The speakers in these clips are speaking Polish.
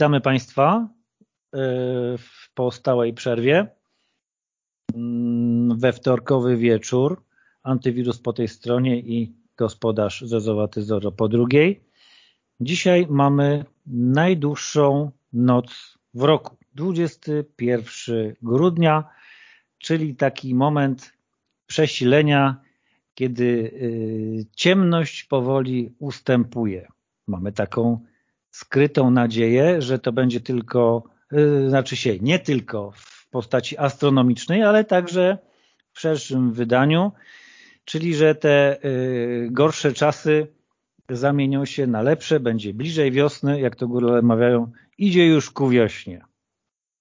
Witamy Państwa e, po stałej przerwie mm, we wtorkowy wieczór. Antywirus po tej stronie i gospodarz Zezowaty Zoro po drugiej. Dzisiaj mamy najdłuższą noc w roku. 21 grudnia, czyli taki moment przesilenia, kiedy y, ciemność powoli ustępuje. Mamy taką skrytą nadzieję, że to będzie tylko, yy, znaczy się nie tylko w postaci astronomicznej, ale także w szerszym wydaniu, czyli że te yy, gorsze czasy zamienią się na lepsze, będzie bliżej wiosny, jak to górale mawiają, idzie już ku wiośnie.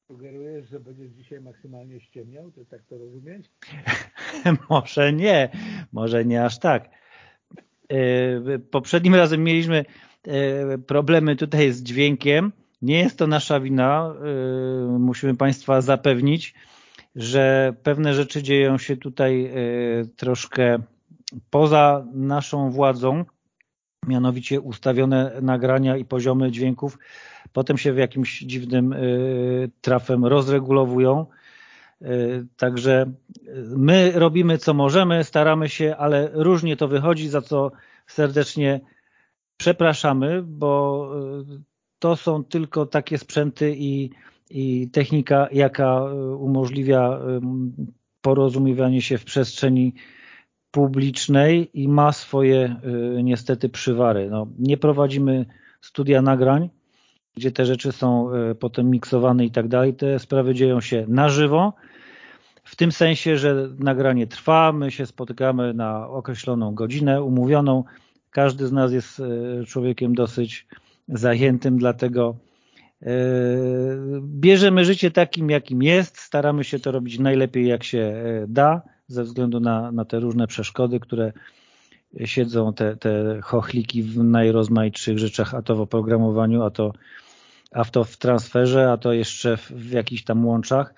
Sugerujesz, że będzie dzisiaj maksymalnie ściemniał? To tak to rozumieć? może nie, może nie aż tak. Yy, poprzednim razem mieliśmy problemy tutaj z dźwiękiem. Nie jest to nasza wina. E, musimy Państwa zapewnić, że pewne rzeczy dzieją się tutaj e, troszkę poza naszą władzą, mianowicie ustawione nagrania i poziomy dźwięków potem się w jakimś dziwnym trafem rozregulowują. Także my robimy co możemy, staramy się, ale różnie to wychodzi, za co serdecznie przepraszamy, bo y, to są tylko takie sprzęty i, i technika, jaka y, umożliwia porozumiewanie się w przestrzeni publicznej i ma swoje niestety przywary. No, nie prowadzimy studia nagrań, gdzie te rzeczy są potem miksowane i tak dalej. Te sprawy dzieją się na żywo, w tym sensie, że nagranie trwa, my się spotykamy na określoną godzinę umówioną, każdy z nas jest e, człowiekiem dosyć zajętym, dlatego e, bierzemy życie takim, jakim jest, staramy się to robić najlepiej, jak się e, da, ze względu na, na te różne przeszkody, które siedzą, te, te chochliki w najrozmaitszych rzeczach, a to w oprogramowaniu, a to, a to w transferze, a to jeszcze w, w jakichś tam łączach.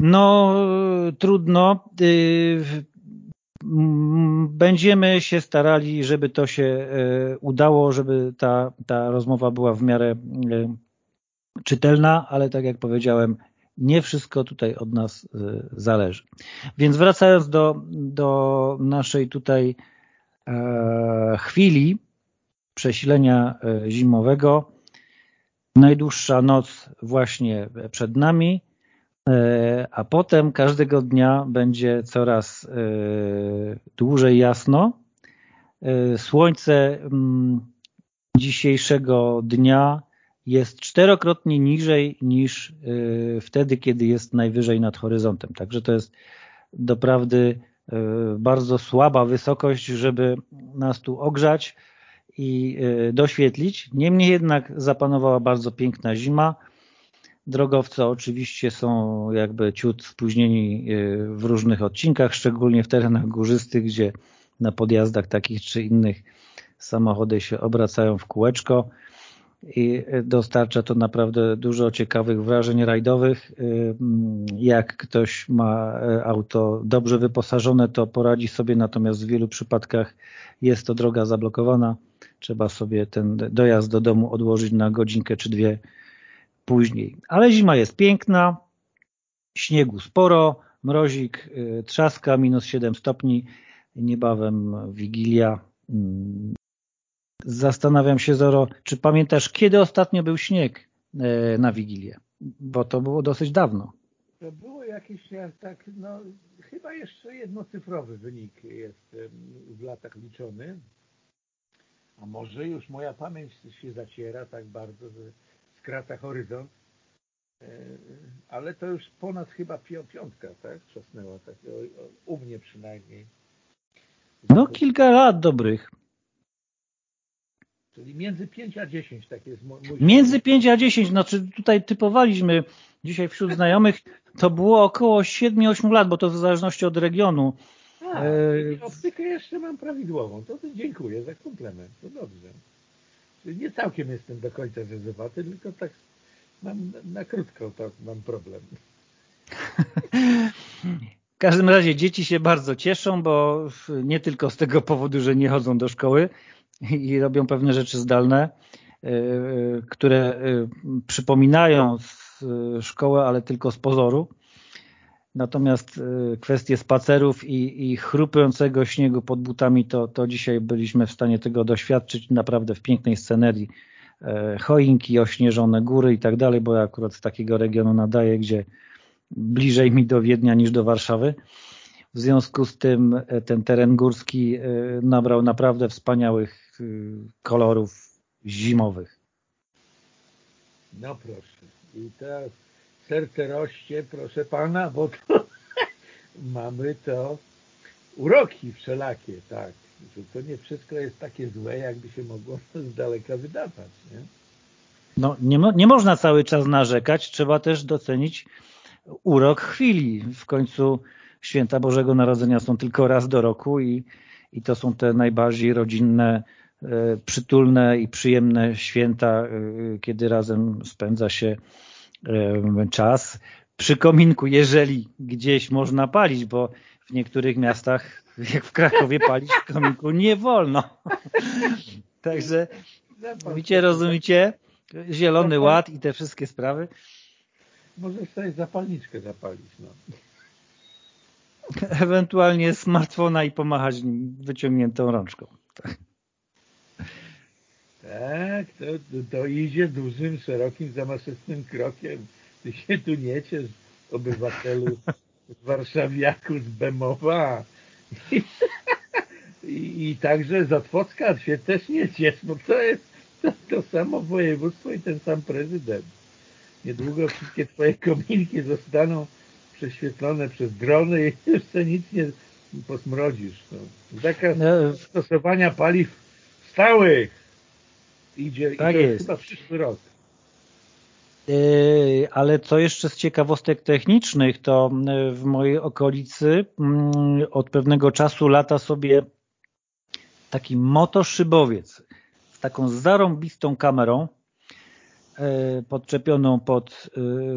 No, trudno. Będziemy się starali, żeby to się e, udało, żeby ta, ta rozmowa była w miarę e, czytelna, ale tak jak powiedziałem, nie wszystko tutaj od nas e, zależy. Więc wracając do, do naszej tutaj chwili przesilenia zimowego, najdłuższa noc właśnie przed nami, a potem każdego dnia będzie coraz e, dłużej jasno. E, słońce mm, dzisiejszego dnia jest czterokrotnie niżej niż wtedy, kiedy jest najwyżej nad horyzontem. Także to jest doprawdy bardzo słaba wysokość, żeby nas tu ogrzać i doświetlić. Niemniej jednak zapanowała bardzo piękna zima, Drogowce oczywiście są jakby ciut spóźnieni y, w różnych odcinkach, szczególnie w terenach górzystych, gdzie na podjazdach takich czy innych samochody się obracają w kółeczko i dostarcza to naprawdę dużo ciekawych wrażeń rajdowych. Y, jak ktoś ma y, auto dobrze wyposażone, to poradzi sobie, natomiast w wielu przypadkach jest to droga zablokowana. Trzeba sobie ten dojazd do domu odłożyć na godzinkę czy dwie później. Ale zima jest piękna, śniegu sporo, mrozik, y, trzaska, minus 7 stopni, niebawem Wigilia. Mm. Zastanawiam się, Zoro, czy pamiętasz, kiedy ostatnio był śnieg e, na Wigilię? Bo to było dosyć dawno. To było jakiś tak, no chyba jeszcze jednocyfrowy wynik jest w latach liczony. A może już moja pamięć się zaciera tak bardzo, że skraca horyzont, e, ale to już ponad chyba piątka, tak? Trzasnęła, tak, u mnie przynajmniej. No kilka lat dobrych. Czyli między 5 a 10 tak jest mój... Między 5 a 10, znaczy tutaj typowaliśmy dzisiaj wśród znajomych, to było około 7-8 lat, bo to w zależności od regionu. A, e... optykę jeszcze mam prawidłową, to, to dziękuję za komplement, to dobrze nie całkiem jestem do końca zezowaty, tylko tak mam na krótko to mam problem. W każdym razie dzieci się bardzo cieszą, bo nie tylko z tego powodu, że nie chodzą do szkoły i robią pewne rzeczy zdalne. które przypominają szkołę, ale tylko z pozoru. Natomiast kwestie spacerów i, i chrupującego śniegu pod butami, to, to dzisiaj byliśmy w stanie tego doświadczyć naprawdę w pięknej scenerii. Choinki, ośnieżone góry i tak dalej, bo ja akurat z takiego regionu nadaję, gdzie bliżej mi do Wiednia niż do Warszawy. W związku z tym e, ten teren górski e, nabrał naprawdę wspaniałych e, kolorów zimowych. No proszę. I teraz serce rośnie, proszę pana, bo to mamy to uroki wszelakie, tak. Że to nie wszystko jest takie złe, jakby się mogło z daleka wydawać. Nie? No, nie, mo nie można cały czas narzekać, trzeba też docenić urok chwili. W końcu święta Bożego Narodzenia są tylko raz do roku i, i to są te najbardziej rodzinne, e, przytulne i przyjemne święta, e, kiedy razem spędza się czas. Przy kominku, jeżeli gdzieś można palić, bo w niektórych miastach, jak w Krakowie, palić w kominku nie wolno. Także, widzicie, rozumiecie? Zielony Ład i te wszystkie sprawy. Możesz sobie zapalniczkę zapalić. No. Ewentualnie smartfona i pomachać wyciągniętą rączką. Tak, tak to, to idzie dużym, szerokim, zamaszystym krokiem. Ty się tu nie ciesz, obywatelu warszawiaku z Bemowa. I, i, i także z Otwocka się też nie ciesz, bo to jest to, to samo województwo i ten sam prezydent. Niedługo wszystkie twoje kominki zostaną prześwietlone przez drony i jeszcze nic nie posmrodzisz. No. Zakaz no. stosowania paliw stałych idzie tak i to jest chyba przyszły rok. Yy, ale co jeszcze z ciekawostek technicznych, to yy, w mojej okolicy mm, od pewnego czasu lata sobie taki motoszybowiec z taką zarąbistą kamerą, E, podczepioną pod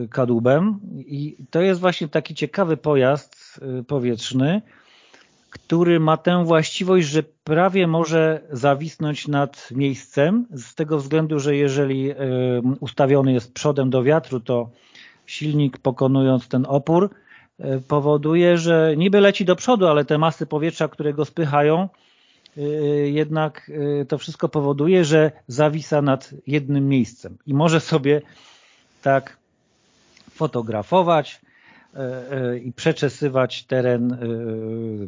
kadłubem i to jest właśnie taki ciekawy pojazd powietrzny, który ma tę właściwość, że prawie może zawisnąć nad miejscem z tego względu, że jeżeli ustawiony jest przodem do wiatru, to silnik pokonując ten opór powoduje, że niby leci do przodu, ale te masy powietrza, które go spychają Y, jednak y, to wszystko powoduje, że zawisa nad jednym miejscem. I może sobie tak fotografować i przeczesywać teren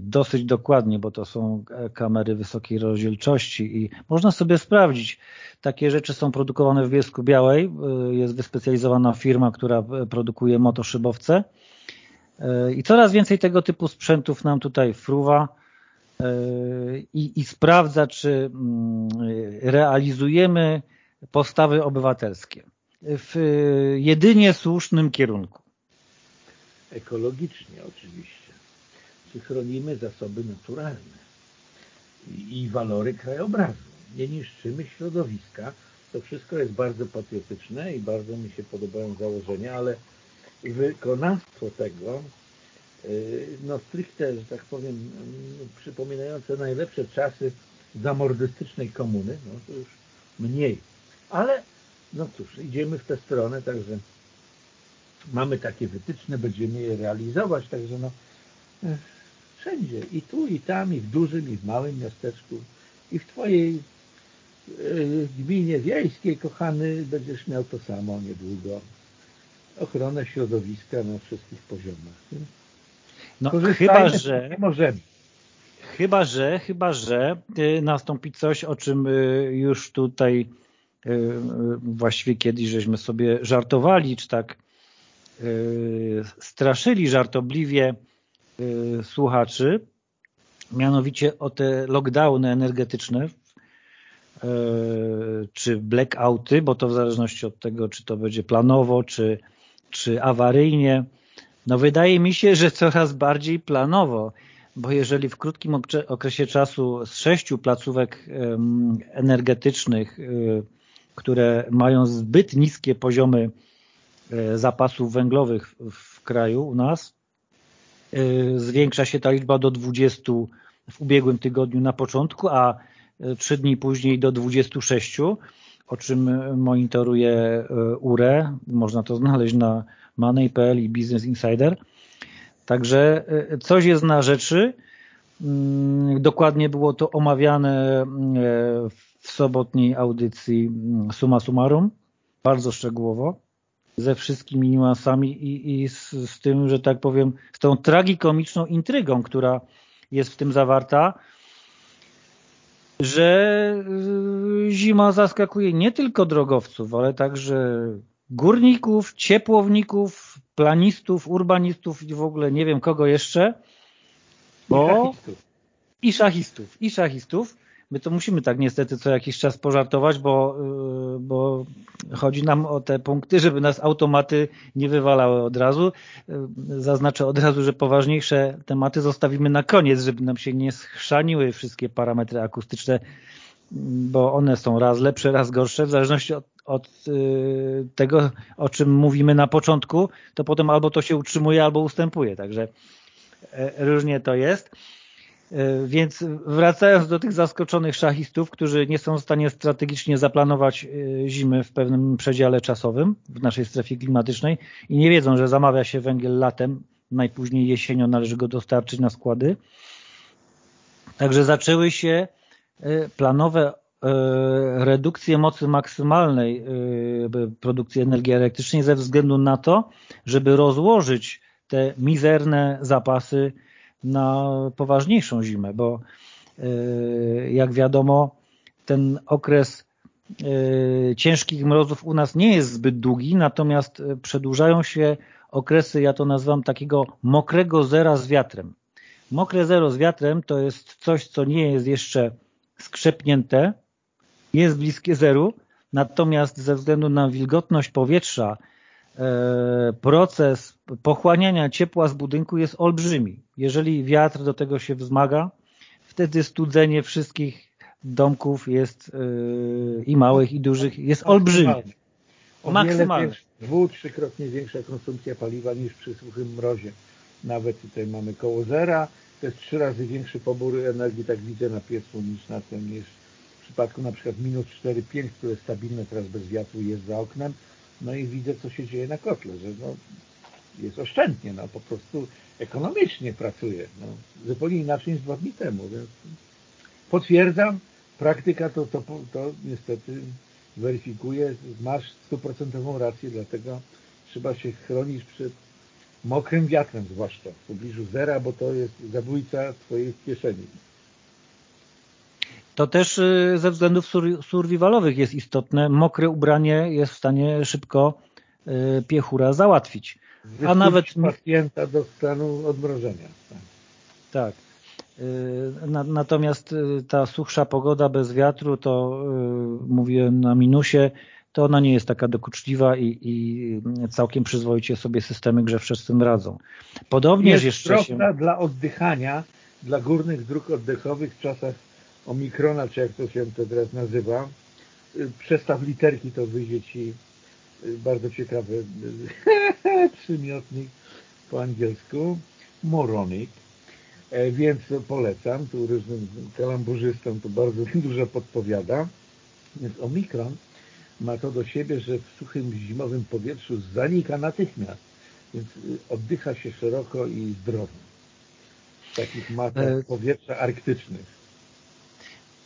dosyć dokładnie, bo to są kamery wysokiej rozdzielczości i można sobie sprawdzić. Takie rzeczy są produkowane w Biesku Białej. Jest wyspecjalizowana firma, która produkuje motoszybowce i coraz więcej tego typu sprzętów nam tutaj fruwa i, i sprawdza, czy mm, realizujemy postawy obywatelskie w jedynie słusznym kierunku. Ekologicznie oczywiście. Czy chronimy zasoby naturalne i, i walory krajobrazu. Nie niszczymy środowiska. To wszystko jest bardzo patriotyczne i bardzo mi się podobają założenia, ale wykonawstwo tego Y, no stricte, że tak powiem, przypominające najlepsze czasy zamordystycznej komuny, no to już mniej. Ale, no cóż, idziemy w tę stronę, także mamy takie wytyczne, będziemy je realizować, także no e, wszędzie, i tu, i tam, i w dużym, i w małym miasteczku, i w Twojej e, gminie wiejskiej, kochany, będziesz miał to samo niedługo. Ochronę środowiska na wszystkich poziomach. No, chyba, że możemy. Chyba, że, chyba, że y, nastąpi coś, o czym y, już tutaj właściwie kiedyś żeśmy sobie żartowali, czy tak straszyli żartobliwie słuchaczy, mianowicie o te lockdowny energetyczne, czy blackouty, bo to w zależności od tego, czy to będzie planowo, czy, czy awaryjnie, no wydaje mi się, że coraz bardziej planowo, bo jeżeli w krótkim okresie czasu z sześciu placówek energetycznych, y, które mają zbyt niskie poziomy zapasów węglowych w kraju u nas, y, zwiększa się ta liczba do 20 w ubiegłym tygodniu na początku, a e, trzy dni później do 26, o czym monitoruje URE. Można to znaleźć na Money.pl i Business Insider. Także coś jest na rzeczy. Mm, dokładnie było to omawiane w sobotniej audycji mm, Suma Summarum, bardzo szczegółowo, ze wszystkimi niuansami i, i z, z, tym, że tak powiem, z tą tragikomiczną intrygą, która jest w tym zawarta, że y, zima zaskakuje nie tylko drogowców, ale także górników, ciepłowników, planistów, urbanistów i w ogóle nie wiem kogo jeszcze, bo... I szachistów. I szachistów. My to musimy tak niestety co jakiś czas pożartować, bo, y, bo chodzi nam o te punkty, żeby nas automaty nie wywalały od razu. Y, zaznaczę od razu, że poważniejsze tematy zostawimy na koniec, żeby nam się nie schrzaniły wszystkie parametry akustyczne, bo one są raz lepsze, raz gorsze, w zależności od, od y, tego, o czym mówimy na początku, to potem albo to się utrzymuje, albo ustępuje. Także e, różnie to jest. E, więc wracając do tych zaskoczonych szachistów, którzy nie są w stanie strategicznie zaplanować e, zimy w pewnym przedziale czasowym w naszej strefie klimatycznej i nie wiedzą, że zamawia się węgiel latem, najpóźniej jesienią należy go dostarczyć na składy. Także zaczęły się e, planowe redukcje mocy maksymalnej produkcji energii elektrycznej ze względu na to, żeby rozłożyć te mizerne zapasy na poważniejszą zimę, bo e, jak wiadomo ten okres e, ciężkich mrozów u nas nie jest zbyt długi, natomiast e, przedłużają się okresy, ja to nazywam takiego mokrego zera z wiatrem. Mokre zero z wiatrem to jest coś, co nie jest jeszcze skrzepnięte, jest bliskie zeru, natomiast ze względu na wilgotność powietrza proces pochłaniania ciepła z budynku jest olbrzymi. Jeżeli wiatr do tego się wzmaga, wtedy studzenie wszystkich domków jest yy, i małych, i dużych jest olbrzymie. Maksymalnie. Dwu, trzykrotnie większa konsumpcja paliwa niż przy suchym mrozie. Nawet tutaj mamy koło zera. To jest trzy razy większy pobór energii, tak widzę na piecu niż na tym, niż w przypadku na przykład minus 4,5, które stabilne teraz bez wiatru jest za oknem. No i widzę, co się dzieje na kotle, że no, jest oszczędnie, no po prostu ekonomicznie pracuje. No, zupełnie inaczej niż dwa dni temu. Więc potwierdzam, praktyka to, to, to niestety weryfikuje, masz stuprocentową rację, dlatego trzeba się chronić przed mokrym wiatrem zwłaszcza w pobliżu zera, bo to jest zabójca twojej kieszeni. To też y, ze względów sur survivalowych jest istotne. Mokre ubranie jest w stanie szybko y, piechura załatwić a nawet pacjenta do stanu odmrożenia. Tak. tak. Na, natomiast y, ta suchsza pogoda bez wiatru, to y, mówiłem na minusie, to ona nie jest taka dokuczliwa i, i całkiem przyzwoicie sobie systemy grzewcze z tym radzą. Podobnież jest jeszcze się... dla oddychania, dla górnych dróg oddechowych w czasach Omikrona, czy jak to się to teraz nazywa, y, przestaw literki to wyjdzie Ci bardzo ciekawy przymiotnik po angielsku, moronic, e, więc polecam, tu różnym kalamburzystom to bardzo dużo podpowiada. Więc omikron ma to do siebie, że w suchym zimowym powietrzu zanika natychmiast, więc y, oddycha się szeroko i zdrowo w takich e, powietrza arktycznych.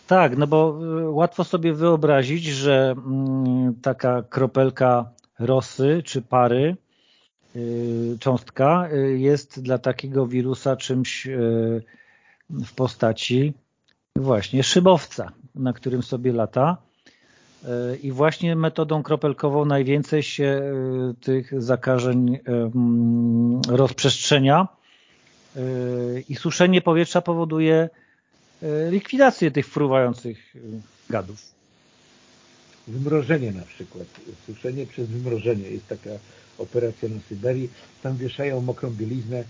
Tak, no bo y, łatwo sobie wyobrazić, że mm, taka kropelka rosy czy pary, y, cząstka y, jest dla takiego wirusa czymś w postaci właśnie szybowca, na którym sobie lata. I właśnie metodą kropelkową najwięcej się tych zakażeń rozprzestrzenia i suszenie powietrza powoduje likwidację tych fruwających e, gadów. Wymrożenie na przykład, suszenie przez wymrożenie. Jest taka operacja na Syberii. Tam wieszają mokrą bieliznę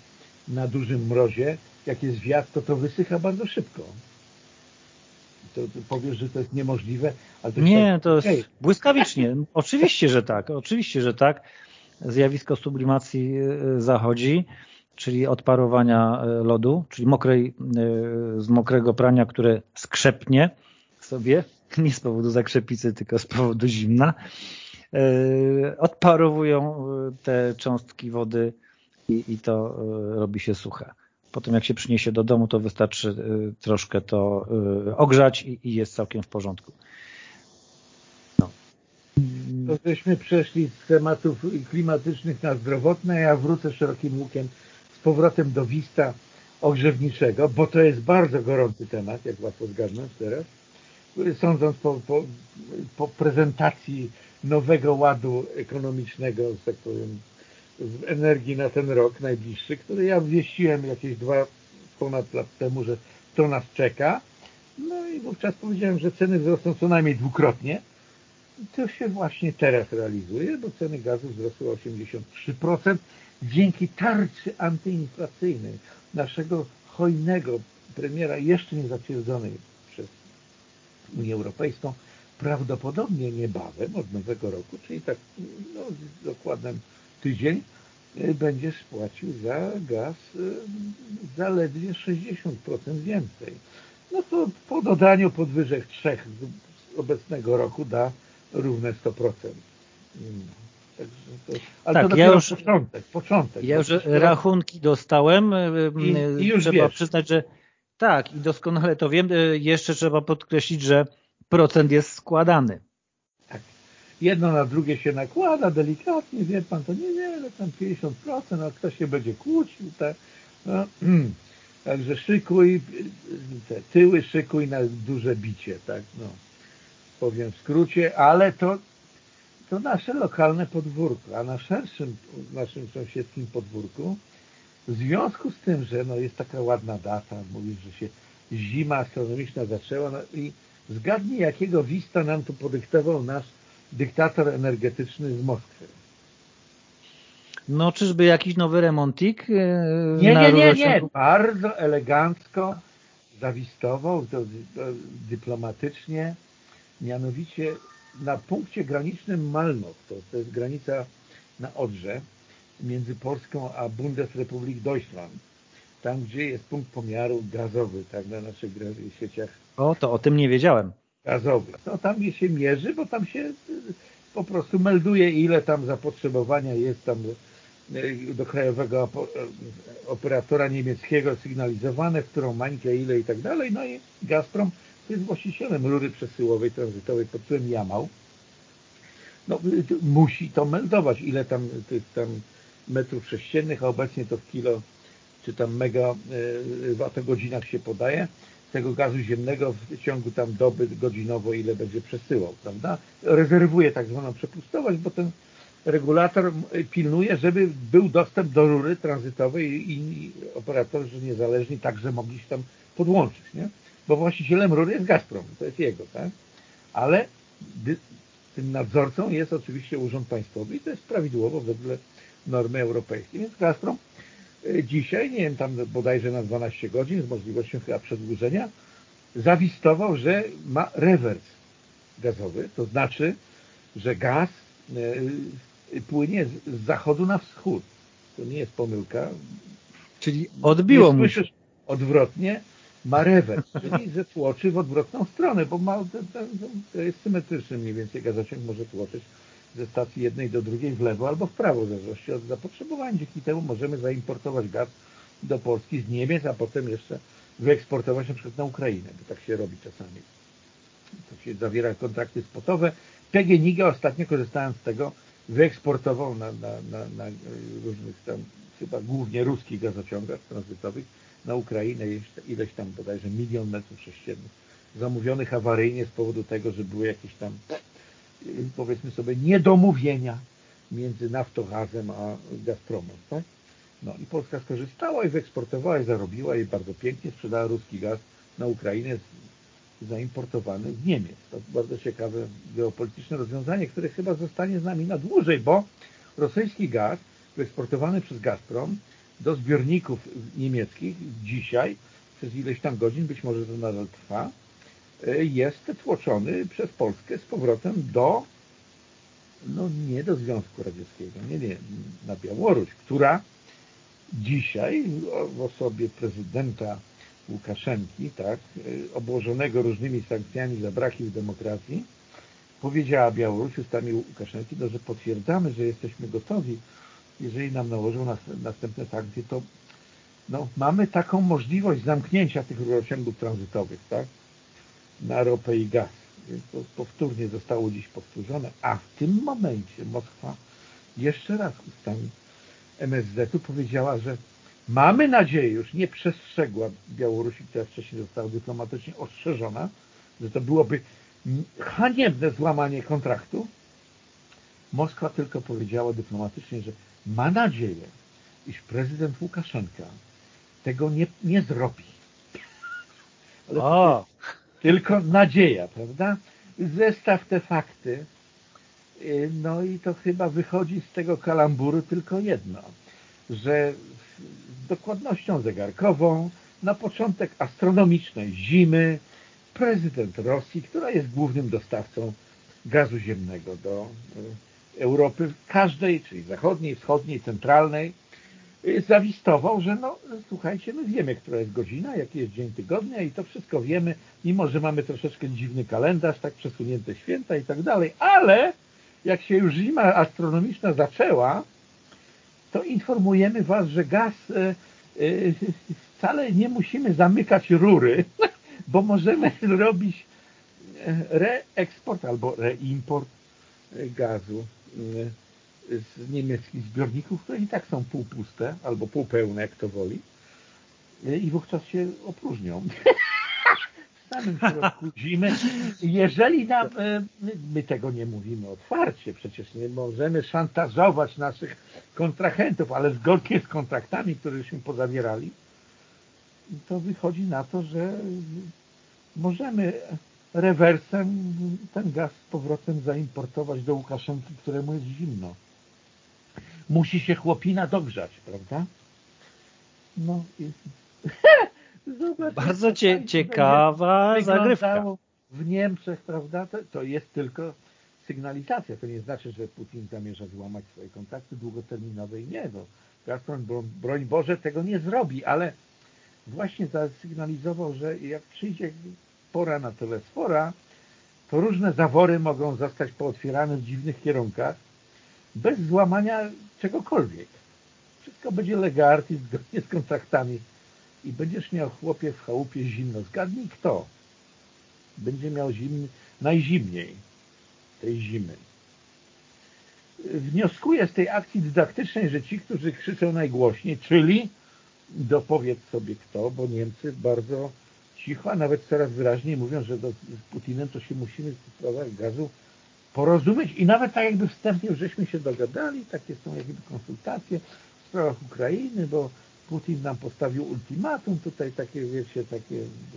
na dużym mrozie. Jak jest wiatr, to to wysycha bardzo szybko. To, to powiesz, że to jest niemożliwe. Ale to Nie, tak, to jest hej. błyskawicznie. Oczywiście, że tak. Oczywiście, że tak. Zjawisko sublimacji e, zachodzi czyli odparowania e, lodu, czyli mokrej, e, z mokrego prania, które skrzepnie, sobie, nie z powodu zakrzepicy, tylko z powodu zimna, e, odparowują te cząstki wody i, i to robi się suche. Potem jak się przyniesie do domu, to wystarczy troszkę to ogrzać i, i jest całkiem w porządku. No. To żeśmy przeszli z tematów klimatycznych na zdrowotne, ja wrócę szerokim łukiem powrotem do Wista ogrzewniczego, bo to jest bardzo gorący temat, jak łatwo zgadnąć teraz. Sądząc po, po, po prezentacji nowego ładu ekonomicznego, że tak powiem, w energii na ten rok najbliższy, który ja wieściłem jakieś dwa ponad lat temu, że to nas czeka. No i wówczas powiedziałem, że ceny wzrosną co najmniej dwukrotnie. I to się właśnie teraz realizuje, bo ceny gazu wzrosły o 83% dzięki tarczy antyinflacyjnej naszego hojnego premiera, jeszcze nie zatwierdzonej przez Unię Europejską, prawdopodobnie niebawem od nowego roku, czyli tak no, dokładnym tydzień, e, będziesz płacił za gaz e, zaledwie 60% więcej. No to po dodaniu podwyżek trzech z obecnego roku da równe 100%. Ale tak, to ja już, początek, początek. Ja już rachunki dostałem. I, i już trzeba wiesz. przyznać, że tak, i doskonale to wiem. Jeszcze trzeba podkreślić, że procent jest składany. Tak. Jedno na drugie się nakłada delikatnie, wie pan, to niewiele, tam 50%, a kto się będzie kłócił, tak. No, także szykuj, te tyły szykuj na duże bicie, tak, no. Powiem w skrócie, ale to to nasze lokalne podwórko, a na szerszym, naszym sąsiedzkim podwórku, w związku z tym, że no jest taka ładna data, mówisz, że się zima astronomiczna zaczęła no i zgadnij, jakiego wista nam tu podyktował nasz dyktator energetyczny z Moskwy. No, czyżby jakiś nowy remontik? E, nie, nie, nie, nie. Bardzo elegancko zawistował, to, to dyplomatycznie, mianowicie na punkcie granicznym Malnow, to, to jest granica na Odrze, między Polską a Bundesrepublik Deutschland, tam gdzie jest punkt pomiaru gazowy, tak na naszych sieciach. O, to o tym nie wiedziałem. Gazowy. No tam się mierzy, bo tam się y, po prostu melduje, ile tam zapotrzebowania jest tam y, do krajowego y, operatora niemieckiego sygnalizowane, w którą mańkę, ile i tak dalej. No i Gazprom jest właścicielem rury przesyłowej tranzytowej pod tytułem Jamał. No, musi to meldować, ile tam tych tam metrów sześciennych, a obecnie to w kilo czy tam mega watogodzinach się podaje tego gazu ziemnego w ciągu tam doby godzinowo, ile będzie przesyłał, prawda? Rezerwuje tak zwaną przepustowość, bo ten regulator pilnuje, żeby był dostęp do rury tranzytowej i operatorzy niezależni także mogli się tam podłączyć, nie? Bo właścicielem rury jest Gazprom, to jest jego, tak? Ale tym nadzorcą jest oczywiście Urząd Państwowy i to jest prawidłowo wedle normy europejskiej. Więc Gazprom y, dzisiaj, nie wiem, tam bodajże na 12 godzin z możliwością chyba przedłużenia, zawistował, że ma rewers gazowy, to znaczy, że gaz y, płynie z zachodu na wschód. To nie jest pomyłka. Czyli odbiło mu się. odwrotnie, ma rewers, czyli że tłoczy w odwrotną stronę, bo ma, to jest symetryczny mniej więcej gazociąg może tłoczyć ze stacji jednej do drugiej w lewo albo w prawo, w zależności od zapotrzebowania. Dzięki temu możemy zaimportować gaz do Polski z Niemiec, a potem jeszcze wyeksportować na przykład na Ukrainę, bo tak się robi czasami. To się zawiera kontrakty spotowe. PGNiG ostatnio korzystając z tego wyeksportował na, na, na, na różnych tam chyba głównie ruskich gazociągach tranzytowych na Ukrainę ileś tam bodajże milion metrów sześciennych zamówionych awaryjnie z powodu tego, że były jakieś tam powiedzmy sobie niedomówienia między naftogazem a Gazpromem. Tak? No i Polska skorzystała i wyeksportowała i zarobiła i bardzo pięknie sprzedała ruski gaz na Ukrainę zaimportowany z Niemiec. To bardzo ciekawe geopolityczne rozwiązanie, które chyba zostanie z nami na dłużej, bo rosyjski gaz wyeksportowany przez Gazprom do zbiorników niemieckich. Dzisiaj, przez ileś tam godzin, być może to nadal trwa, e, jest tłoczony przez Polskę z powrotem do, no nie do Związku Radzieckiego, nie, nie, na Białoruś, która dzisiaj w osobie prezydenta Łukaszenki, tak, obłożonego różnymi sankcjami za braki w demokracji, powiedziała Białoruś ustami Łukaszenki, no, że potwierdzamy, że jesteśmy gotowi, jeżeli nam nałożą nas, następne sankcje, to no, mamy taką możliwość zamknięcia tych rurociągów tranzytowych, tak, na ropę i gaz. Więc to powtórnie zostało dziś powtórzone, a w tym momencie Moskwa jeszcze raz ustami MSZ-u powiedziała, że mamy nadzieję, już nie przestrzegła Białorusi, która wcześniej została dyplomatycznie ostrzeżona, że to byłoby haniebne złamanie kontraktu. Moskwa tylko powiedziała dyplomatycznie, że ma nadzieję, iż prezydent Łukaszenka tego nie, nie zrobi. Ale tylko nadzieja, prawda? Zestaw te fakty, y, no i to chyba wychodzi z tego kalamburu tylko jedno, że z dokładnością zegarkową na początek astronomicznej zimy prezydent Rosji, która jest głównym dostawcą gazu ziemnego do y, Europy, każdej, czyli zachodniej, wschodniej, centralnej, y, zawistował, że no słuchajcie, my wiemy, która jest godzina, jaki jest dzień tygodnia i to wszystko wiemy, mimo że mamy troszeczkę dziwny kalendarz, tak przesunięte święta i tak dalej, ale jak się już zima astronomiczna zaczęła, to informujemy Was, że gaz y, wcale nie musimy zamykać rury, bo możemy zrobić e, reeksport albo reimport gazu z niemieckich zbiorników, które i tak są półpuste albo półpełne, jak to woli i wówczas się opróżnią w samym środku zimy. Jeżeli nam, my tego nie mówimy otwarcie, przecież nie możemy szantażować naszych kontrahentów, ale zgodnie z kontraktami, któreśmy pozawierali, to wychodzi na to, że możemy rewersem ten gaz z powrotem zaimportować do Łukaszenki, któremu jest zimno. Musi się chłopina dogrzać, prawda? No i... Zobacz, Bardzo cie, ciekawa zagrywka. W Niemczech, prawda, to, to jest tylko sygnalizacja. To nie znaczy, że Putin zamierza złamać swoje kontakty długoterminowe i nie. No, Gazprom, broń Boże, tego nie zrobi, ale właśnie zasygnalizował, że jak przyjdzie pora na telesfora, to różne zawory mogą zostać pootwierane w dziwnych kierunkach, bez złamania czegokolwiek. Wszystko będzie legarty zgodnie z kontraktami i będziesz miał chłopie w chałupie zimno. Zgadnij kto będzie miał zimny, najzimniej tej zimy. Wnioskuję z tej akcji dydaktycznej, że ci, którzy krzyczą najgłośniej, czyli dopowiedz sobie kto, bo Niemcy bardzo cicho, a nawet coraz wyraźniej mówią, że do, z Putinem to się musimy w sprawach gazu porozumieć i nawet tak jakby wstępnie już żeśmy się dogadali, takie są jakby konsultacje w sprawach Ukrainy, bo Putin nam postawił ultimatum, tutaj takie, wiecie, takie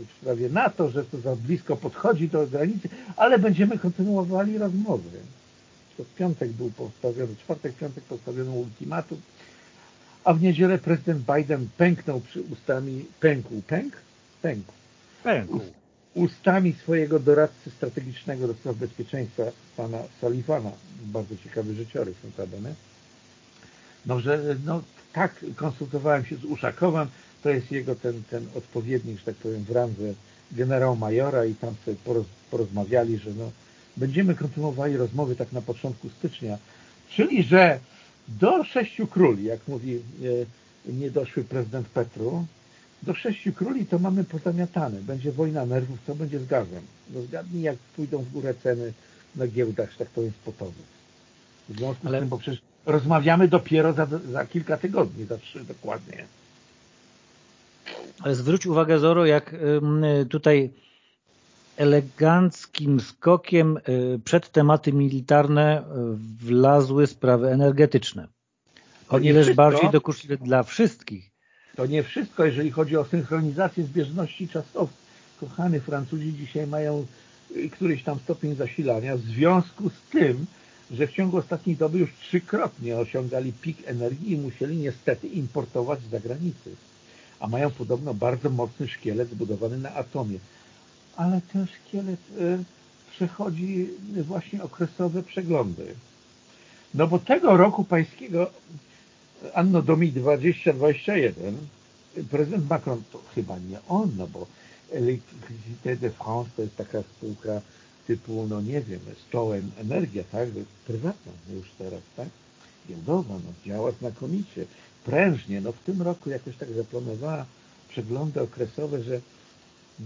w sprawie NATO, że to za blisko podchodzi do granicy, ale będziemy kontynuowali rozmowy. To w piątek był postawiony, czwartek, piątek postawiono ultimatum, a w niedzielę prezydent Biden pęknął przy ustami, pękł, pęk? Pękł. Ustami swojego doradcy strategicznego do spraw bezpieczeństwa, pana Sullivana, bardzo ciekawy życiorys notabene, no, że no, tak konsultowałem się z Uszakowem, to jest jego ten, ten odpowiednik, że tak powiem, w randze generał majora i tam sobie poroz, porozmawiali, że no, będziemy kontynuowali rozmowy tak na początku stycznia, czyli że do sześciu króli, jak mówi e, niedoszły prezydent Petru, do sześciu króli to mamy pozamiatane. Będzie wojna nerwów, co będzie z gazem. No zgadnij, jak pójdą w górę ceny na giełdach, że tak powiem, spotowych. W związku Ale... z tym, bo przecież rozmawiamy dopiero za, za kilka tygodni, za trzy dokładnie. Ale zwróć uwagę, Zoro, jak tutaj eleganckim skokiem y, przed tematy militarne y, wlazły sprawy energetyczne. O ileż bardziej dokuczliwe dla wszystkich. To nie wszystko, jeżeli chodzi o synchronizację zbieżności czasowych. Kochany Francuzi dzisiaj mają y, któryś tam stopień zasilania w związku z tym, że w ciągu ostatniej doby już trzykrotnie osiągali pik energii i musieli niestety importować z zagranicy. A mają podobno bardzo mocny szkielet zbudowany na atomie ale ten szkielet y, przechodzi właśnie okresowe przeglądy. No bo tego roku pańskiego Anno Domi 2021 prezydent Macron to chyba nie on, no bo Electricité de France to jest taka spółka typu, no nie wiem, Stołem Energia, tak, prywatna już teraz, tak, giełdowa, no działa znakomicie, prężnie, no w tym roku jakoś tak zaplanowała przeglądy okresowe, że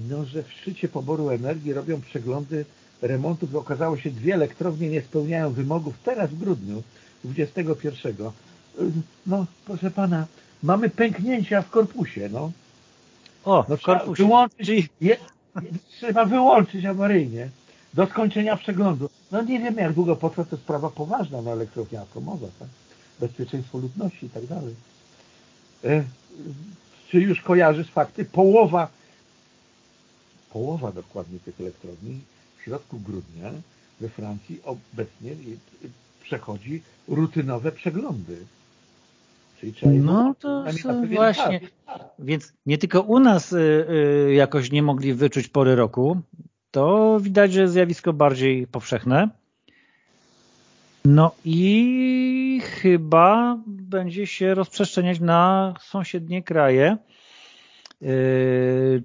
no, że w szczycie poboru energii robią przeglądy remontów. Okazało się, dwie elektrownie nie spełniają wymogów teraz w grudniu 21. No, proszę pana, mamy pęknięcia w korpusie, no. O, no, w korpusie. Wyłączyć, je, trzeba wyłączyć awaryjnie do skończenia przeglądu. No nie wiem, jak długo potrwa, to sprawa poważna na elektrownia atomowa, tak? Bezpieczeństwo ludności i tak dalej. E, czy już kojarzysz fakty? Połowa, połowa dokładnie tych elektrowni w środku grudnia we Francji obecnie przechodzi rutynowe przeglądy. Czyli trzeba no to właśnie, więc nie tylko u nas y, y, jakoś nie mogli wyczuć pory roku, to widać, że zjawisko bardziej powszechne. No i chyba będzie się rozprzestrzeniać na sąsiednie kraje. Y,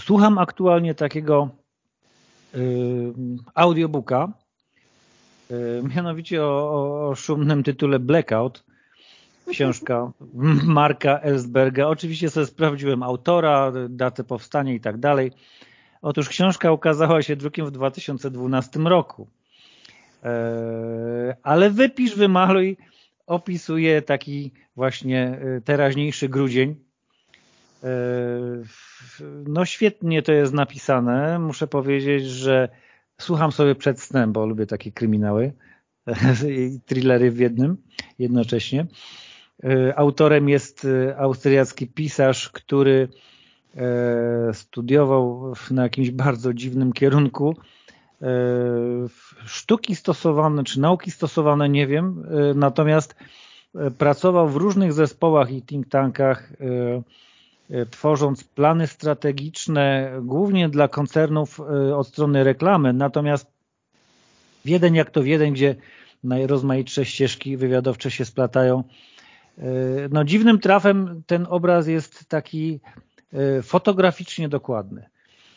słucham aktualnie takiego audiobooka, mianowicie o, o szumnym tytule Blackout książka Marka Ellsberga. Oczywiście sobie sprawdziłem autora, datę powstania i tak dalej. Otóż książka ukazała się drukiem w 2012 roku. E, ale wypisz, wymaluj opisuje taki właśnie e, teraźniejszy grudzień. E, no świetnie to jest napisane. Muszę powiedzieć, że słucham sobie przed snem, bo lubię takie kryminały i thrillery w jednym jednocześnie. E, autorem jest e, austriacki pisarz, który e, studiował na jakimś bardzo dziwnym kierunku. Sztuki stosowane, czy nauki stosowane, nie wiem, natomiast pracował w różnych zespołach i think tankach, tworząc plany strategiczne, głównie dla koncernów od strony reklamy, natomiast Wiedeń jak to Wiedeń, gdzie najrozmaitsze ścieżki wywiadowcze się splatają, no dziwnym trafem ten obraz jest taki e, fotograficznie dokładny.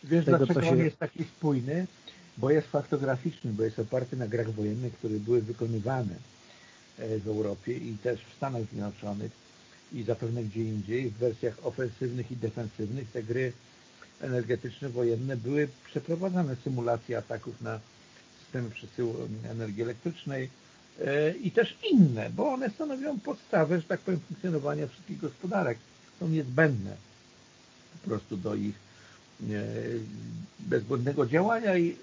Wiesz Tego, dlaczego się... on jest taki spójny? Bo jest faktograficzny, bo jest oparty na grach wojennych, które były wykonywane e, w Europie i też w Stanach Zjednoczonych i zapewne gdzie indziej w wersjach ofensywnych i defensywnych te gry energetyczne wojenne były przeprowadzane symulacje ataków na systemy przesyłu energii elektrycznej, E, i też inne, bo one stanowią podstawę, że tak powiem, funkcjonowania wszystkich gospodarek. Są niezbędne po prostu do ich e, bezbłędnego działania i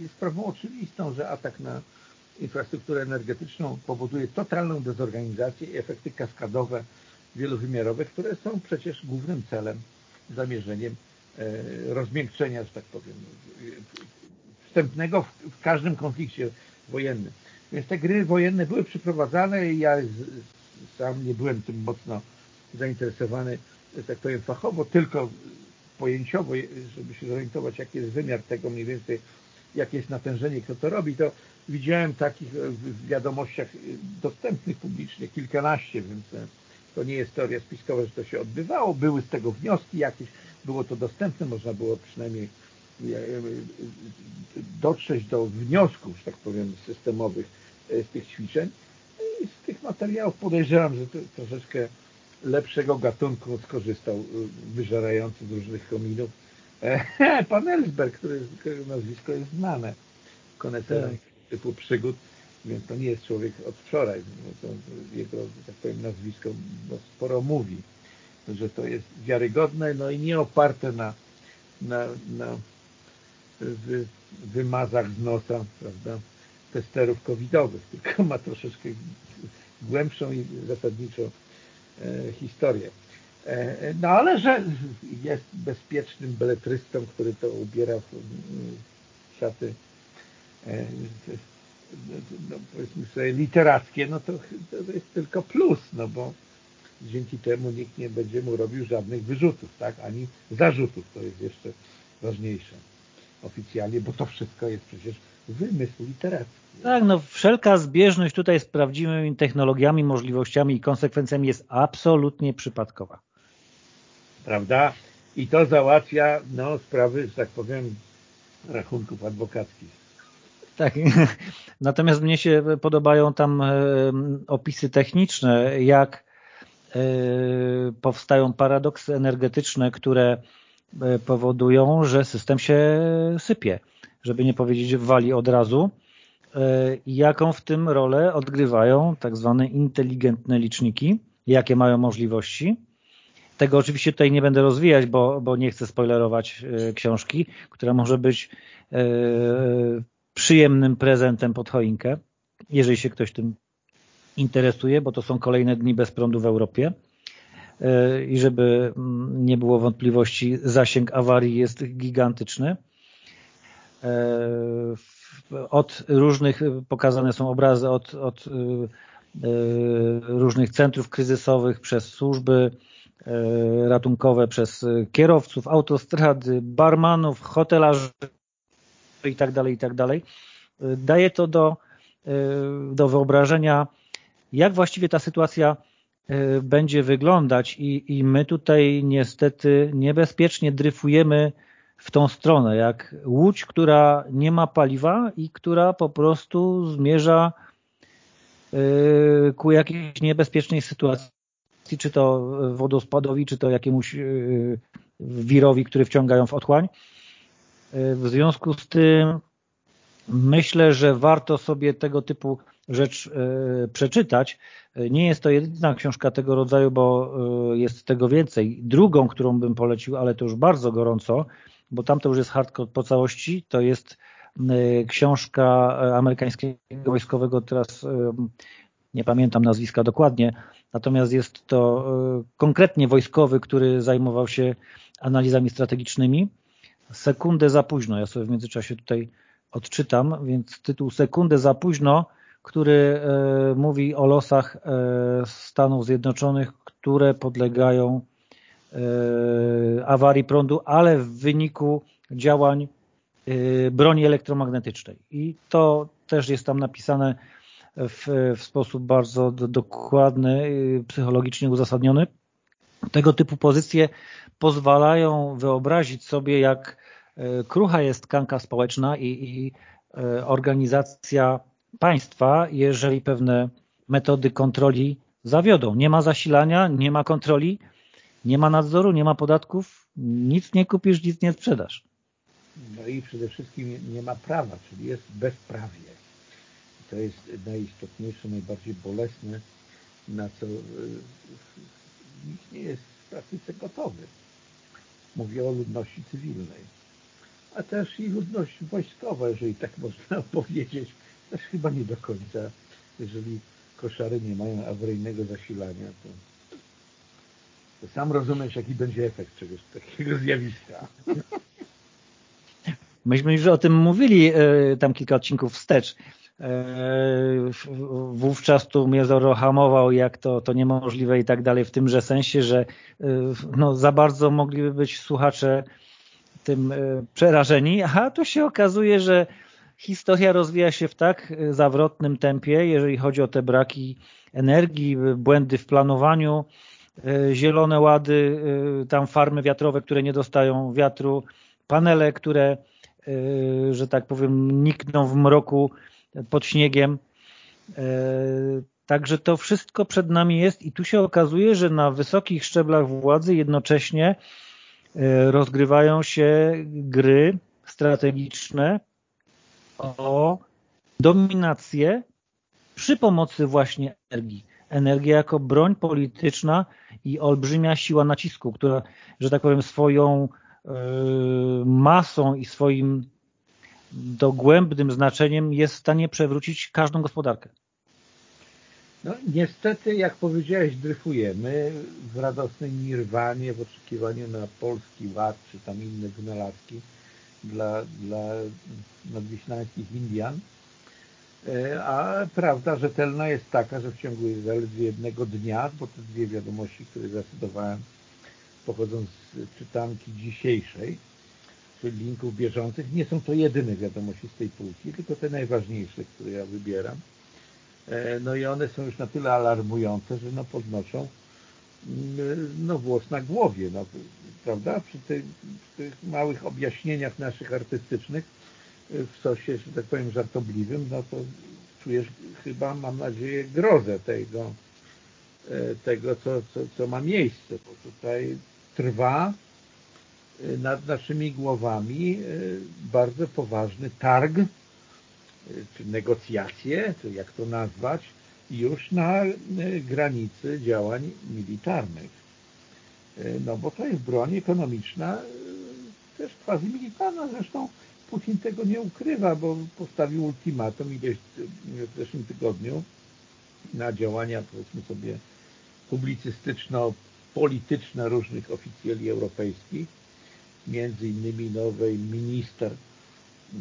jest sprawą oczywistą, że atak na infrastrukturę energetyczną powoduje totalną dezorganizację i efekty kaskadowe, wielowymiarowe, które są przecież głównym celem, zamierzeniem e, rozmiękczenia, że tak powiem, wstępnego w każdym konflikcie wojennym. Więc te gry wojenne były przeprowadzane i ja sam nie byłem tym mocno zainteresowany, tak powiem fachowo, tylko pojęciowo, żeby się zorientować, jaki jest wymiar tego mniej więcej, jakie jest natężenie, kto to robi, to widziałem takich w wiadomościach dostępnych publicznie kilkanaście, więc to nie jest teoria spiskowa, że to się odbywało, były z tego wnioski jakieś, było to dostępne, można było przynajmniej dotrzeć do wniosków, że tak powiem, systemowych e, z tych ćwiczeń. I z tych materiałów podejrzewam, że to troszeczkę lepszego gatunku skorzystał e, wyżerający z różnych kominów e, pan Ellsberg, który, którego nazwisko jest znane koneserem tak. typu przygód, więc to nie jest człowiek od wczoraj. No jego, tak powiem, nazwisko no, sporo mówi, że to jest wiarygodne, no i nie oparte na, na, na w wymazach z nosa, prawda, testerów covidowych, tylko ma troszeczkę głębszą i zasadniczą e, historię. E, no ale że jest bezpiecznym beletrystą, który to ubiera w szaty e, no, powiedzmy sobie literackie, no to, to jest tylko plus, no bo dzięki temu nikt nie będzie mu robił żadnych wyrzutów, tak, ani zarzutów, to jest jeszcze ważniejsze oficjalnie, bo to wszystko jest przecież wymysł literacki. Tak, no wszelka zbieżność tutaj z prawdziwymi technologiami, możliwościami i konsekwencjami jest absolutnie przypadkowa. prawda? I to załatwia no, sprawy, że tak powiem, rachunków adwokackich. Tak, natomiast mnie się podobają tam e, opisy techniczne, jak e, powstają paradoksy energetyczne, które powodują, że system się sypie, żeby nie powiedzieć wali od razu. I jaką w tym rolę odgrywają tak zwane inteligentne liczniki, jakie mają możliwości. Tego oczywiście tutaj nie będę rozwijać, bo, bo nie chcę spoilerować książki, która może być przyjemnym prezentem pod choinkę, jeżeli się ktoś tym interesuje, bo to są kolejne dni bez prądu w Europie. e, i żeby mm, nie było wątpliwości, zasięg awarii jest gigantyczny. E, od różnych, pokazane są obrazy od, od e, różnych centrów kryzysowych przez służby ratunkowe, przez kierowców, autostrady, barmanów, hotelarzy, i tak dalej, i tak. Daje to do, do wyobrażenia, jak właściwie ta sytuacja e, będzie wyglądać i, i my tutaj niestety niebezpiecznie dryfujemy w tą stronę, jak łódź, która nie ma paliwa i która po prostu zmierza e, ku jakiejś niebezpiecznej sytuacji, czy to wodospadowi, czy to jakiemuś e, wirowi, który wciągają w otchłań. W związku z tym myślę, że warto sobie tego typu rzecz e, przeczytać. Nie jest to jedyna książka tego rodzaju, bo e, jest tego więcej. Drugą, którą bym polecił, ale to już bardzo gorąco, bo tam to już jest hardcore po całości, to jest e, książka amerykańskiego wojskowego, teraz nie pamiętam nazwiska dokładnie, natomiast jest to konkretnie wojskowy, który zajmował się analizami strategicznymi sekundę za późno. Ja sobie w międzyczasie tutaj odczytam, więc tytuł Sekundę za późno, który e, mówi o losach e, Stanów Zjednoczonych, które podlegają e, awarii prądu, ale w wyniku działań broni elektromagnetycznej. I to też jest tam napisane w, w sposób bardzo dokładny, psychologicznie uzasadniony. Tego typu pozycje pozwalają wyobrazić sobie, jak krucha jest tkanka społeczna i, i organizacja państwa, jeżeli pewne metody kontroli zawiodą. Nie ma zasilania, nie ma kontroli, nie ma nadzoru, nie ma podatków, nic nie kupisz, nic nie sprzedasz. No i przede wszystkim nie ma prawa, czyli jest bezprawie. To jest najistotniejsze, najbardziej bolesne, na co e, nikt nie jest w praktyce gotowy. Mówię o ludności cywilnej. A też i ludność wojskowa, jeżeli tak można powiedzieć, też chyba nie do końca. Jeżeli koszary nie mają awaryjnego zasilania, to, to sam rozumiesz, jaki będzie efekt czegoś takiego zjawiska. Myśmy już o tym mówili e, tam kilka odcinków wstecz. E, wówczas tu mnie hamował, jak to, to niemożliwe i tak dalej, w tymże sensie, że e, no, za bardzo mogliby być słuchacze tym przerażeni, a tu się okazuje, że historia rozwija się w tak zawrotnym tempie, jeżeli chodzi o te braki energii, błędy w planowaniu, zielone łady, tam farmy wiatrowe, które nie dostają wiatru, panele, które, że tak powiem, nikną w mroku pod śniegiem. Także to wszystko przed nami jest i tu się okazuje, że na wysokich szczeblach władzy jednocześnie rozgrywają się gry strategiczne o dominację przy pomocy właśnie energii. Energia jako broń polityczna i olbrzymia siła nacisku, która, że tak powiem, swoją e, masą i swoim dogłębnym znaczeniem jest w stanie przewrócić każdą gospodarkę. No niestety, jak powiedziałeś, dryfujemy w radosnej nirwanie, w oczekiwaniu na polski ład, czy tam inne wynalazki dla, dla nadwiślańskich Indian. E, a prawda rzetelna jest taka, że w ciągu zaledwie jednego dnia, bo te dwie wiadomości, które zdecydowałem, pochodzą z czytanki dzisiejszej, czyli linków bieżących. Nie są to jedyne wiadomości z tej półki, tylko te najważniejsze, które ja wybieram. E, no i one są już na tyle alarmujące, że no podnoszą no włos na głowie, no, prawda? Przy, przy tych małych objaśnieniach naszych artystycznych w sosie, że tak powiem, żartobliwym, no to czujesz chyba, mam nadzieję, grozę tego, e, tego co, co, co ma miejsce, bo tutaj trwa e, nad naszymi głowami bardzo poważny targ, czy negocjacje, czy jak to nazwać, już na granicy działań militarnych. No bo to jest broń ekonomiczna, też quasi militarna, zresztą Putin tego nie ukrywa, bo postawił ultimatum ileś w zeszłym tygodniu na działania, powiedzmy sobie, publicystyczno-polityczne różnych oficjeli europejskich, między innymi nowej minister,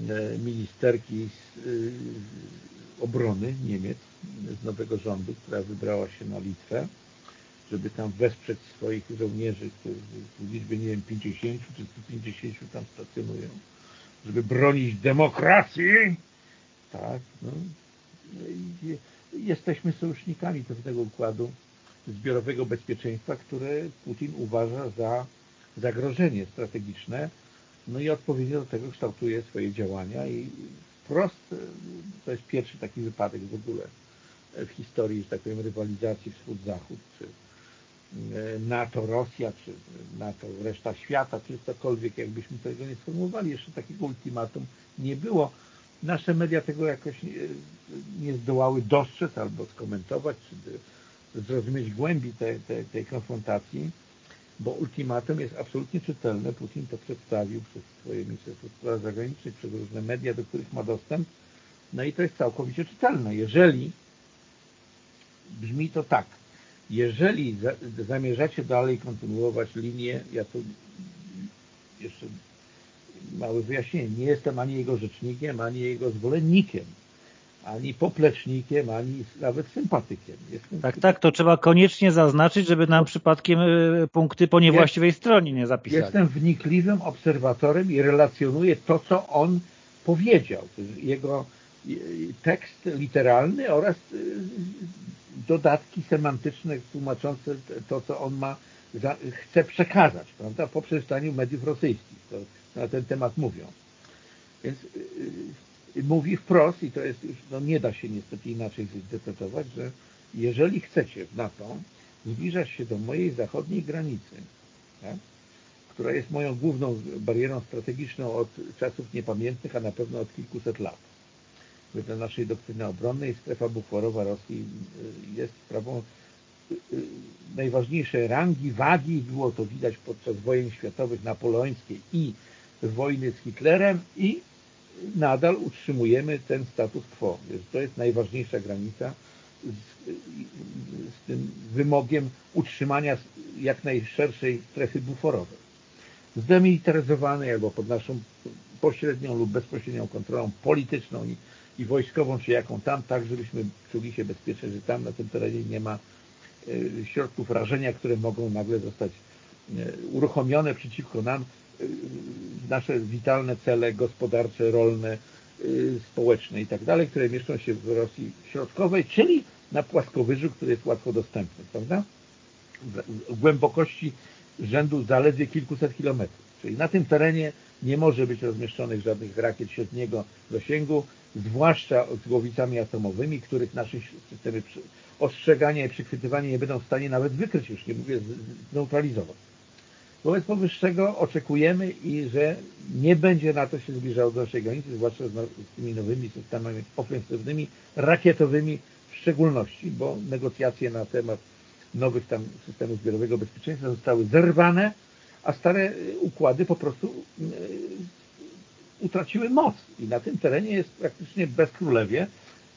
e, ministerki e, obrony Niemiec z nowego rządu, która wybrała się na Litwę, żeby tam wesprzeć swoich żołnierzy, którzy w liczbie, nie wiem, 50 czy 150 tam stacjonują żeby bronić demokracji, tak, no, jesteśmy sojusznikami pewnego układu zbiorowego bezpieczeństwa, które Putin uważa za zagrożenie strategiczne, no i odpowiednio do tego kształtuje swoje działania i wprost to jest pierwszy taki wypadek w ogóle w historii, że tak powiem, rywalizacji wschód-zachód, czy E, NATO Rosja, czy NATO reszta świata, czy cokolwiek, jakbyśmy tego nie sformułowali, jeszcze takiego ultimatum nie było. Nasze media tego jakoś nie, nie zdołały dostrzec albo skomentować, czy zrozumieć głębi tej, tej, tej konfrontacji, bo ultimatum jest absolutnie czytelne. Putin to przedstawił przez swoje Ministerstwo Spraw Zagranicznych, przez różne media, do których ma dostęp. No i to jest całkowicie czytelne. Jeżeli brzmi to tak, jeżeli zamierzacie dalej kontynuować linię, ja tu jeszcze małe wyjaśnienie, nie jestem ani jego rzecznikiem, ani jego zwolennikiem, ani poplecznikiem, ani nawet sympatykiem. Jestem tak, tak, to trzeba koniecznie zaznaczyć, żeby nam przypadkiem e, punkty po niewłaściwej jest, stronie nie zapisali. Jestem wnikliwym obserwatorem i relacjonuję to, co on powiedział. Jego tekst literalny oraz dodatki semantyczne tłumaczące to, co on ma, chce przekazać, prawda, po przeczytaniu mediów rosyjskich, to na ten temat mówią. Więc yy, mówi wprost, i to jest już, no nie da się niestety inaczej zinterpretować, że jeżeli chcecie w NATO zbliżać się do mojej zachodniej granicy, tak, która jest moją główną barierą strategiczną od czasów niepamiętnych, a na pewno od kilkuset lat, wedle naszej doktryny obronnej strefa buforowa Rosji y, jest sprawą y, y, najważniejszej rangi, wagi. Było to widać podczas wojen światowych napoleońskiej i wojny z Hitlerem i nadal utrzymujemy ten status quo. To jest najważniejsza granica z, z tym wymogiem utrzymania jak najszerszej strefy buforowej. Zdemilitaryzowanej albo pod naszą pośrednią lub bezpośrednią kontrolą polityczną i i wojskową, czy jaką tam, tak żebyśmy czuli się bezpiecznie, że tam na tym terenie nie ma e, środków rażenia, które mogą nagle zostać e, uruchomione przeciwko nam e, nasze witalne cele gospodarcze, rolne, społeczne i tak dalej, które mieszczą się w Rosji Środkowej, czyli na płaskowyżu, który jest łatwo dostępny, prawda? W głębokości rzędu zaledwie kilkuset kilometrów. Czyli na tym terenie nie może być rozmieszczonych żadnych rakiet średniego zasięgu, zwłaszcza z głowicami atomowymi, których nasze systemy ostrzegania i przechwytywania nie będą w stanie nawet wykryć, już nie mówię zneutralizować. Wobec powyższego oczekujemy i że nie będzie NATO się zbliżało do naszej granicy, zwłaszcza z tymi nowymi systemami ofensywnymi, rakietowymi w szczególności, bo negocjacje na temat nowych tam systemów zbiorowego bezpieczeństwa zostały zerwane, a stare układy po prostu utraciły moc i na tym terenie jest praktycznie bezkrólewie,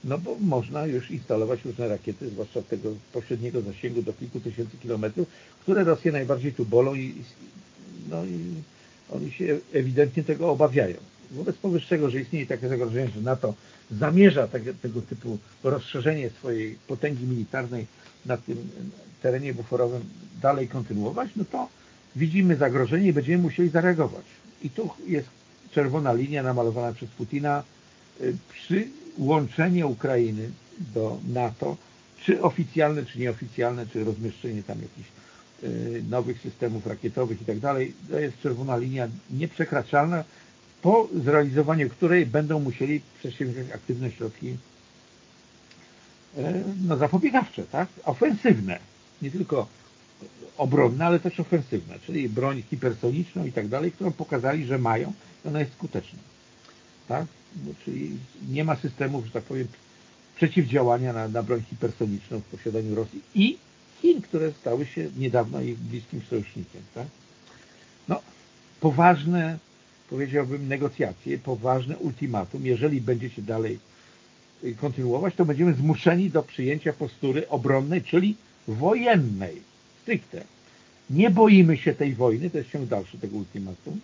no bo można już instalować różne rakiety, zwłaszcza tego pośredniego zasięgu do kilku tysięcy kilometrów, które Rosję najbardziej tu bolą i, no i oni się ewidentnie tego obawiają. Wobec powyższego, że istnieje takie zagrożenie, że NATO zamierza tego, typu rozszerzenie swojej potęgi militarnej na tym terenie buforowym dalej kontynuować, no to widzimy zagrożenie i będziemy musieli zareagować. I tu jest czerwona linia namalowana przez Putina y, przyłączenie Ukrainy do NATO, czy oficjalne, czy nieoficjalne, czy rozmieszczenie tam jakichś nowych systemów rakietowych i tak dalej. To jest czerwona linia nieprzekraczalna, po zrealizowaniu której będą musieli przedsięwziąć aktywne środki no, zapobiegawcze, tak? ofensywne, nie tylko obronne, ale też ofensywne, czyli broń hipersoniczną i tak dalej, którą pokazali, że mają, ona jest skuteczna. Tak? No, czyli nie ma systemów, że tak powiem, przeciwdziałania na, na broń hipersoniczną w posiadaniu Rosji i Chin, które stały się niedawno ich bliskim sojusznikiem. Tak? No, poważne, powiedziałbym, negocjacje, poważne ultimatum. Jeżeli będziecie dalej y, kontynuować, to będziemy zmuszeni do przyjęcia postury obronnej, czyli wojennej, stricte. Nie boimy się tej wojny, to jest ciąg dalszy tego ultimatum.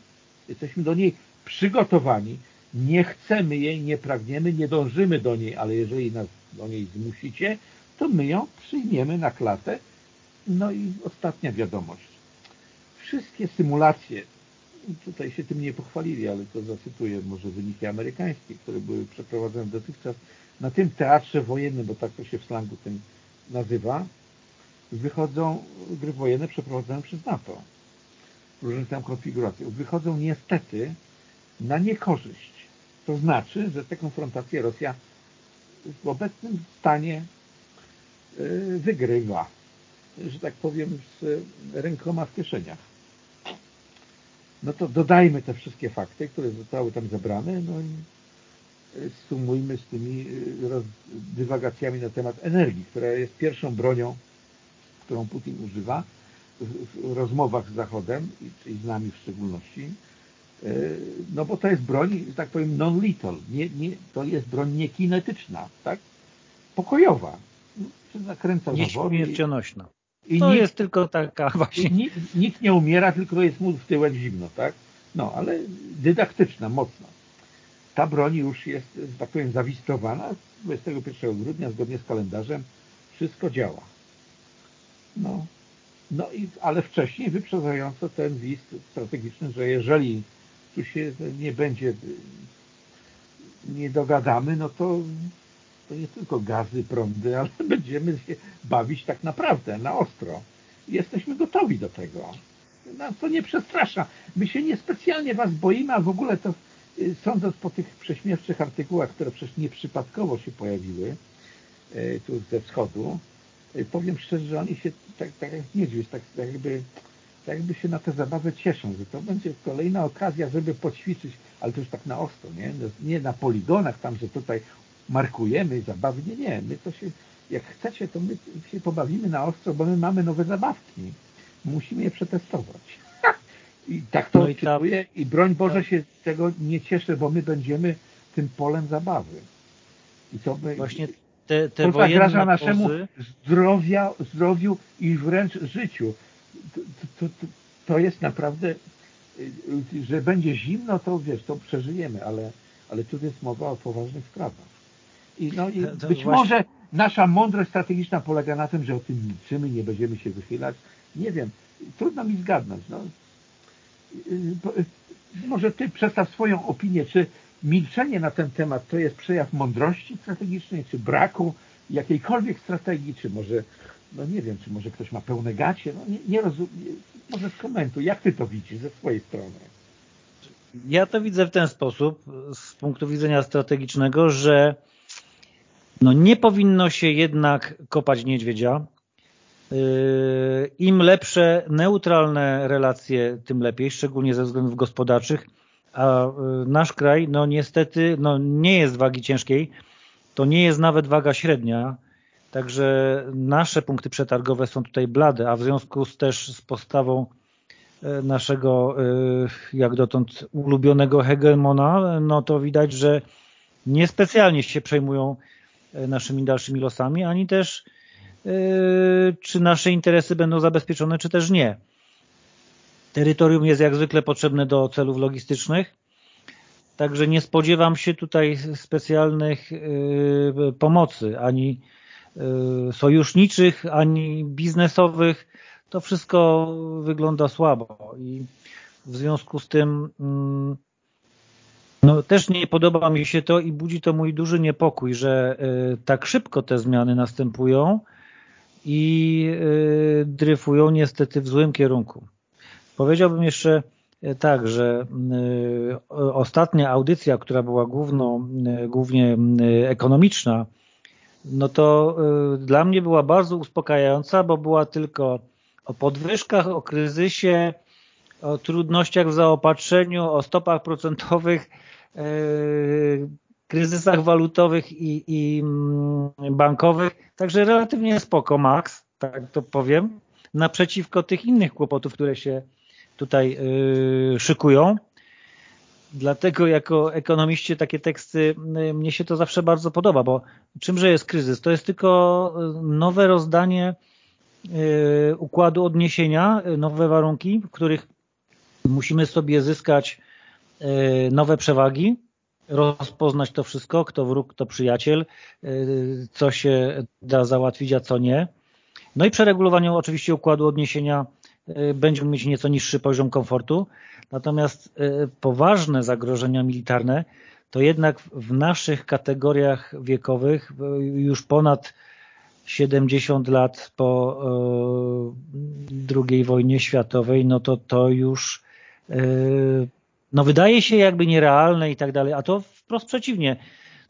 Jesteśmy do niej przygotowani, nie chcemy jej, nie pragniemy, nie dążymy do niej, ale jeżeli nas do niej zmusicie, to my ją przyjmiemy na klatę. No i ostatnia wiadomość. Wszystkie symulacje, tutaj się tym nie pochwalili, ale to zacytuję może wyniki amerykańskie, które były przeprowadzone dotychczas na tym teatrze wojennym, bo tak to się w slangu tym nazywa, wychodzą gry wojenne przeprowadzone przez NATO w różnych tam konfiguracjach. Wychodzą niestety na niekorzyść. To znaczy, że te konfrontacje Rosja w obecnym stanie y, wygrywa, że tak powiem, z rękoma w kieszeniach. No to dodajmy te wszystkie fakty, które zostały tam zebrane, no i y, sumujmy z tymi y, dywagacjami na temat energii, która jest pierwszą bronią, którą Putin używa w rozmowach z Zachodem, i z nami w szczególności, no bo to jest broń, że tak powiem, non-lethal. Nie, nie, to jest broń niekinetyczna, tak? Pokojowa. Nakręca Nieśmiercionośna. I to nikt, jest tylko taka właśnie... Nikt, nikt, nie umiera, tylko jest mu w tyłek zimno, tak? No, ale dydaktyczna, mocna. Ta broń już jest, że tak powiem, zawistowana. 21 grudnia, zgodnie z kalendarzem, wszystko działa. No, no i, ale wcześniej wyprzedzająco ten wist strategiczny, że jeżeli tu się nie będzie, nie dogadamy, no to, to nie tylko gazy, prądy, ale będziemy się bawić tak naprawdę na ostro. Jesteśmy gotowi do tego. To nie przestrasza. My się niespecjalnie Was boimy, a w ogóle to y, sądząc po tych prześmiewczych artykułach, które przecież nieprzypadkowo się pojawiły y, tu ze wschodu, powiem szczerze, że oni się tak, tak jak niedźwiedź, tak, tak jakby tak jakby się na tę zabawę cieszą, że to będzie kolejna okazja, żeby poćwiczyć, ale to już tak na ostro, nie? No, nie na poligonach tam, że tutaj markujemy zabawy, nie, my to się, jak chcecie, to my się pobawimy na ostro, bo my mamy nowe zabawki. Musimy je przetestować. I tak to no i, ta... i broń Boże się tego nie cieszę, bo my będziemy tym polem zabawy. I to my, Właśnie te, te to zagraża naszemu zdrowia, zdrowiu i wręcz życiu to, to, to jest naprawdę, że będzie zimno, to wiesz, to przeżyjemy, ale, ale tu jest mowa o poważnych sprawach. I, no, i to, to być właśnie... może nasza mądrość strategiczna polega na tym, że o tym milczymy, nie będziemy się wychylać. Nie wiem, trudno mi zgadnąć. No. Może ty przedstaw swoją opinię, czy milczenie na ten temat to jest przejaw mądrości strategicznej, czy braku jakiejkolwiek strategii, czy może no nie wiem, czy może ktoś ma pełne gacie, no nie, nie rozumiem, może skomentuj, jak ty to widzisz ze swojej strony? Ja to widzę w ten sposób, z punktu widzenia strategicznego, że no nie powinno się jednak kopać niedźwiedzia. Yy, Im lepsze neutralne relacje, tym lepiej, szczególnie ze względów gospodarczych, a yy, nasz kraj, no niestety, no nie jest wagi ciężkiej, to nie jest nawet waga średnia, Także nasze punkty przetargowe są tutaj blade, a w związku z też z postawą e, naszego e, jak dotąd ulubionego hegemona, no to widać, że niespecjalnie się przejmują e, naszymi dalszymi losami, ani też czy nasze interesy będą zabezpieczone, czy też nie. Terytorium jest jak zwykle potrzebne do celów logistycznych, także nie spodziewam się tutaj specjalnych pomocy, ani Y, sojuszniczych, ani biznesowych. To wszystko wygląda słabo i w związku z tym mm, no, też nie podoba mi się to i budzi to mój duży niepokój, że y, tak szybko te zmiany następują i dryfują niestety w złym kierunku. Powiedziałbym jeszcze tak, że ostatnia audycja, która była główno, głównie ekonomiczna, no to dla mnie była bardzo uspokajająca, bo była tylko o podwyżkach, o kryzysie, o trudnościach w zaopatrzeniu, o stopach procentowych, e, kryzysach walutowych i, i bankowych. Także relatywnie spoko, Max, tak to powiem, naprzeciwko tych innych kłopotów, które się tutaj e, szykują. Dlatego jako ekonomiście takie teksty, e, mnie się to zawsze bardzo podoba, bo czymże jest kryzys? To jest tylko nowe rozdanie układu odniesienia, nowe warunki, w których Musimy sobie zyskać nowe przewagi, rozpoznać to wszystko, kto wróg, kto przyjaciel, co się da załatwić, a co nie. No i przeregulowanie oczywiście układu odniesienia będziemy mieć nieco niższy poziom komfortu, natomiast poważne zagrożenia militarne to jednak w naszych kategoriach wiekowych już ponad 70 lat po II wojnie światowej, no to to już no wydaje się jakby nierealne i tak dalej, a to wprost przeciwnie.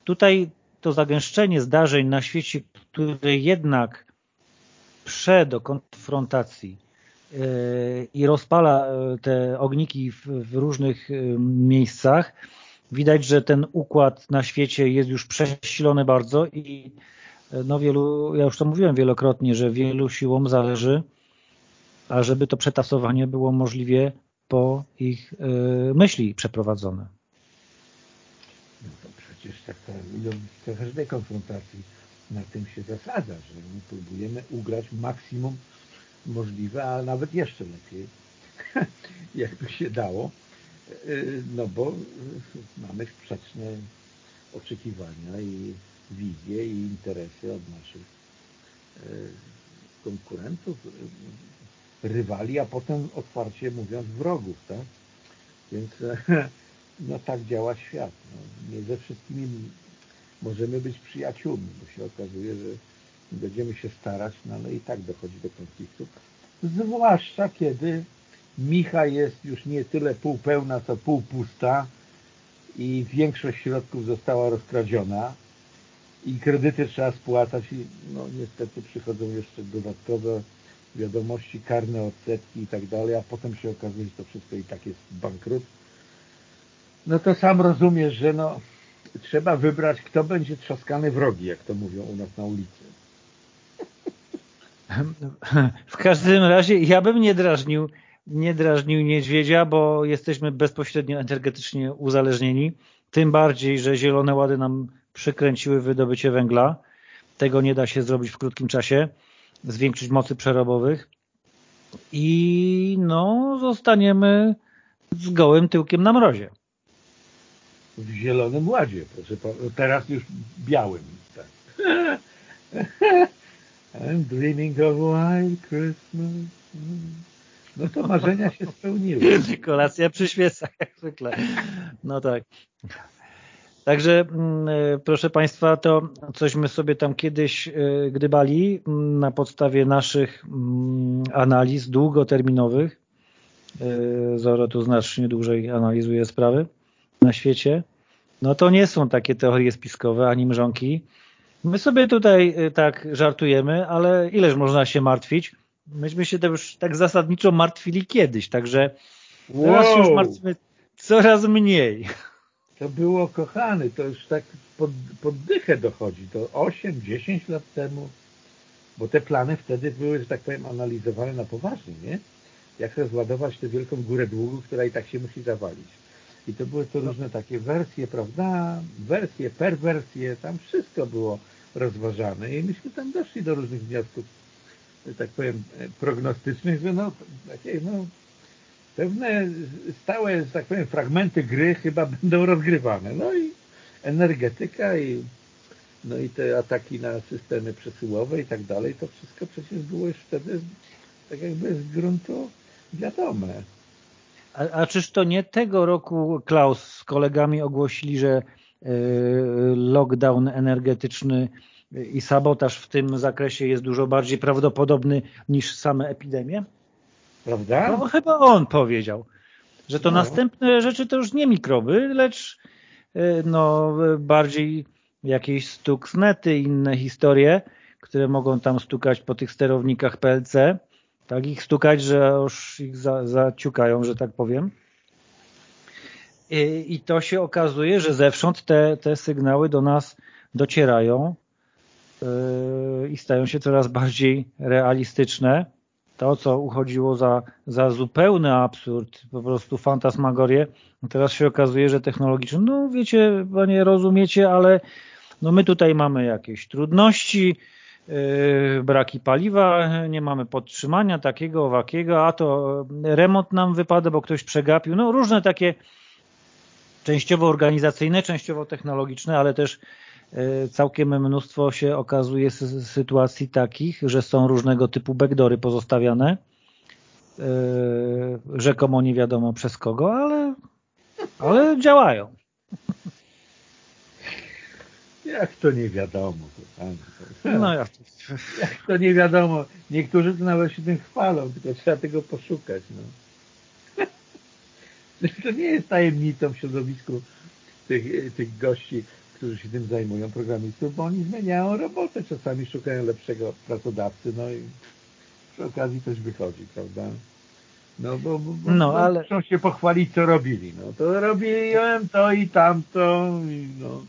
Tutaj to zagęszczenie zdarzeń na świecie, które jednak prze do konfrontacji i rozpala yy, te ogniki w, różnych miejscach, widać, że ten układ na świecie jest już przesilony bardzo i no wielu, ja już to mówiłem wielokrotnie, że wielu siłom zależy, a żeby to przetasowanie było możliwie po ich myśli przeprowadzone. No to przecież tak to w każdej konfrontacji na tym się zasadza, że my próbujemy ugrać maksimum możliwe, a nawet jeszcze lepiej, jakby się dało, y, no bo mamy sprzeczne oczekiwania i wizje i interesy od naszych y, konkurentów, rywali, a potem otwarcie mówiąc wrogów, tak? Więc no tak działa świat. No. Nie ze wszystkimi możemy być przyjaciółmi, bo się okazuje, że będziemy się starać, no ale i tak dochodzi do konfliktu. Zwłaszcza kiedy micha jest już nie tyle półpełna, co półpusta i większość środków została rozkradziona i kredyty trzeba spłacać i no niestety przychodzą jeszcze dodatkowe wiadomości karne, odsetki i tak dalej, a potem się okazuje, że to wszystko i tak jest bankrut, no to sam rozumiesz, że no trzeba wybrać, kto będzie trzaskany wrogi, jak to mówią u nas na ulicy. W każdym razie ja bym nie drażnił, nie drażnił niedźwiedzia, bo jesteśmy bezpośrednio energetycznie uzależnieni. Tym bardziej, że zielone łady nam przykręciły wydobycie węgla. Tego nie da się zrobić w krótkim czasie zwiększyć mocy przerobowych i no zostaniemy z gołym tyłkiem na mrozie. W zielonym ładzie, proszę teraz już białym. Tak. I'm dreaming of white Christmas. No to marzenia się spełniły. Kolacja przy świecach, jak zwykle. No tak. Także mm, e, proszę Państwa, to cośmy sobie tam kiedyś e, gdybali mm, na podstawie naszych mm, analiz długoterminowych. E, Zoro tu znacznie dłużej analizuje sprawy na świecie. No to nie są takie teorie spiskowe ani mrzonki. My sobie tutaj tak żartujemy, ale ileż można się martwić? Myśmy się to już tak zasadniczo martwili kiedyś, także wow. teraz się już martwimy coraz mniej. To było kochany, to już tak pod, pod dychę dochodzi, to 8-10 lat temu, bo te plany wtedy były, że tak powiem, analizowane na poważnie, nie? Jak rozładować tę wielką górę długu, która i tak się musi zawalić. I to były to różne takie wersje, prawda? Wersje, perwersje, tam wszystko było rozważane i myśmy tam doszli do różnych wniosków, tak powiem, prognostycznych, że no, takie, no pewne stałe, tak powiem, fragmenty gry chyba będą rozgrywane. No i energetyka i no i te ataki na systemy przesyłowe i tak dalej, to wszystko przecież było już wtedy tak jakby z gruntu wiadome. A, a czyż to nie tego roku Klaus z kolegami ogłosili, że lockdown energetyczny i sabotaż w tym zakresie jest dużo bardziej prawdopodobny niż same epidemie. Prawda? No, chyba on powiedział, że to no. następne rzeczy to już nie mikroby, lecz y, no, bardziej jakieś stuxnety, inne historie, które mogą tam stukać po tych sterownikach PLC, tak ich stukać, że już ich za, zaciukają, że tak powiem. I, I, to się okazuje, że zewsząd te, te sygnały do nas docierają yy, i stają się coraz bardziej realistyczne. To, co uchodziło za, za zupełny absurd, po prostu fantasmagorię, teraz się okazuje, że technologicznie, no wiecie, panie rozumiecie, ale no my tutaj mamy jakieś trudności, yy, braki paliwa, nie mamy podtrzymania takiego, owakiego, a to remont nam wypada, bo ktoś przegapił. No różne takie częściowo organizacyjne, częściowo technologiczne, ale też yy, całkiem mnóstwo się okazuje sytuacji takich, że są różnego typu backdory pozostawiane, yy, rzekomo nie wiadomo przez kogo, ale, ale działają. Jak to nie wiadomo, No to... jak to nie wiadomo. Niektórzy to nawet się tym chwalą, tylko trzeba tego poszukać. No. To nie jest tajemnicą w środowisku tych, tych gości, którzy się tym zajmują, programistów, bo oni zmieniają robotę, czasami szukają lepszego pracodawcy, no i przy okazji coś wychodzi, prawda? No bo, bo, no, bo ale... muszą się pochwalić, co robili. No to robiłem to i tamto, i no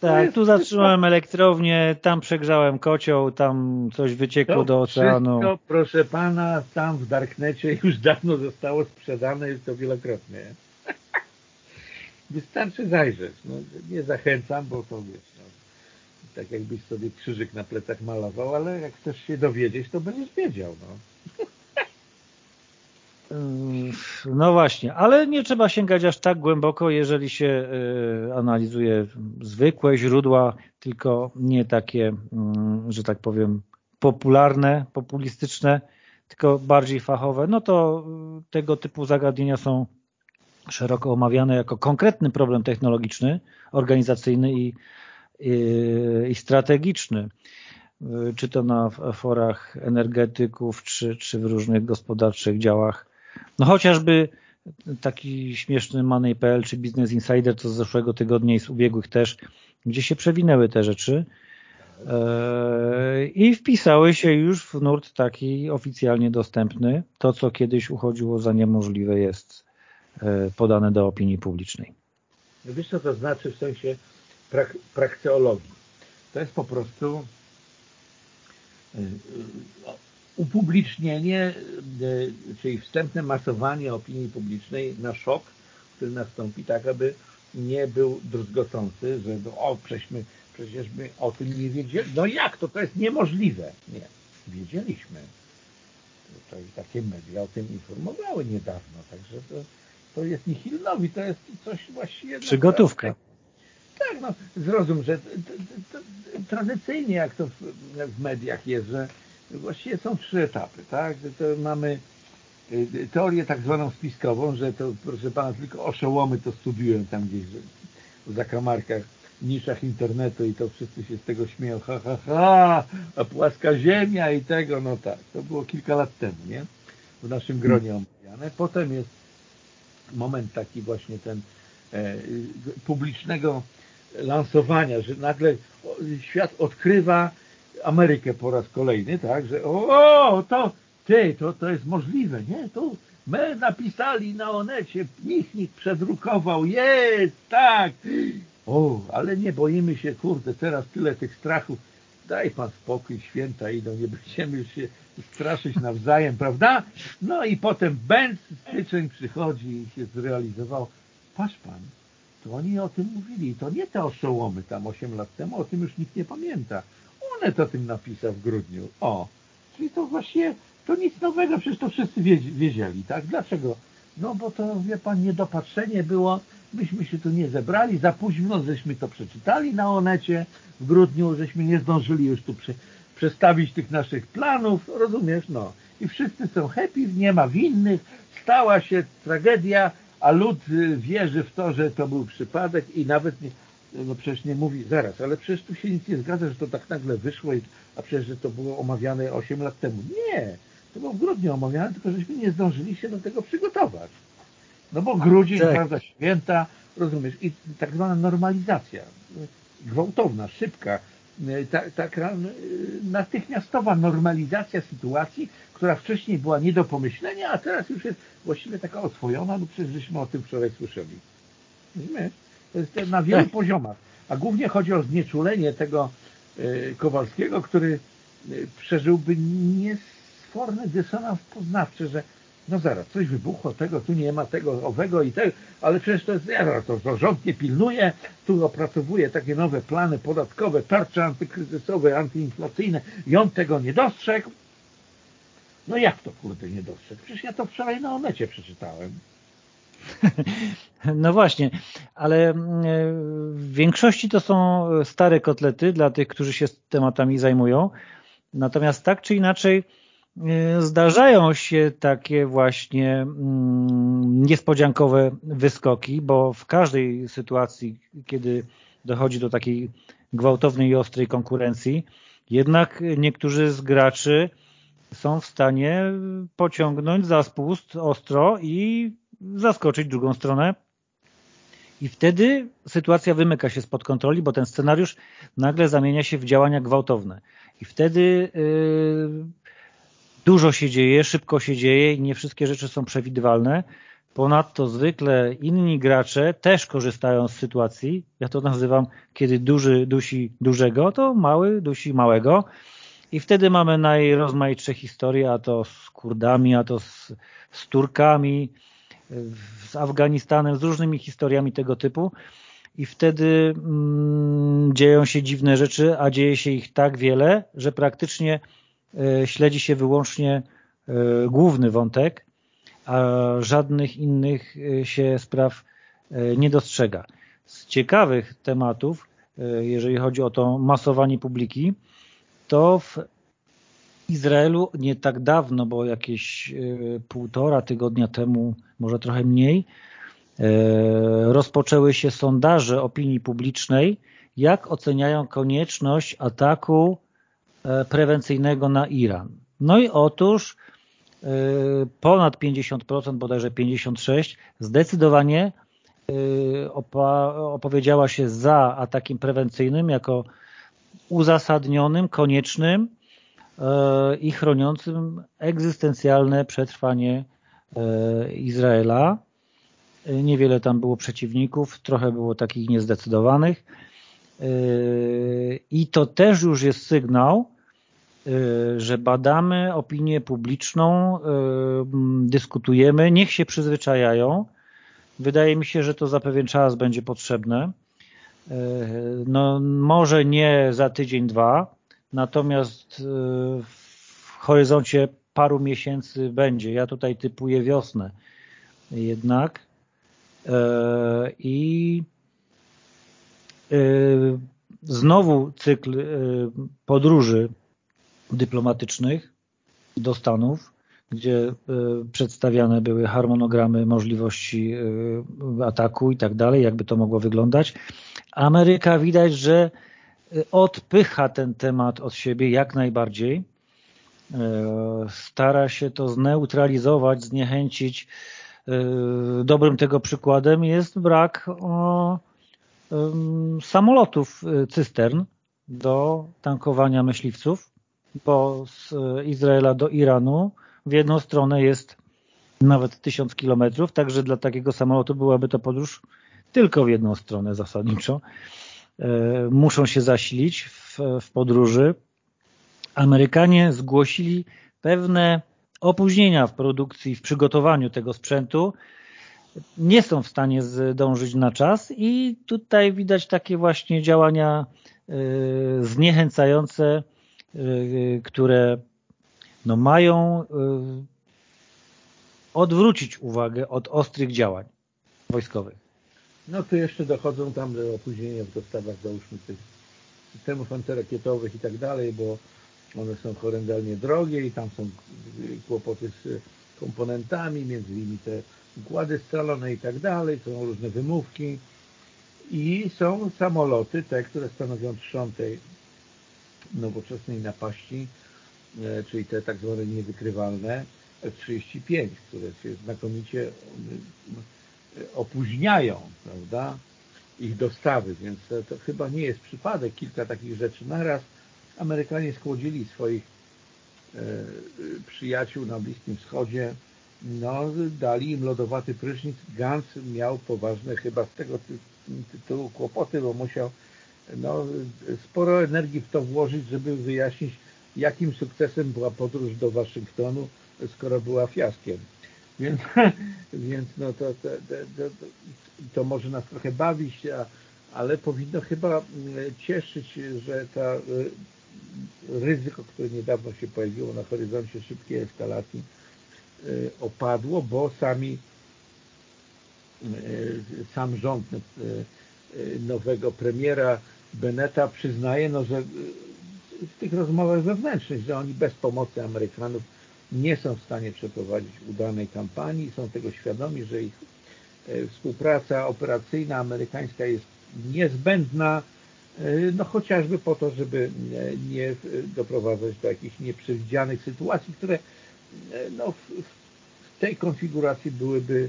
tak, tu zatrzymałem elektrownię, tam przegrzałem kocioł, tam coś wyciekło to do oceanu. Wszystko, proszę pana, tam w Darknecie już dawno zostało sprzedane, jest to wielokrotnie. Wystarczy zajrzeć. No, nie zachęcam, bo to wiesz, no, tak jakbyś sobie krzyżyk na plecach malował, ale jak chcesz się dowiedzieć, to będziesz wiedział. No. No właśnie, ale nie trzeba sięgać aż tak głęboko, jeżeli się y, analizuje zwykłe źródła, tylko nie takie, mm, że tak powiem, popularne, populistyczne, tylko bardziej fachowe, no to y, tego typu zagadnienia są szeroko omawiane jako konkretny problem technologiczny, organizacyjny i, i, i strategiczny. Czy to na forach energetyków, czy, czy w różnych gospodarczych działach no chociażby taki śmieszny Money.pl czy Business Insider, to z zeszłego tygodnia i z ubiegłych też, gdzie się przewinęły te rzeczy e, i wpisały się już w nurt taki oficjalnie dostępny. To, co kiedyś uchodziło za niemożliwe jest e, podane do opinii publicznej. Wiesz, co to znaczy w sensie prak prakteologii? To jest po prostu e, upublicznienie, e, czyli wstępne masowanie opinii publicznej na szok, który nastąpi, tak aby nie był druzgocący, że o, przecież przecież my o tym nie wiedzieli. No jak to? To jest niemożliwe. Nie. Wiedzieliśmy. To i takie media o tym informowały niedawno, także to, to jest nihilnowi, to jest coś właściwie... Przygotówka. Tak, no zrozum, że tradycyjnie jak to w, w mediach jest, że właściwie są trzy etapy, tak? To mamy y, teorię tak zwaną spiskową, że to, proszę pana, tylko oszołomy to studiują tam gdzieś w zakamarkach, niszach internetu i to wszyscy się z tego śmieją, ha, ha, ha, a płaska ziemia i tego, no tak, to było kilka lat temu, nie? W naszym gronie omawiane. Potem jest moment taki właśnie ten e, publicznego lansowania, że nagle świat odkrywa Amerykę po raz kolejny, tak, że o, to, ty, to, to jest możliwe, nie, tu my napisali na Onecie, Michnik przedrukował, jest, tak, o, ale nie boimy się, kurde, teraz tyle tych strachów, daj Pan spokój, święta idą, nie będziemy już się straszyć nawzajem, prawda? No i potem bęc, styczeń przychodzi i się zrealizował. Patrz Pan, to oni o tym mówili, to nie te oszołomy tam 8 lat temu, o tym już nikt nie pamięta. Onet o tym napisał w grudniu. O, czyli to właśnie, to nic nowego, przecież to wszyscy wiedzieli, tak? Dlaczego? No bo to, wie pan, niedopatrzenie było, myśmy się tu nie zebrali, za późno żeśmy to przeczytali na Onecie w grudniu, żeśmy nie zdążyli już tu prze, przestawić tych naszych planów, rozumiesz, no. I wszyscy są happy, nie ma winnych, stała się tragedia, a lud y, wierzy w to, że to był przypadek i nawet nie, no przecież nie mówi, zaraz, ale przecież tu się nic nie zgadza, że to tak nagle wyszło, a przecież że to było omawiane 8 lat temu. Nie, to było w grudniu omawiane, tylko żeśmy nie zdążyli się do tego przygotować. No bo grudzień, tak. prawda, święta, rozumiesz, i tak zwana normalizacja, gwałtowna, szybka, taka natychmiastowa normalizacja sytuacji, która wcześniej była nie do pomyślenia, a teraz już jest właściwie taka oswojona, no przecież żeśmy o tym wczoraj słyszeli. Rozumiesz? Jest na wielu poziomach. A głównie chodzi o znieczulenie tego e, Kowalskiego, który e, przeżyłby niesforny dysonans poznawczy, że no zaraz, coś wybuchło, tego, tu nie ma tego, owego i tego, ale przecież to jest, ja, to, to rząd nie pilnuje, tu opracowuje takie nowe plany podatkowe, tarcze antykryzysowe, antyinflacyjne i on tego nie dostrzegł. No jak to kurde nie dostrzegł? Przecież ja to wczoraj na Onecie przeczytałem. No właśnie, ale mm, w większości to są stare kotlety dla tych, którzy się tematami zajmują. Natomiast tak czy inaczej e, zdarzają się takie właśnie mm, niespodziankowe wyskoki, bo w każdej sytuacji, kiedy dochodzi do takiej gwałtownej i ostrej konkurencji, jednak niektórzy z graczy są w stanie pociągnąć za spust ostro i zaskoczyć drugą stronę. I wtedy sytuacja wymyka się spod kontroli, bo ten scenariusz nagle zamienia się w działania gwałtowne. I wtedy yy, dużo się dzieje, szybko się dzieje i nie wszystkie rzeczy są przewidywalne. Ponadto zwykle inni gracze też korzystają z sytuacji. Ja to nazywam, kiedy duży dusi dużego, to mały dusi małego. I wtedy mamy najrozmaitsze historie, a to z Kurdami, a to z, z Turkami, z Afganistanem, z różnymi historiami tego typu i wtedy mm, dzieją się dziwne rzeczy, a dzieje się ich tak wiele, że praktycznie e, śledzi się wyłącznie e, główny wątek, a żadnych innych e, się spraw nie dostrzega. Z ciekawych tematów, jeżeli chodzi o to masowanie publiki, to w Izraelu nie tak dawno, bo jakieś e, półtora tygodnia temu, może trochę mniej, e, rozpoczęły się sondaże opinii publicznej, jak oceniają konieczność ataku e, prewencyjnego na Iran. No i otóż ponad 50%, bodajże 56%, zdecydowanie opowiedziała się za atakiem prewencyjnym jako uzasadnionym, koniecznym i chroniącym egzystencjalne przetrwanie e, Izraela. E, niewiele tam było przeciwników, trochę było takich niezdecydowanych. I to też już jest sygnał, że badamy opinię publiczną, dyskutujemy, niech się przyzwyczajają. Wydaje mi się, że to za pewien czas będzie potrzebne. No, może nie za tydzień, dwa, natomiast e, w horyzoncie paru miesięcy będzie. Ja tutaj typuję wiosnę jednak e, i e, znowu cykl podróży dyplomatycznych do Stanów, gdzie przedstawiane były harmonogramy możliwości ataku i tak dalej, jakby to mogło wyglądać. Ameryka widać, że odpycha ten temat od siebie jak najbardziej. E, stara się to zneutralizować, zniechęcić. E, dobrym tego przykładem jest brak samolotów e, cystern do tankowania myśliwców, bo z Izraela do Iranu w jedną stronę jest nawet tysiąc kilometrów, także dla takiego samolotu byłaby to podróż tylko w jedną stronę zasadniczo. E, muszą się zasilić w, w podróży. Amerykanie zgłosili pewne opóźnienia w produkcji, w przygotowaniu tego sprzętu. Nie są w stanie zdążyć na czas i tutaj widać takie właśnie działania e, zniechęcające, e, które no mają odwrócić uwagę od ostrych działań wojskowych. No to jeszcze dochodzą tam opóźnienia w dostawach załóżmy tych systemów antyrakietowych i tak dalej, bo one są horrendalnie drogie i tam są kłopoty z komponentami, między innymi te układy scalone i tak dalej, są różne wymówki. I są samoloty, te, które stanowią trzon tej nowoczesnej napaści, e, czyli te tak zwane niewykrywalne F-35, które się znakomicie opóźniają, prawda, ich dostawy, więc to, to chyba nie jest przypadek, kilka takich rzeczy naraz. Amerykanie schłodzili swoich e, przyjaciół na Bliskim Wschodzie, no, dali im lodowaty prysznic. Gantz miał poważne chyba z tego tytułu kłopoty, bo musiał no, sporo energii w to włożyć, żeby wyjaśnić, jakim sukcesem była podróż do Waszyngtonu, skoro była fiaskiem. Więc, więc no to, to, to, to, może nas trochę bawić, a, ale powinno chyba mm, cieszyć, że ta e, ryzyko, które niedawno się pojawiło na horyzoncie szybkiej eskalacji e, opadło, bo sami e, sam rząd nowego premiera Beneta przyznaje, no, że w tych rozmowach wewnętrznych, że oni bez pomocy Amerykanów nie są w stanie przeprowadzić udanej kampanii, są tego świadomi, że ich e, współpraca operacyjna amerykańska jest niezbędna, e, no chociażby po to, żeby nie doprowadzać do jakichś nieprzewidzianych sytuacji, które no, w tej konfiguracji byłyby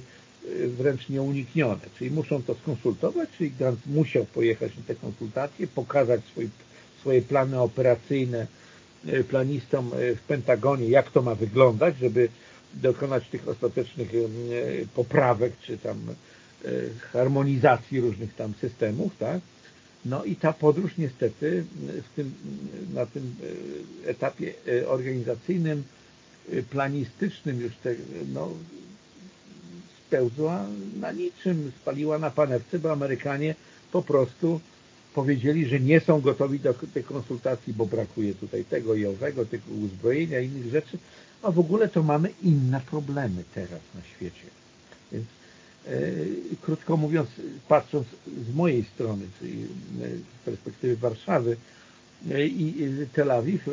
e, wręcz nieuniknione. Czyli muszą to skonsultować, czyli Gantz musiał pojechać na te konsultacje, pokazać swój, swoje plany operacyjne E, planistom e, w Pentagonie, jak to ma wyglądać, żeby dokonać tych ostatecznych e, poprawek, czy tam harmonizacji różnych tam systemów, tak? No i ta podróż niestety tym, na tym etapie organizacyjnym, planistycznym już te, no, spełzła na niczym, spaliła na panewce, bo Amerykanie po prostu powiedzieli, że nie są gotowi do tych konsultacji, bo brakuje tutaj tego i owego, tego uzbrojenia, innych rzeczy, a w ogóle to mamy inne problemy teraz na świecie. Więc e, krótko mówiąc, patrząc z mojej strony, czyli e, z perspektywy Warszawy e, i Tel Awiw,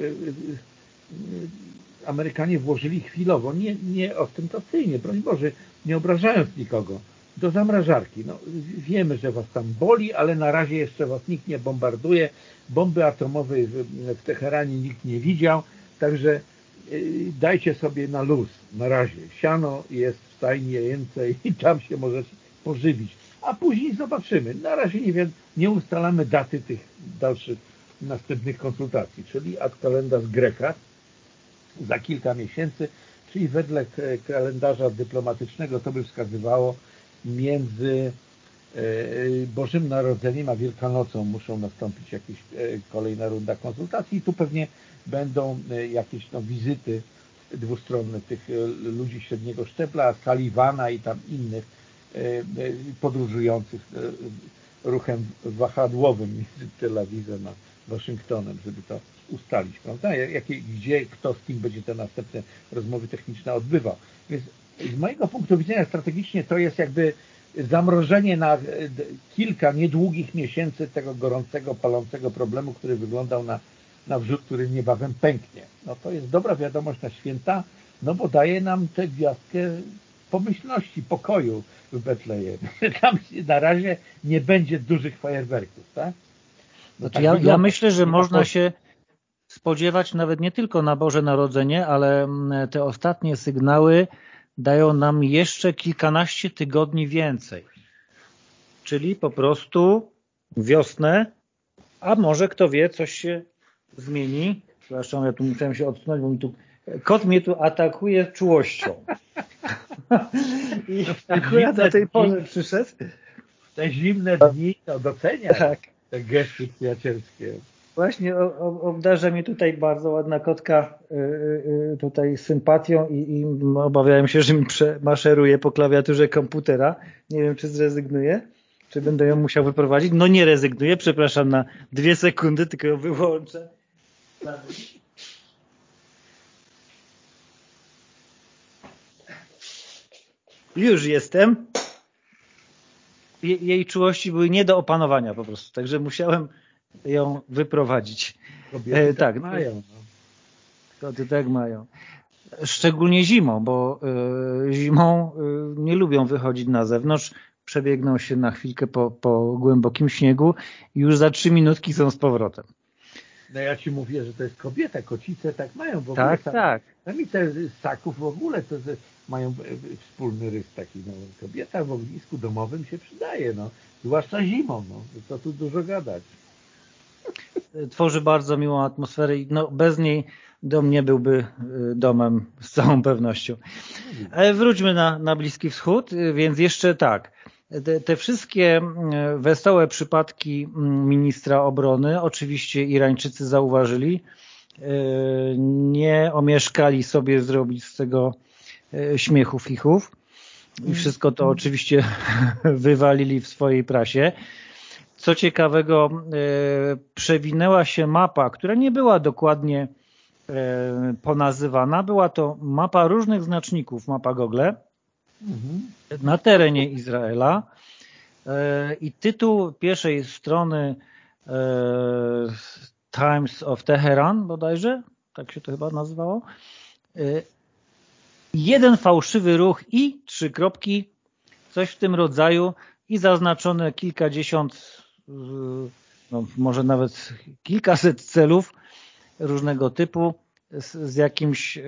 Amerykanie włożyli chwilowo, nie, nie ostentacyjnie, broń Boże, nie obrażając nikogo, do zamrażarki. No, wiemy, że was tam boli, ale na razie jeszcze was nikt nie bombarduje. Bomby atomowej w, w Teheranie nikt nie widział, także y, dajcie sobie na luz na razie. Siano jest w stajni jęcej i tam się możecie pożywić. A później zobaczymy. Na razie nie, wiem, nie ustalamy daty tych dalszych następnych konsultacji, czyli ad kalendarz Greka za kilka miesięcy, czyli wedle kalendarza dyplomatycznego to by wskazywało między e, Bożym Narodzeniem a Wielkanocą muszą nastąpić jakieś e, kolejna runda konsultacji i tu pewnie będą e, jakieś no, wizyty dwustronne tych ludzi średniego szczebla, Sullivana i tam innych podróżujących ruchem wahadłowym między Tel Awivem a Waszyngtonem, żeby to ustalić, prawda? Jakie, gdzie, kto z kim będzie te następne rozmowy techniczne odbywał. Więc z mojego punktu widzenia strategicznie to jest jakby zamrożenie na kilka niedługich miesięcy tego gorącego, palącego problemu, który wyglądał na, na wrzut, który niebawem pęknie. No to jest dobra wiadomość na święta, no bo daje nam tę gwiazdkę pomyślności, pokoju w Betlejem. Tam na razie nie będzie dużych fajerwerków, tak? No tak ja, ja, myślę, że można się spodziewać nawet nie tylko na Boże Narodzenie, ale mm, te ostatnie sygnały dają nam jeszcze kilkanaście tygodni więcej. Czyli po prostu wiosnę, a może kto wie, coś się zmieni. Przepraszam, ja tu musiałem się odsunąć, bo mi tu kot mnie tu atakuje czułością. I akurat na tej porze przyszedł. Te zimne dni to docenia tak. te gesty przyjacielskie. Właśnie obdarza mnie tutaj bardzo ładna kotka y, y, y, tutaj sympatią i, i obawiałem się, że mi maszeruje po klawiaturze komputera. Nie wiem, czy zrezygnuję, czy będę ją musiał wyprowadzić. No nie rezygnuję, przepraszam na dwie sekundy, tylko ją wyłączę. Już jestem. jej czułości były nie do opanowania po prostu, także musiałem ją wyprowadzić. Kobiety e, tak, tak mają. No. Kobiety tak mają. Szczególnie zimą, bo y, zimą y, nie lubią wychodzić na zewnątrz. przebiegną się na chwilkę po, po głębokim śniegu i już za trzy minutki są z powrotem. No ja ci mówię, że to jest kobieta, kocice tak mają w ogóle. Tak, tak. Samice ssaków w ogóle to mają e, wspólny rys taki. No, kobieta w ognisku domowym się przydaje, no, zwłaszcza zimą. No, co tu dużo gadać. Tworzy bardzo miłą atmosferę i no, bez niej dom nie byłby y, domem z całą pewnością. Ale wróćmy na, na Bliski Wschód, y, więc jeszcze tak. Te, te, wszystkie y, wesołe przypadki mm, ministra obrony, oczywiście Irańczycy zauważyli, nie omieszkali sobie zrobić z tego śmiechów fichów i wszystko to oczywiście wywalili w swojej prasie. Co ciekawego, przewinęła się mapa, która nie była dokładnie E, ponazywana. Była to mapa różnych znaczników, mapa Google mhm. na terenie Izraela e, i tytuł pierwszej strony e, Times of Teheran bodajże, tak się to chyba nazywało, jeden fałszywy ruch i trzy kropki, coś w tym rodzaju i zaznaczone kilkadziesiąt, no może nawet kilkaset celów różnego typu z, z jakimś y,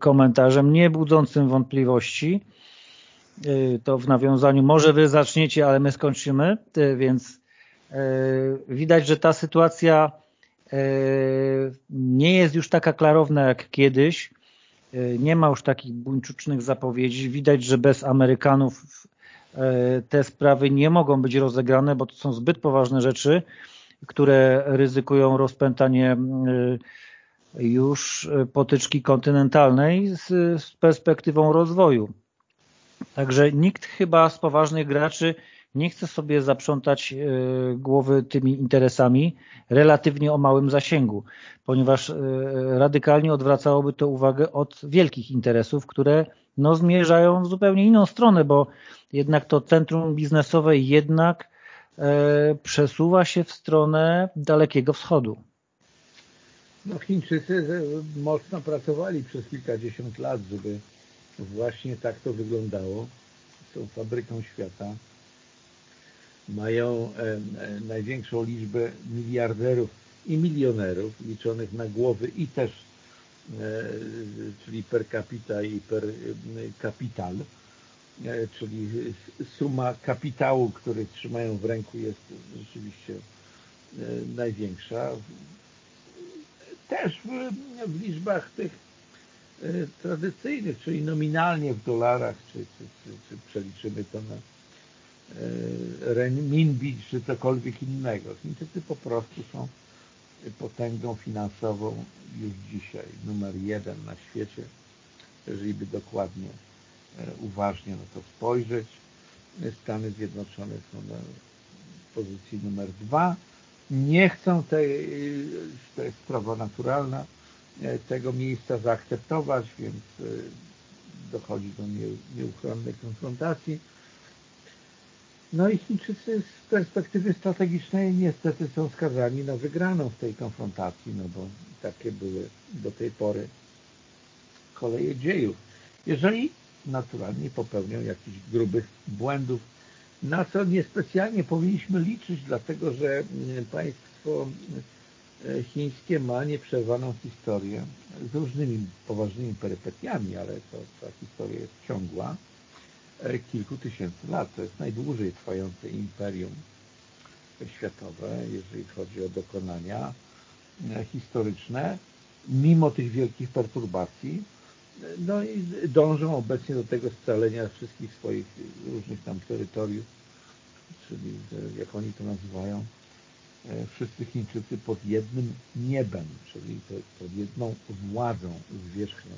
komentarzem nie budzącym wątpliwości. Y, to w nawiązaniu, może wy zaczniecie, ale my skończymy, y, więc widać, że ta sytuacja nie jest już taka klarowna jak kiedyś. Nie ma już takich buńczucznych zapowiedzi. Widać, że bez Amerykanów te sprawy nie mogą być rozegrane, bo to są zbyt poważne rzeczy, które ryzykują rozpętanie już potyczki kontynentalnej z, z perspektywą rozwoju. Także nikt chyba z poważnych graczy nie chce sobie zaprzątać e, głowy tymi interesami relatywnie o małym zasięgu, ponieważ e, radykalnie odwracałoby to uwagę od wielkich interesów, które no, zmierzają w zupełnie inną stronę, bo jednak to centrum biznesowe jednak e, przesuwa się w stronę Dalekiego Wschodu. No Chińczycy mocno pracowali przez kilkadziesiąt lat, żeby właśnie tak to wyglądało. Są fabryką świata. Mają e, e, największą liczbę miliarderów i milionerów liczonych na głowy i też e, czyli per capita i per capital, czyli suma kapitału, który trzymają w ręku jest rzeczywiście największa. Też w, w liczbach tych e, tradycyjnych, czyli nominalnie w dolarach, czy, czy, czy, czy przeliczymy to na e, renminbi, czy cokolwiek innego. Chińczycy po prostu są potęgą finansową już dzisiaj, numer jeden na świecie, jeżeli by dokładnie, e, uważnie na to spojrzeć. Stany Zjednoczone są na pozycji numer dwa, nie chcą tej, to jest sprawa naturalna, e, tego miejsca zaakceptować, więc e, dochodzi do nieuchronnej konfrontacji. No i Chińczycy z perspektywy strategicznej niestety są skazani na wygraną w tej konfrontacji, no bo takie były do tej pory koleje dziejów. Jeżeli naturalnie popełnią jakichś grubych błędów, na co niespecjalnie powinniśmy liczyć, dlatego że mm, państwo e, chińskie ma nieprzerwaną historię z różnymi poważnymi perypetiami, ale to, ta historia jest ciągła, e, kilku tysięcy lat. To jest najdłużej trwające imperium światowe, jeżeli chodzi o dokonania e, historyczne, mimo tych wielkich perturbacji, no i dążą obecnie do tego scalenia wszystkich swoich różnych tam terytoriów, czyli jak oni to nazywają, e, wszyscy Chińczycy pod jednym niebem, czyli pod jedną władzą zwierzchnią.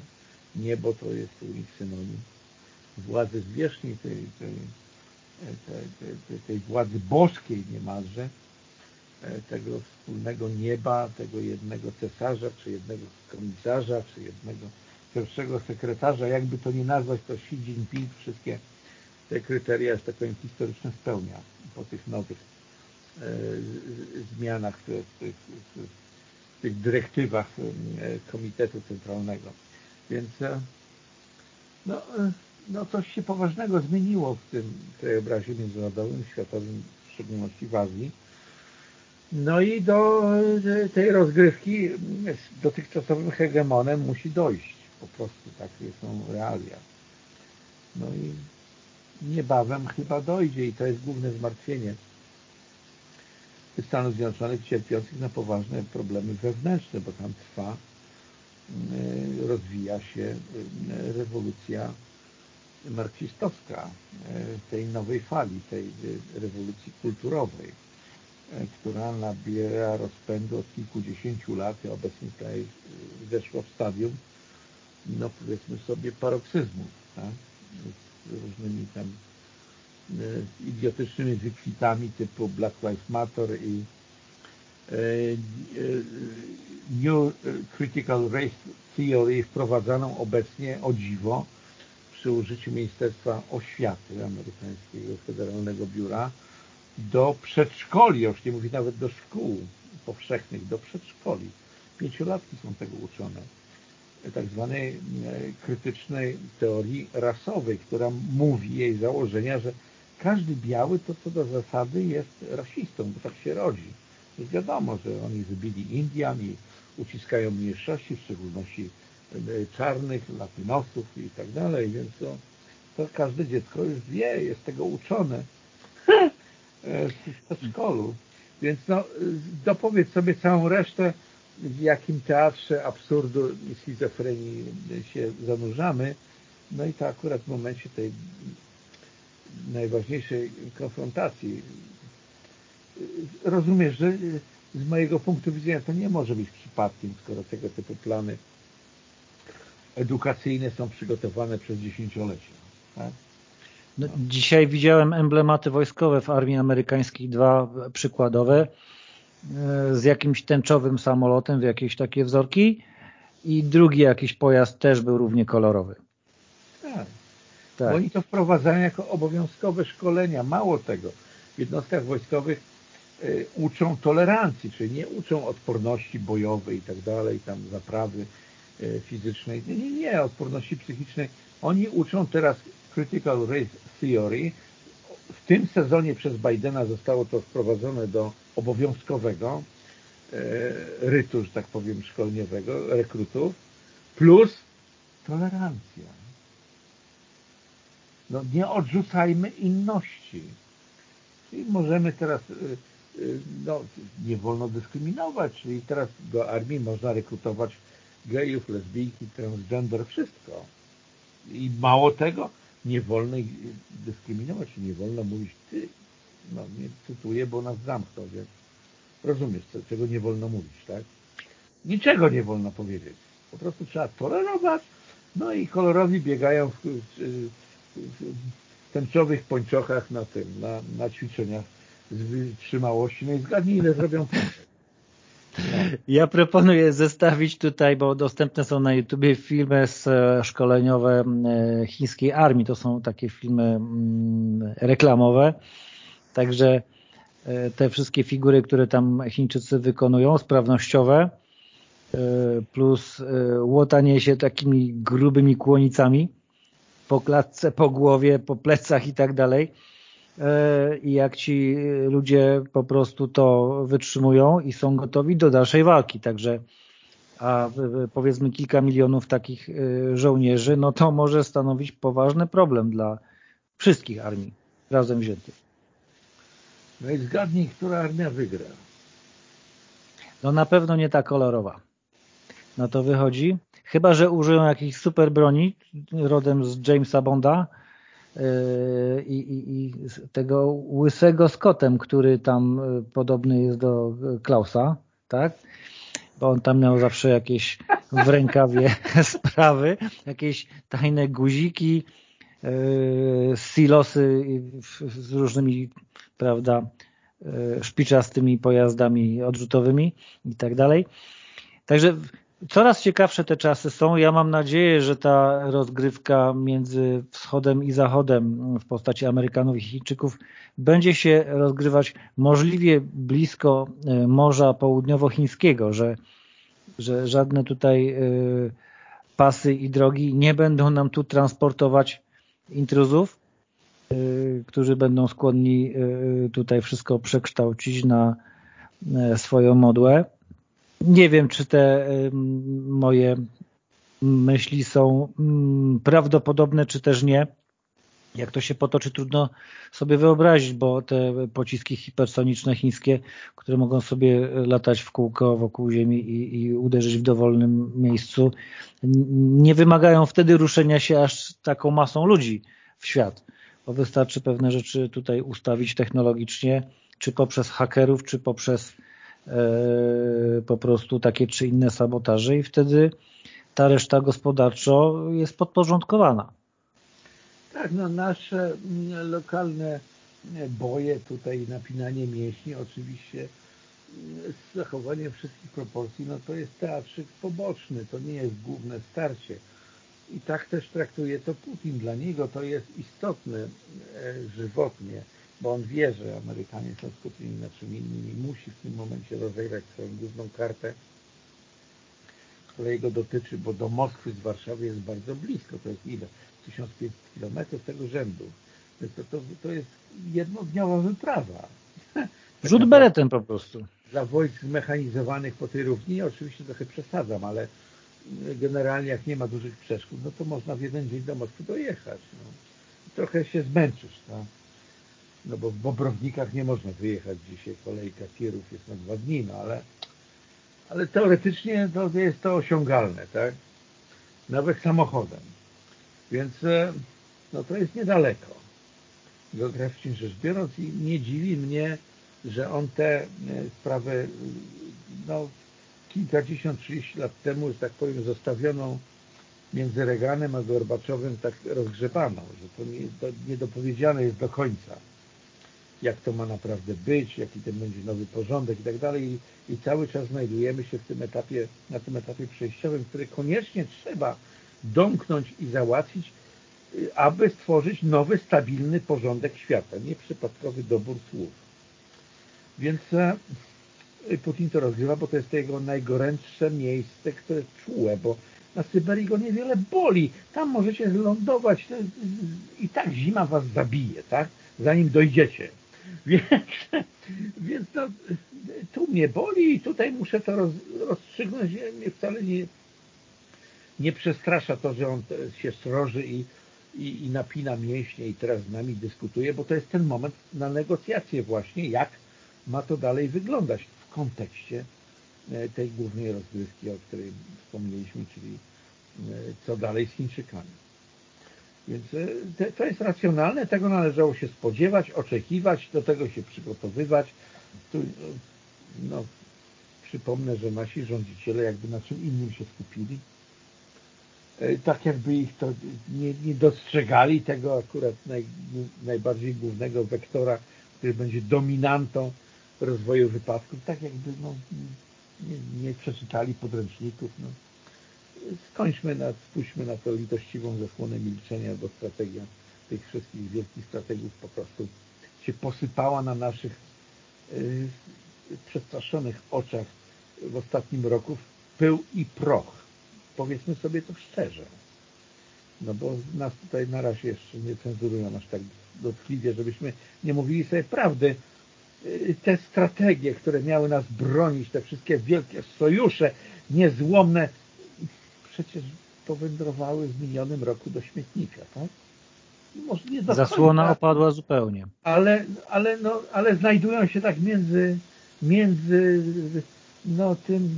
Niebo to jest u nich synonim władzy zwierzchni, tej, tej, tej, tej władzy boskiej niemalże, e, tego wspólnego nieba, tego jednego cesarza, czy jednego komisarza, czy jednego pierwszego sekretarza, jakby to nie nazwać, to Xi Jinping wszystkie te kryteria, że tak powiem, historyczne spełnia po tych nowych e, zmianach w tych, w tych dyrektywach e, Komitetu Centralnego. Więc no, no coś się poważnego zmieniło w tym krajobrazie międzynarodowym, światowym, w szczególności w Azji. No i do tej rozgrywki z dotychczasowym hegemonem musi dojść. Po prostu takie są realia. No i niebawem chyba dojdzie i to jest główne zmartwienie Stanów Zjednoczonych cierpiących na poważne problemy wewnętrzne, bo tam trwa, y, rozwija się y, rewolucja marksistowska y, tej nowej fali, tej rewolucji kulturowej, która nabiera rozpędu od kilkudziesięciu lat i obecnie tutaj weszła w stadium, no powiedzmy sobie, paroksyzmu, tak? z różnymi tam E, idiotycznymi wykwitami typu Black Lives Matter i e, e, New Critical Race Theory wprowadzaną obecnie o dziwo przy użyciu Ministerstwa Oświaty amerykańskiego Federalnego Biura do przedszkoli, już nie mówię nawet do szkół powszechnych, do przedszkoli. Pięciolatki są tego uczone. Tak zwanej krytycznej teorii rasowej, która mówi jej założenia, że każdy biały to co do zasady jest rasistą, bo tak się rodzi. Już wiadomo, że oni wybili Indian i uciskają mniejszości, w szczególności e, czarnych, latynosów i tak dalej, więc to, to każde dziecko już wie, jest tego uczone e, w przedszkolu. Więc no, dopowiedz sobie całą resztę, w jakim teatrze absurdu i schizofrenii się zanurzamy. No i to akurat w momencie tej najważniejszej konfrontacji. Rozumiesz, że z mojego punktu widzenia to nie może być przypadkiem, skoro tego typu plany edukacyjne są przygotowane przez dziesięciolecia. Tak? No, dzisiaj widziałem emblematy wojskowe w armii amerykańskiej, dwa przykładowe, e, z jakimś tęczowym samolotem, w jakieś takie wzorki i drugi jakiś pojazd też był równie kolorowy. Tak. Tak. Oni to wprowadzają jako obowiązkowe szkolenia. Mało tego, w jednostkach wojskowych y, uczą tolerancji, czyli nie uczą odporności bojowej i tak dalej, tam zaprawy fizycznej. Nie, nie, odporności psychicznej. Oni uczą teraz Critical Race Theory. W tym sezonie przez Bidena zostało to wprowadzone do obowiązkowego y, rytu, że tak powiem, szkoleniowego, rekrutów, plus tolerancja no nie odrzucajmy inności. Czyli możemy teraz, y, no nie wolno dyskryminować, czyli teraz do armii można rekrutować gejów, lesbijki, transgender, wszystko. I mało tego, nie wolno ich dyskryminować, nie wolno mówić ty. No nie cytuję, bo nas zamknął, więc rozumiesz, czego nie wolno mówić, tak? Niczego nie wolno powiedzieć. Po prostu trzeba tolerować, no i kolorowi biegają w, w, w tęczowych pończochach na tym, na, na ćwiczeniach z wytrzymałości. No i zgadnij, ile zrobią Ja proponuję zestawić tutaj, bo dostępne są na YouTubie filmy z e, szkoleniowe e, chińskiej armii. To są takie filmy mm, reklamowe. Także e, te wszystkie figury, które tam Chińczycy wykonują, sprawnościowe, plus łotanie się takimi grubymi kłonicami, po klatce, po głowie, po plecach i tak dalej. E, I jak ci ludzie po prostu to wytrzymują i są gotowi do dalszej walki. Także a powiedzmy kilka milionów takich e, żołnierzy, no to może stanowić poważny problem dla wszystkich armii razem wziętych. No i zgadnij, która armia wygra. No na pewno nie ta kolorowa. Na to wychodzi. Chyba, że użyją jakiejś super broni rodem z Jamesa Bonda i, i, i tego łysego Scottem, który tam yy, podobny jest do Klausa, tak? Bo on tam miał zawsze jakieś w rękawie sprawy, jakieś tajne guziki, yy, silosy z różnymi, prawda, szpiczastymi pojazdami odrzutowymi i tak dalej. Także Coraz ciekawsze te czasy są. Ja mam nadzieję, że ta rozgrywka między wschodem i zachodem w postaci Amerykanów i Chińczyków będzie się rozgrywać możliwie blisko e, Morza Południowochińskiego, że, że żadne tutaj e, pasy i drogi nie będą nam tu transportować intruzów, którzy będą skłonni tutaj wszystko przekształcić na swoją modłę. Nie wiem, czy te moje myśli są prawdopodobne, czy też nie. Jak to się potoczy, trudno sobie wyobrazić, bo te pociski hipersoniczne chińskie, które mogą sobie latać w kółko wokół Ziemi i, i uderzyć w dowolnym miejscu, nie wymagają wtedy ruszenia się aż taką masą ludzi w świat, bo wystarczy pewne rzeczy tutaj ustawić technologicznie, czy poprzez hakerów, czy poprzez po prostu takie czy inne sabotaże i wtedy ta reszta gospodarczo jest podporządkowana. Tak, no nasze mm, lokalne boje, tutaj napinanie mięśni oczywiście mm, z zachowaniem wszystkich proporcji, no to jest teatrzyk poboczny, to nie jest główne starcie. I tak też traktuje to Putin. Dla niego to jest istotne e, żywotnie, bo on wie, że Amerykanie są skupieni na czym innym i musi w tym momencie rozegrać swoją główną kartę, która jego dotyczy, bo do Moskwy z Warszawy jest bardzo blisko, to jest ile? 1500 kilometrów tego rzędu. To, to, to jest jednodniowa wyprawa. Rzut beretem po prostu. Dla wojsk zmechanizowanych po tej równinie oczywiście trochę przesadzam, ale generalnie jak nie ma dużych przeszkód, no to można w jeden dzień do Moskwy dojechać. No. Trochę się zmęczysz, no. No bo w Bobrownikach nie można wyjechać dzisiaj, kolejka tirów jest na dwa dni, no ale, ale teoretycznie to jest to osiągalne, tak? Nawet samochodem. Więc e, no to jest niedaleko, geograficznie rzecz biorąc i nie dziwi mnie, że on te e, sprawy no, kilkadziesiąt, trzydzieści lat temu, że tak powiem, zostawioną między Reganem a Gorbaczowem tak rozgrzebaną, że to, nie, to niedopowiedziane jest do końca, jak to ma naprawdę być, jaki ten będzie nowy porządek i tak dalej. I cały czas znajdujemy się w tym etapie, na tym etapie przejściowym, który koniecznie trzeba domknąć i załatwić, y, aby stworzyć nowy, stabilny porządek świata, nieprzypadkowy dobór słów. Więc e, Putin to rozgrywa, bo to jest to jego najgorętsze miejsce, które czułe, bo na Syberii go niewiele boli. Tam możecie lądować i tak zima was zabije, tak? Zanim dojdziecie. Więc, więc tu mnie boli i tutaj muszę to roz, rozstrzygnąć. Mnie wcale nie, nie przestrasza to, że on się sroży i, i, i napina mięśnie i teraz z nami dyskutuje, bo to jest ten moment na negocjacje właśnie, jak ma to dalej wyglądać w kontekście e, tej głównej rozgrywki, o której wspomnieliśmy, czyli e, co dalej z Chińczykami. Więc e, to jest racjonalne, tego należało się spodziewać, oczekiwać, do tego się przygotowywać. Tu, no, przypomnę, że nasi rządziciele jakby na czym innym się skupili, E, tak jakby ich to nie, nie dostrzegali tego akurat naj, najbardziej głównego wektora, który będzie dominantą rozwoju wypadków, tak jakby no, nie, nie przeczytali podręczników. No. Skończmy, na, spójrzmy na to litościwą zasłonę milczenia, bo strategia tych wszystkich wielkich strategów po prostu się posypała na naszych yy, przestraszonych oczach w ostatnim roku w pył i proch powiedzmy sobie to szczerze. No bo nas tutaj na razie jeszcze nie cenzurują aż tak dotkliwie, żebyśmy nie mówili sobie prawdy. Y, te strategie, które miały nas bronić, te wszystkie wielkie sojusze niezłomne, przecież powędrowały w minionym roku do śmietnika, tak? Może nie do Zasłona końca, opadła zupełnie. Ale, ale, no, ale znajdują się tak między, między no, tym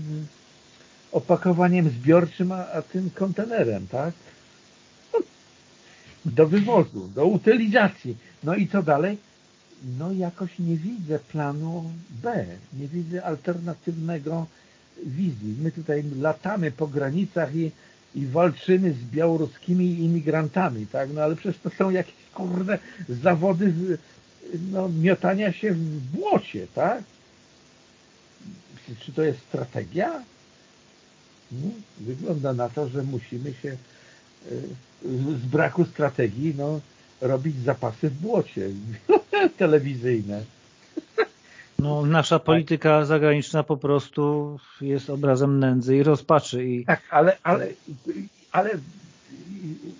opakowaniem zbiorczym, a, a tym kontenerem, tak? Do wywozu, do utylizacji. No i co dalej? No jakoś nie widzę planu B, nie widzę alternatywnego wizji. My tutaj latamy po granicach i, i walczymy z białoruskimi imigrantami, tak? No ale przecież to są jakieś kurde zawody no, miotania się w błocie, tak? Czy to jest strategia? No, wygląda na to, że musimy się e, z braku strategii no, robić zapasy w błocie telewizyjne. No, nasza polityka zagraniczna po prostu jest obrazem nędzy i rozpaczy. I... Tak, ale, ale, ale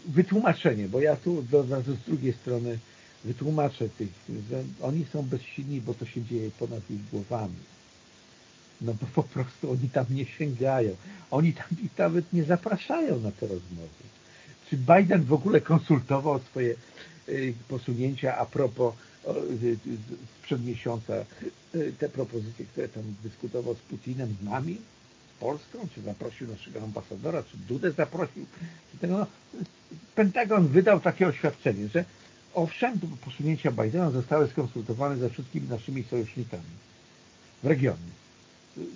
wytłumaczenie, bo ja tu do, z drugiej strony wytłumaczę tych, że oni są bezsilni, bo to się dzieje ponad ich głowami. No bo po prostu oni tam nie sięgają. Oni tam ich nawet nie zapraszają na te rozmowy. Czy Biden w ogóle konsultował swoje y, posunięcia a propos sprzed miesiąca y, te propozycje, które tam dyskutował z Putinem, z nami, z Polską, czy zaprosił naszego ambasadora, czy Dudę zaprosił. No, Pentagon wydał takie oświadczenie, że owszem, posunięcia Bidena zostały skonsultowane ze wszystkimi naszymi sojusznikami w regionie.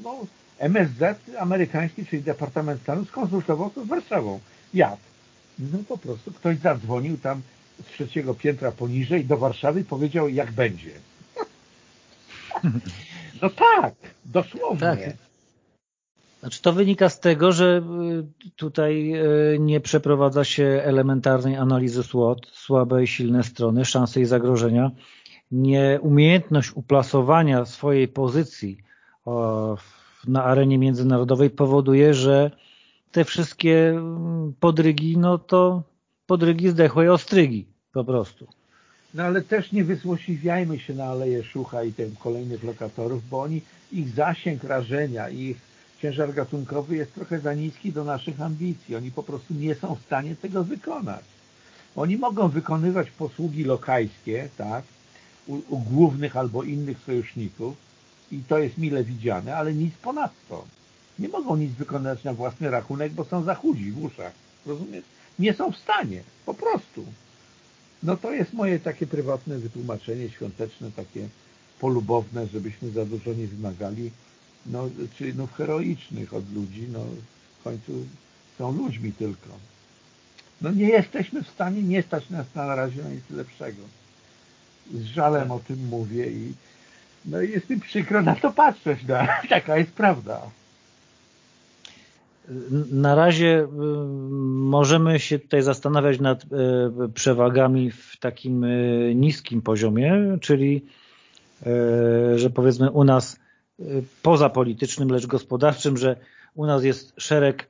No, MSZ amerykański, czyli Departament Stanu, skonsultował to z Warszawą. Jak? No po prostu ktoś zadzwonił tam z trzeciego piętra poniżej do Warszawy powiedział, jak będzie. No tak, dosłownie. Tak. Znaczy to wynika z tego, że y, tutaj y, nie przeprowadza się elementarnej analizy SWOT, słabe i silne strony, szanse i zagrożenia. Nieumiejętność uplasowania swojej pozycji na arenie międzynarodowej powoduje, że te wszystkie mm, podrygi, no to podrygi zdechłej ostrygi po prostu. No ale też nie wysłosiwiajmy się na Aleję Szucha i tych kolejnych lokatorów, bo oni, ich zasięg rażenia, ich ciężar gatunkowy jest trochę za niski do naszych ambicji. Oni po prostu nie są w stanie tego wykonać. Oni mogą wykonywać posługi lokajskie, tak, u, u głównych albo innych sojuszników i to jest mile widziane, ale nic ponadto. Nie mogą nic wykonać na własny rachunek, bo są za chudzi w uszach. Rozumiesz? Nie są w stanie. Po prostu. No to jest moje takie prywatne wytłumaczenie świąteczne, takie polubowne, żebyśmy za dużo nie wymagali no, czynów heroicznych od ludzi, no w końcu są ludźmi tylko. No nie jesteśmy w stanie, nie stać nas na razie na nic lepszego. Z żalem o tym mówię i no jest mi przykro na to patrzeć, no. taka jest prawda. Na razie y, możemy się tutaj zastanawiać nad y, przewagami w takim y, niskim poziomie, czyli że powiedzmy u nas poza politycznym, lecz gospodarczym, że u nas jest szereg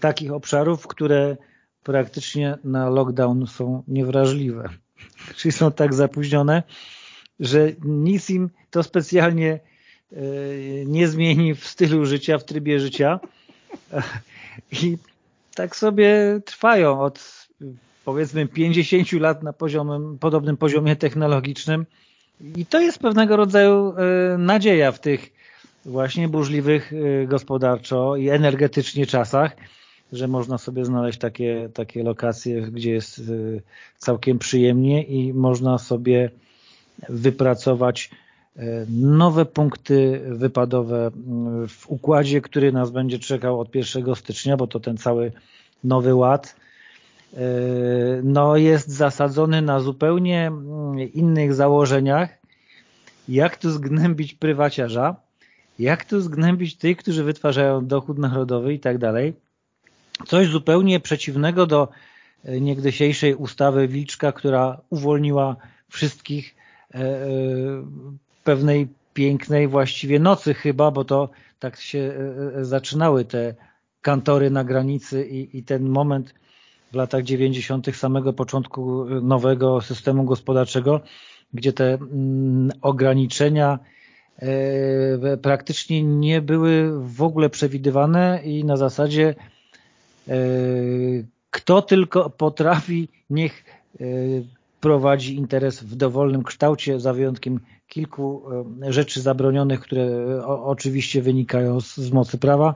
takich obszarów, które praktycznie na lockdown są niewrażliwe. Czyli są tak zapóźnione, że nic im to specjalnie nie zmieni w stylu życia, w trybie życia, i tak sobie trwają od powiedzmy 50 lat na poziomem, podobnym poziomie technologicznym. I to jest pewnego rodzaju e, nadzieja w tych właśnie burzliwych e, gospodarczo i energetycznie czasach, że można sobie znaleźć takie, takie lokacje, gdzie jest e, całkiem przyjemnie i można sobie wypracować nowe punkty wypadowe w układzie, który nas będzie czekał od 1 stycznia, bo to ten cały nowy ład e, no jest zasadzony na zupełnie innych założeniach. Jak tu zgnębić prywaciarza, jak tu zgnębić tych, którzy wytwarzają dochód narodowy i tak dalej. Coś zupełnie przeciwnego do e, niegdysiejszej ustawy Wilczka, która uwolniła wszystkich pewnej pięknej właściwie nocy chyba, bo to tak się e, e, zaczynały te kantory na granicy i, i ten moment w latach 90. samego początku nowego systemu gospodarczego, gdzie te mm, ograniczenia e, praktycznie nie były w ogóle przewidywane i na zasadzie kto tylko potrafi, niech prowadzi interes w dowolnym kształcie, za wyjątkiem kilku e, rzeczy zabronionych, które e, oczywiście wynikają z, z mocy prawa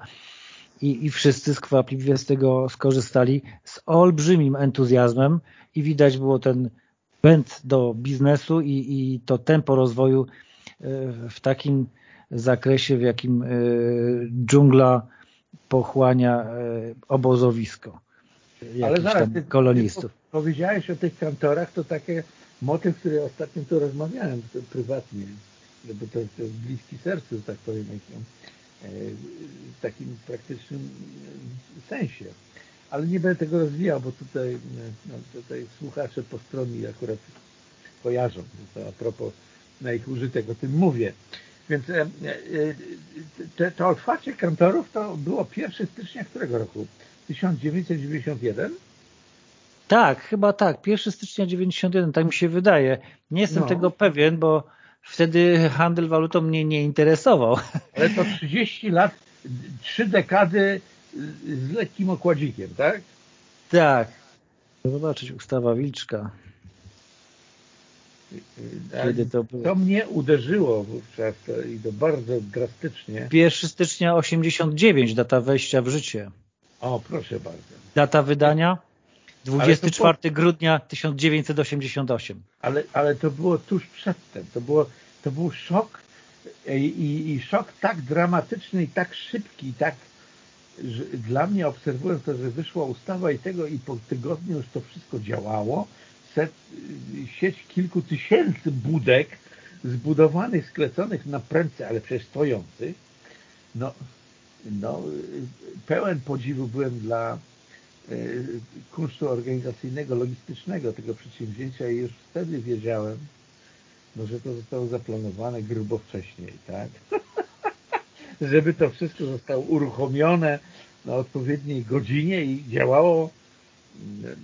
i, i wszyscy skwapliwie z tego skorzystali z olbrzymim entuzjazmem i widać było ten pęd do biznesu i, i to tempo rozwoju e, w takim zakresie, w jakim dżungla pochłania obozowisko. Ale zaraz, kolonistów. Powiedziałeś o tych kantorach, to takie motyw, który ostatnio tu rozmawiałem prywatnie, bo to jest bliski sercu, tak powiem, e, w takim praktycznym e, sensie. Ale nie będę tego rozwijał, bo tutaj, e, no, tutaj słuchacze po stronie akurat kojarzą. To a propos na ich użytek o tym mówię. Więc te, to otwarcie kantorów to było 1 stycznia którego roku? 1991 Tak, chyba tak. 1 stycznia 91, tak mi się wydaje. Nie jestem no. tego pewien, bo wtedy handel walutą mnie nie interesował. Ale to 30 lat, trzy dekady z lekkim okładzikiem, tak? Tak. Zobaczyć ustawa Wilczka. Kiedy to, było? to mnie uderzyło wówczas i to bardzo drastycznie. 1 stycznia 89, data wejścia w życie. O, proszę bardzo. Data wydania? 24 po... grudnia 1988. Ale, ale to było tuż przedtem. To, było, to był szok i, i szok tak dramatyczny i tak szybki, i tak że dla mnie obserwując to, że wyszła ustawa i tego i po tygodniu już to wszystko działało, set, sieć kilku tysięcy budek zbudowanych, skleconych na prędce, ale przecież stojących, no, no, pełen podziwu byłem dla kunsztu organizacyjnego, logistycznego tego przedsięwzięcia i już wtedy wiedziałem, no, że to zostało zaplanowane grubo wcześniej, tak? Żeby to wszystko zostało uruchomione na odpowiedniej godzinie i działało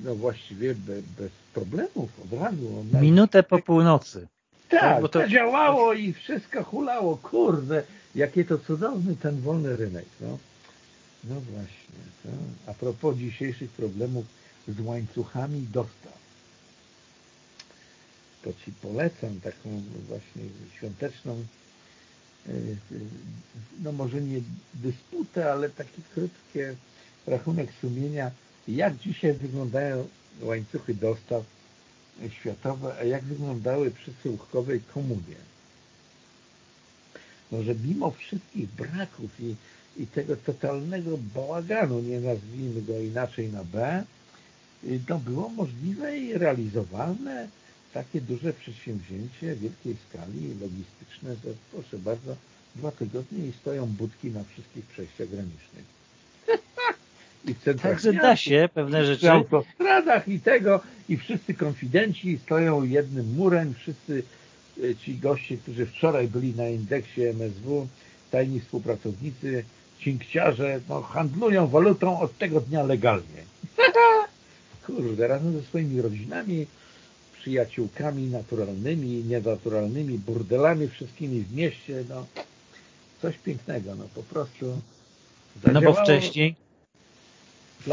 no właściwie bez, bez problemów od razu. Minutę po północy. Tak, tak bo to działało i wszystko hulało. Kurde, jakie to cudowny ten wolny rynek. No, no właśnie. To. A propos dzisiejszych problemów z łańcuchami dostaw. To Ci polecam taką właśnie świąteczną e, no może nie dysputę, ale taki krótkie rachunek sumienia jak dzisiaj wyglądają łańcuchy dostaw światowe, a jak wyglądały przy Syłkowej komunie. Może mimo wszystkich braków i, i tego totalnego bałaganu, nie nazwijmy go inaczej na B, to było możliwe i realizowalne takie duże przedsięwzięcie wielkiej skali logistyczne, że proszę bardzo, dwa tygodnie i stoją budki na wszystkich przejściach granicznych i w Także da się pewne rzeczy. W autostradach i tego i wszyscy konfidenci stoją jednym murem, wszyscy e, ci goście, którzy wczoraj byli na indeksie MSW, tajni współpracownicy, cinkciarze, no, handlują walutą od tego dnia legalnie. Kurde, razem ze swoimi rodzinami, przyjaciółkami naturalnymi, nienaturalnymi, burdelami wszystkimi w mieście, no coś pięknego, no po prostu. Zadziałało... No bo wcześniej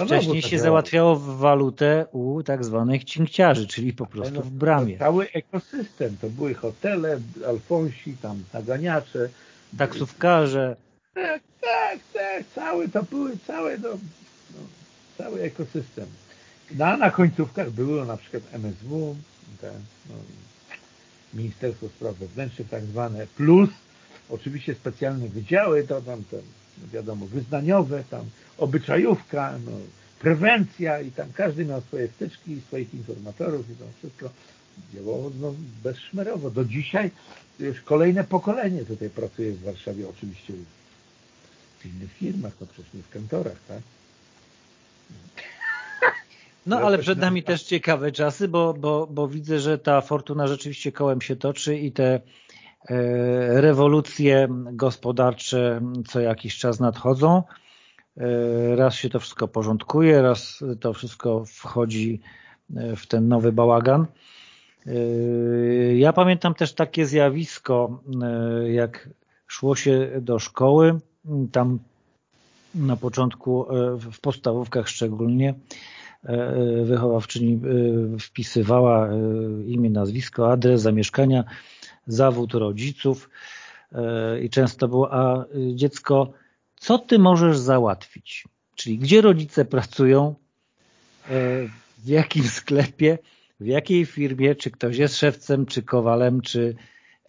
Wcześniej się załatwiało w walutę u tak zwanych cinkciarzy, czyli po prostu no, w bramie. Cały ekosystem, to były hotele, alfonsi, tam naganiacze. Taksówkarze. Tak, tak, tak, cały, to były całe, no, no, cały ekosystem. No, na końcówkach były na przykład MSW, no, Ministerstwo Spraw Wewnętrznych tak zwane, plus oczywiście specjalne wydziały, to tam te, no wiadomo, wyznaniowe, tam obyczajówka, no, prewencja i tam każdy miał swoje wtyczki i swoich informatorów i to wszystko działało no, bezszmerowo. Do dzisiaj już kolejne pokolenie tutaj pracuje w Warszawie, oczywiście w innych firmach, no przecież nie w kantorach, tak? No ale przed nami też ciekawe czasy, bo, bo, bo widzę, że ta fortuna rzeczywiście kołem się toczy i te e, rewolucje gospodarcze co jakiś czas nadchodzą. E, raz się to wszystko porządkuje, raz to wszystko wchodzi e, w ten nowy bałagan. Ja pamiętam też takie zjawisko, jak szło się do szkoły, tam na początku, w podstawówkach szczególnie, wychowawczyni wpisywała imię, nazwisko, adres zamieszkania, zawód rodziców i często było, a dziecko co ty możesz załatwić? Czyli gdzie rodzice pracują, e, w jakim sklepie, w jakiej firmie, czy ktoś jest szewcem, czy kowalem, czy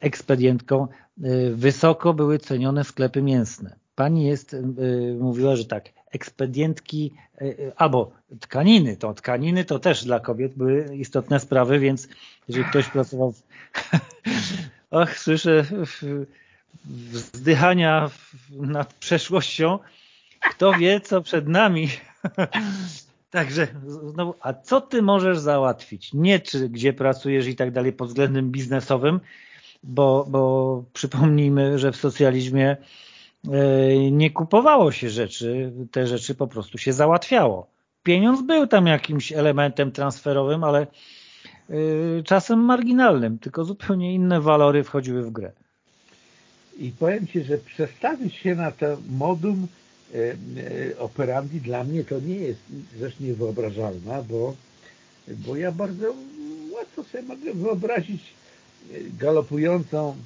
ekspedientką. E, wysoko były cenione sklepy mięsne. Pani jest, e, mówiła, że tak, ekspedientki albo tkaniny, to tkaniny to też dla kobiet były istotne sprawy, więc jeżeli ktoś pracował w... Och, słyszę wzdychania nad przeszłością. Kto wie, co przed nami. Także znowu, a co ty możesz załatwić? Nie czy gdzie pracujesz i tak dalej pod względem biznesowym, bo, bo przypomnijmy, że w socjalizmie e, nie kupowało się rzeczy, te rzeczy po prostu się załatwiało. pieniądz był tam jakimś elementem transferowym, ale yy, czasem marginalnym, tylko zupełnie inne walory wchodziły w grę. I powiem Ci, że przestawić się na to modum e, e, operandi dla mnie to nie jest rzecz niewyobrażalna, bo, bo ja bardzo łatwo sobie mogę wyobrazić galopującą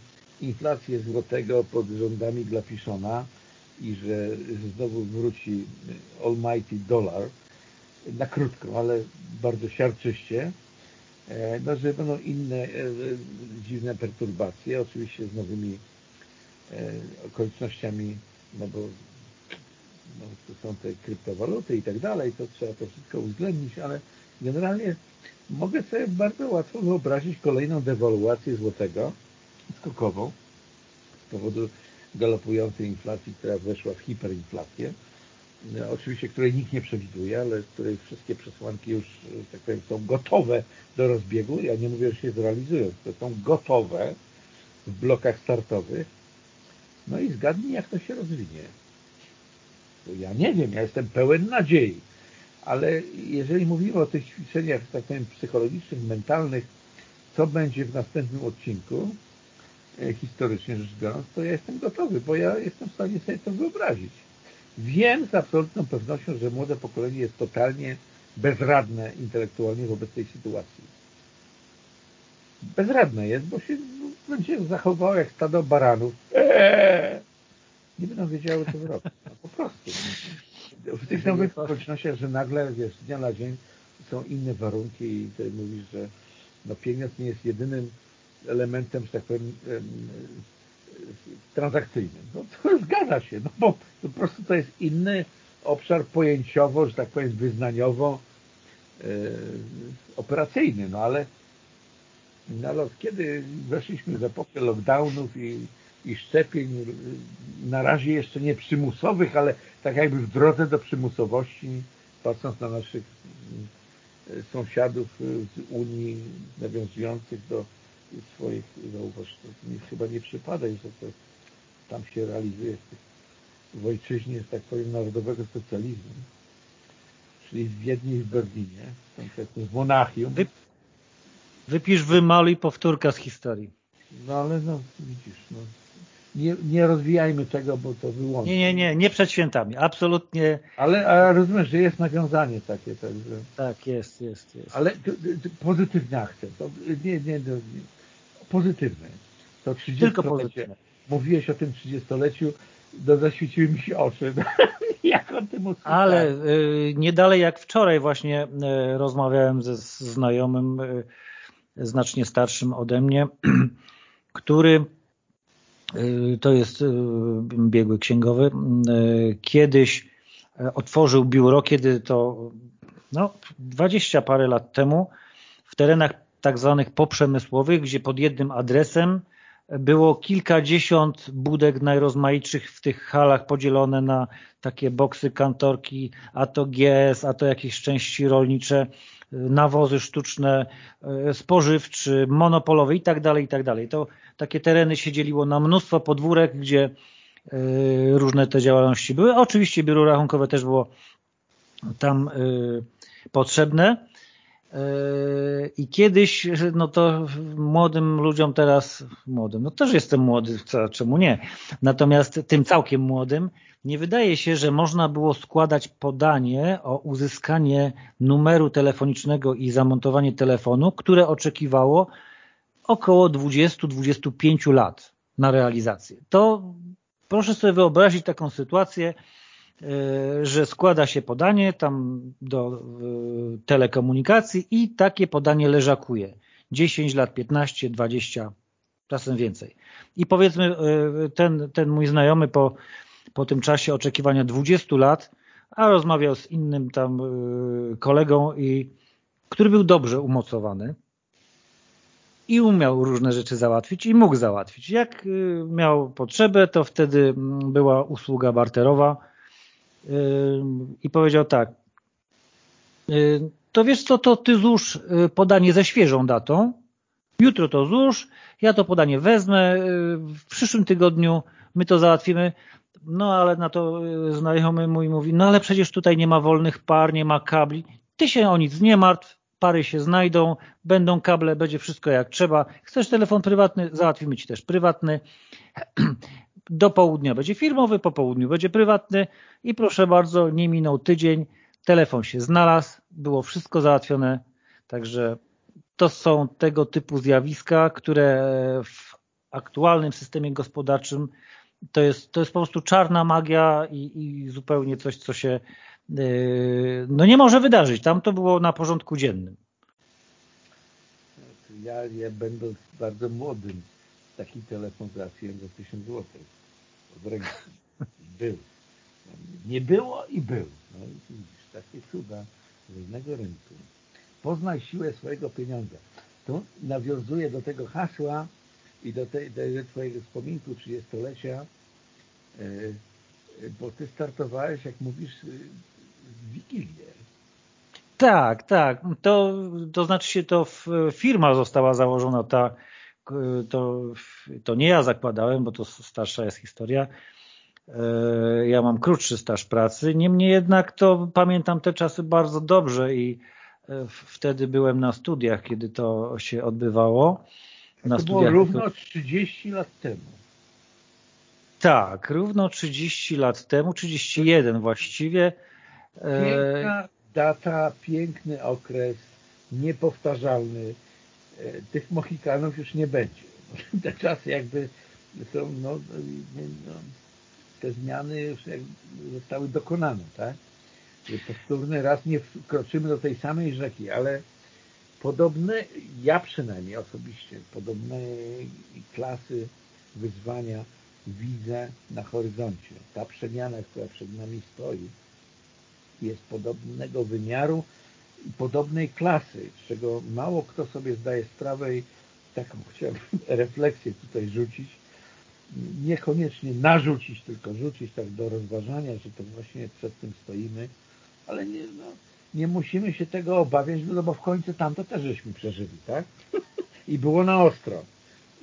inflację złotego pod rządami Glapiszona i że znowu wróci almighty dollar na krótko, ale bardzo siarczyście, e, no, że będą inne e, dziwne perturbacje, oczywiście z nowymi e, okolicznościami, no bo no, to są te kryptowaluty i tak dalej, to trzeba to wszystko uwzględnić, ale generalnie mogę sobie bardzo łatwo wyobrazić kolejną dewaluację złotego, skokową, z powodu galopującej inflacji, która weszła w hiperinflację, no, oczywiście której nikt nie przewiduje, ale której wszystkie przesłanki już, tak powiem, są gotowe do rozbiegu. Ja nie mówię, że się zrealizują, to są gotowe w blokach startowych. No i zgadnij, jak to się rozwinie. Ja nie wiem, ja jestem pełen nadziei, ale jeżeli mówimy o tych ćwiczeniach, tak powiem, psychologicznych, mentalnych, co będzie w następnym odcinku, e, historycznie rzecz biorąc, to ja jestem gotowy, bo ja jestem w stanie sobie to wyobrazić. Wiem z absolutną pewnością, że młode pokolenie jest totalnie bezradne intelektualnie wobec tej sytuacji. Bezradne jest, bo się będzie zachowało jak stado baranów. Eee! Nie będą wiedziały, co zrobić. No, po prostu. W tych nowych okolicznościach, że nagle, wiesz, z dnia na dzień są inne warunki i ty mówisz, że no, pieniądz nie jest jedynym elementem, że tak powiem, transakcyjnym. No to zgadza się, no bo po prostu to jest inny obszar pojęciowo, że tak powiem wyznaniowo yy, operacyjny, no ale, no ale kiedy weszliśmy w epokę lockdownów i, i szczepień, na razie jeszcze nie przymusowych, ale tak jakby w drodze do przymusowości, patrząc na naszych sąsiadów z Unii nawiązujących do swoich, zauważ, nie, chyba nie przypadek, że to tam się realizuje w, w ojczyźnie, tak powiem, narodowego socjalizmu, czyli w Wiedniu i w Berlinie, konkretnie w Monachium. Wy, wypisz, wymaluj powtórka z historii. No ale no, widzisz, no, nie, nie rozwijajmy tego, bo to wyłączy. Nie, nie, nie, nie przed świętami, absolutnie. Ale, ale rozumiesz, że jest nawiązanie takie. Także... Tak, jest, jest, jest. Ale pozytywnie akcent. Nie, nie, nie, pozytywny. To 30 Tylko pozytywne. Mówiłeś o tym 30-leciu, do zaświeciły mi się oczy. jak o tym usłyszałem. Ale y, nie dalej jak wczoraj właśnie y, rozmawiałem ze znajomym, y, znacznie starszym ode mnie, który to jest y, biegły księgowy, y, kiedyś otworzył biuro, kiedy to no, 20 parę lat temu w terenach tak zwanych poprzemysłowych, gdzie pod jednym adresem było kilkadziesiąt budek najrozmaitszych w tych halach podzielone na takie boksy, kantorki, a to GS, a to jakieś części rolnicze, nawozy sztuczne, spożywczy, monopolowy i tak dalej, i tak dalej. To takie tereny się dzieliło na mnóstwo podwórek, gdzie e, różne te działalności były. Oczywiście biuro rachunkowe też było tam e, potrzebne, I kiedyś, no to młodym ludziom teraz, młodym, no też jestem młody, co, czemu nie? Natomiast tym całkiem młodym nie wydaje się, że można było składać podanie o uzyskanie numeru telefonicznego i zamontowanie telefonu, które oczekiwało około 20-25 lat na realizację. To proszę sobie wyobrazić taką sytuację, że składa się podanie tam do e, telekomunikacji i takie podanie leżakuje. 10 lat, 15, 20, czasem więcej. I powiedzmy e, ten, ten mój znajomy po, po tym czasie oczekiwania 20 lat, a rozmawiał z innym tam kolegą, i, który był dobrze umocowany i umiał różne rzeczy załatwić i mógł załatwić. Jak miał potrzebę, to wtedy była usługa barterowa, i powiedział tak, to wiesz co, to ty złóż y, podanie ze świeżą datą, jutro to złóż, ja to podanie wezmę, y, w przyszłym tygodniu my to załatwimy, No ale na to znajomy mój mówi, no ale przecież tutaj nie ma wolnych par, nie ma kabli. Ty się o nic nie martw, pary się znajdą, będą kable, będzie wszystko jak trzeba. Chcesz telefon prywatny? Załatwimy Ci też prywatny. Do południa będzie firmowy, po południu będzie prywatny i proszę bardzo, nie minął tydzień, telefon się znalazł, było wszystko załatwione, także to są tego typu zjawiska, które w aktualnym systemie gospodarczym to jest, to jest po prostu czarna magia i, i zupełnie coś, co się yy, no nie może wydarzyć. Tam to było na porządku dziennym. Ja, ja będąc bardzo młodym, taki telefon załatwiłem za 1000 zł. Od. Był. Nie było i był. No i widzisz, takie cuda wolnego rynku. Poznaj siłę swojego pieniądza. To nawiązuje do tego hasła i do tej, do twojego wspominku 30-lecia, e, bo ty startowałeś, jak mówisz, e, w Wigilię. Tak, tak. To, to znaczy się to firma została założona, ta, to, to nie ja zakładałem, bo to starsza jest historia. E, ja mam krótszy staż pracy, niemniej jednak to pamiętam te czasy bardzo dobrze i wtedy byłem na studiach, kiedy to się odbywało na to było równo 30 lat temu. Tak, równo 30 lat temu, 31 właściwie. Piękna data, piękny okres, niepowtarzalny. E, tych Mohikanów już nie będzie. Te czasy jakby są, no, no te zmiany już zostały dokonane, tak? Powtórny raz nie wkroczymy do tej samej rzeki, ale Podobne, ja przynajmniej osobiście, podobne klasy wyzwania widzę na horyzoncie. Ta przemiana, która przed nami stoi, jest podobnego wymiaru podobnej klasy, czego mało kto sobie zdaje sprawę i taką chciałbym refleksję tutaj rzucić, niekoniecznie narzucić, tylko rzucić tak do rozważania, że to właśnie przed tym stoimy, ale nie, no, nie musimy się tego obawiać, no bo w końcu tamto też żeśmy przeżyli, tak? I było na ostro.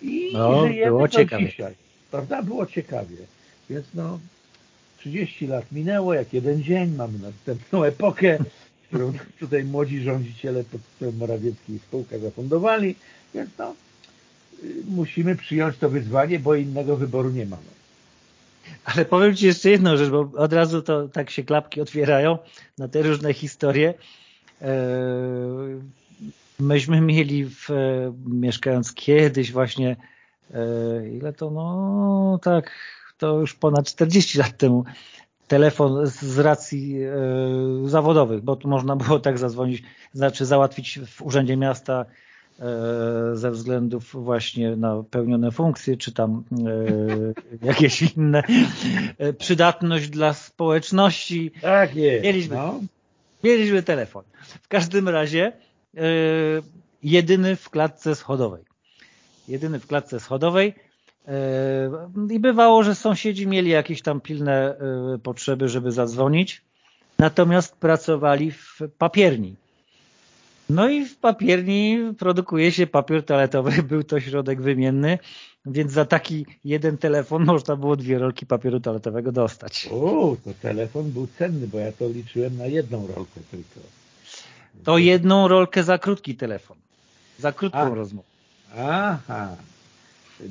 I no, było ciekawie. dzisiaj. Prawda? Było ciekawie. Więc no, 30 lat minęło, jak jeden dzień, mamy następną epokę, którą tutaj młodzi rządziciele pod Morawiecki i spółka zafundowali, więc no, y, musimy przyjąć to wyzwanie, bo innego wyboru nie mamy. Ale powiem Ci jeszcze jedną rzecz, bo od razu to tak się klapki otwierają na te różne historie. E, myśmy mieli, w, mieszkając kiedyś właśnie, e, ile to, no tak, to już ponad 40 lat temu, telefon z racji e, zawodowych, bo tu można było tak zadzwonić, znaczy załatwić w Urzędzie Miasta E, ze względów właśnie na pełnione funkcje, czy tam e, jakieś inne, przydatność dla społeczności. Tak jest. Mieliśmy, no. mieliśmy telefon. W każdym razie jedyny w klatce schodowej. Jedyny w klatce schodowej i bywało, że sąsiedzi mieli jakieś tam pilne potrzeby, żeby zadzwonić, natomiast pracowali w papierni. No i w papierni produkuje się papier toaletowy, był to środek wymienny, więc za taki jeden telefon można było dwie rolki papieru toaletowego dostać. O, to telefon był cenny, bo ja to liczyłem na jedną rolkę tylko. To jedną rolkę za krótki telefon, za krótką A, rozmowę. Aha,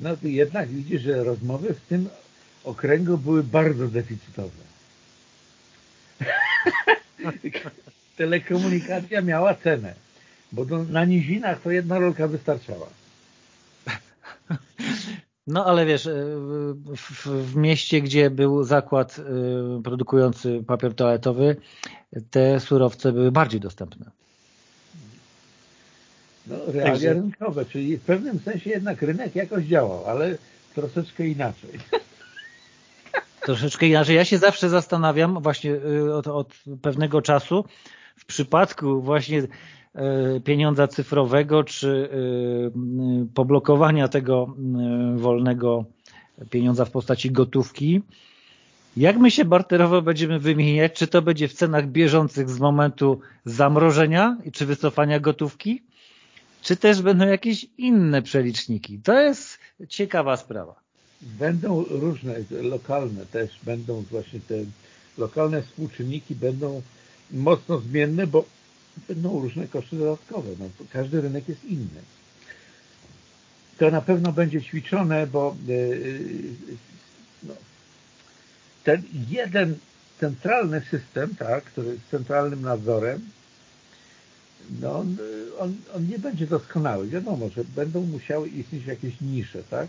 no jednak widzisz, że rozmowy w tym okręgu były bardzo deficytowe. Telekomunikacja miała cenę. Bo to na nizinach to jedna rolka wystarczała. No ale wiesz, e, w, w, mieście, gdzie był zakład e, produkujący papier toaletowy, te surowce były bardziej dostępne. No, realia Także... rynkowe, czyli w pewnym sensie jednak rynek jakoś działał, ale troszeczkę inaczej. Troszeczkę inaczej. Ja się zawsze zastanawiam właśnie e, od, od pewnego czasu w przypadku właśnie E, pieniądza cyfrowego czy e, poblokowania tego wolnego pieniądza w postaci gotówki. Jak my się barterowo będziemy wymieniać? Czy to będzie w cenach bieżących z momentu zamrożenia czy wycofania gotówki? Czy też będą jakieś inne przeliczniki? To jest ciekawa sprawa. będą różne, lokalne też będą właśnie te lokalne współczynniki będą mocno zmienne, bo będą różne koszty dodatkowe. No, każdy rynek jest inny. To na pewno będzie ćwiczone, bo e, no, ten jeden centralny system, tak, który jest centralnym nadzorem, no on, on, on, nie będzie doskonały. Wiadomo, że będą musiały istnieć jakieś nisze, tak?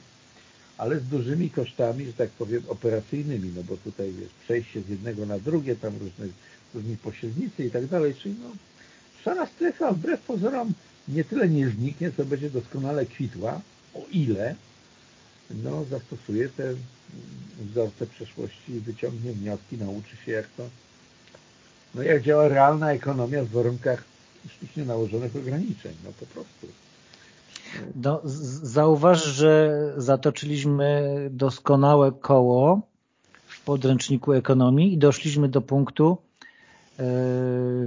ale z dużymi kosztami, że tak powiem, operacyjnymi, no bo tutaj jest przejście z jednego na drugie, tam różne, różni pośrednicy i tak dalej, czyli no szara strefa wbrew pozorom nie tyle nie zniknie, co będzie doskonale kwitła, o ile no, zastosuje te wzorce przeszłości, wyciągnie wnioski, nauczy się jak to, no jak działa realna ekonomia w warunkach sztucznie nałożonych ograniczeń, no po prostu. No, zauważ, że zatoczyliśmy doskonałe koło w podręczniku ekonomii i doszliśmy do punktu, e,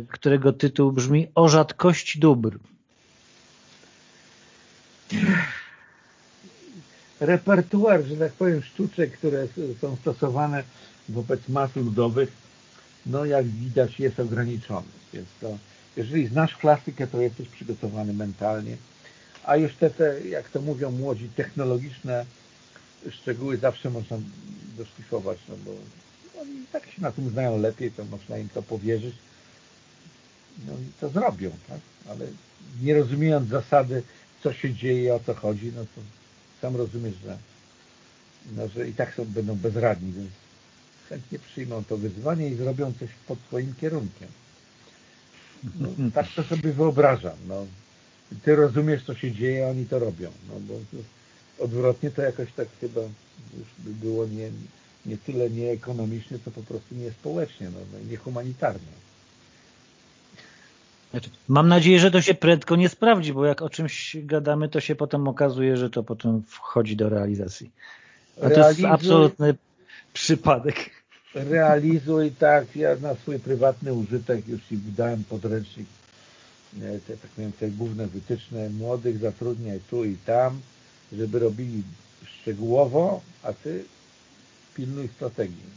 którego tytuł brzmi o rzadkości dóbr. Repertuar, że tak powiem, sztuczek, które są stosowane wobec mas ludowych, no jak widać jest ograniczony. Więc to, jeżeli znasz klasykę, to jesteś przygotowany mentalnie a już te, jak to mówią młodzi, technologiczne szczegóły zawsze można doszlifować, no bo oni tak się na tym znają lepiej, to można im to powierzyć. No i to zrobią, tak? Ale nie rozumiejąc zasady, co się dzieje, o co chodzi, no to sam rozumiesz, że, no, że i tak są, będą bezradni, więc chętnie przyjmą to wyzwanie i zrobią coś pod swoim kierunkiem. No, tak to sobie wyobrażam. No ty rozumiesz, co się dzieje, oni to robią. No bo odwrotnie to jakoś tak chyba już by było nie, nie tyle nieekonomicznie, co po prostu niespołecznie, no, no niehumanitarnie. Znaczy, mam nadzieję, że to się prędko nie sprawdzi, bo jak o czymś gadamy, to się potem okazuje, że to potem wchodzi do realizacji. A to jest absolutny przypadek. Realizuj tak, ja na swój prywatny użytek już ci dałem podręcznik te, tak powiem, te główne wytyczne młodych zatrudniaj tu i tam, żeby robili szczegółowo, a ty pilnuj strategii.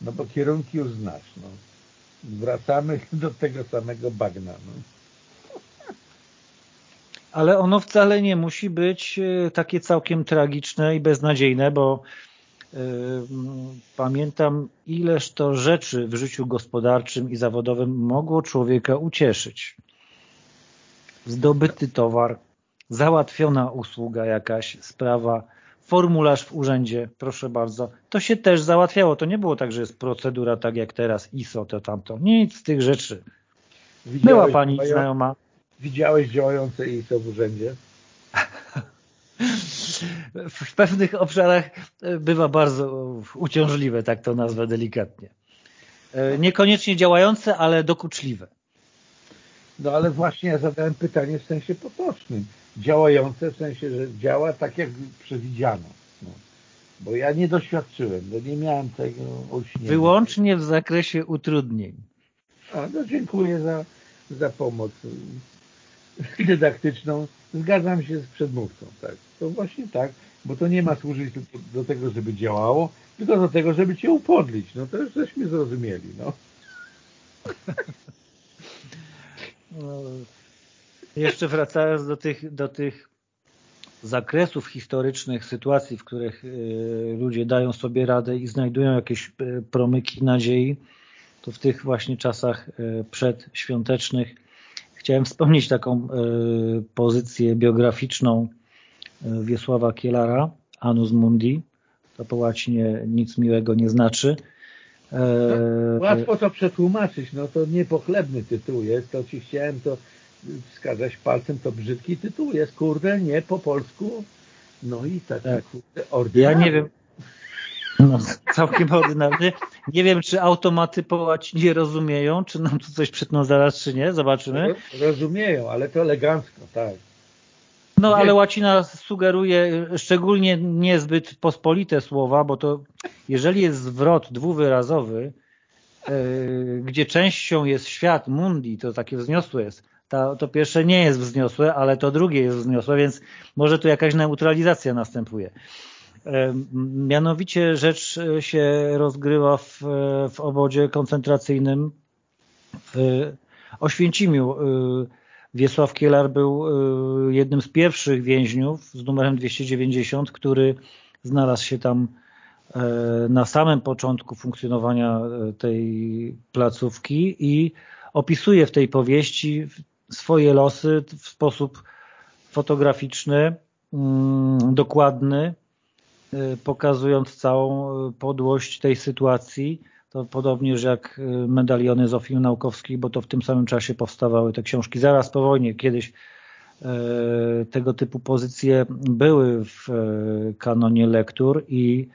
No bo kierunki już znasz. No. Wracamy do tego samego bagna. No. Ale ono wcale nie musi być e, takie całkiem tragiczne i beznadziejne, bo pamiętam ileż to rzeczy w życiu gospodarczym i zawodowym mogło człowieka ucieszyć zdobyty towar, załatwiona usługa jakaś, sprawa, formularz w urzędzie, proszę bardzo. To się też załatwiało. To nie było tak, że jest procedura tak jak teraz, ISO, to tamto. Nic z tych rzeczy. Widziałeś, Była pani znajoma. Widziałeś działające ISO w urzędzie? W pewnych obszarach bywa bardzo uciążliwe, tak to nazwę delikatnie. E, niekoniecznie działające, ale dokuczliwe. No ale właśnie ja zadałem pytanie w sensie potocznym. Działające w sensie, że działa tak jak przewidziano. No. Bo ja nie doświadczyłem, bo nie miałem tego olśnienia. Wyłącznie w zakresie utrudnień. A, no dziękuję za, za pomoc dydaktyczną. Zgadzam się z przedmówcą. Tak. To właśnie tak, bo to nie ma służyć do, do tego, żeby działało, tylko do tego, żeby cię upodlić. No to już żeśmy zrozumieli. No. No, jeszcze wracając do tych, do tych zakresów historycznych, sytuacji, w których y, ludzie dają sobie radę i znajdują jakieś y, promyki nadziei, to w tych właśnie czasach y, przedświątecznych chciałem wspomnieć taką pozycję biograficzną Wiesława Kielara, Anus Mundi. To po łacinie nic miłego nie znaczy. No, łatwo to przetłumaczyć, no to niepochlebny tytuł jest, to ci chciałem to wskazać palcem, to brzydki tytuł jest, kurde, nie po polsku, no i tak, tak. kurde, ordynarny. Ja nie wiem, no, całkiem ordynarny. Nie wiem, czy automaty po łacinie rozumieją, czy nam tu coś przytną zaraz, czy nie, zobaczymy. Rozumieją, ale to elegancko, tak. No ale łacina sugeruje szczególnie niezbyt pospolite słowa, bo to jeżeli jest zwrot dwuwyrazowy, yy, gdzie częścią jest świat, mundi, to takie wzniosłe jest, to, to pierwsze nie jest wzniosłe, ale to drugie jest wzniosłe, więc może tu jakaś neutralizacja następuje. Mianowicie rzecz się rozgrywa w, w obozie koncentracyjnym w Oświęcimiu. Wiesław Kielar był jednym z pierwszych więźniów z numerem 290, który znalazł się tam na samym początku funkcjonowania tej placówki i opisuje w tej powieści swoje losy w sposób fotograficzny, mm, dokładny, y, pokazując całą y, podłość tej sytuacji. To podobnież jak y, medaliony Zofii Naukowskiej, bo to w tym samym czasie powstawały te książki. Zaraz po wojnie kiedyś tego typu pozycje były w kanonie lektur i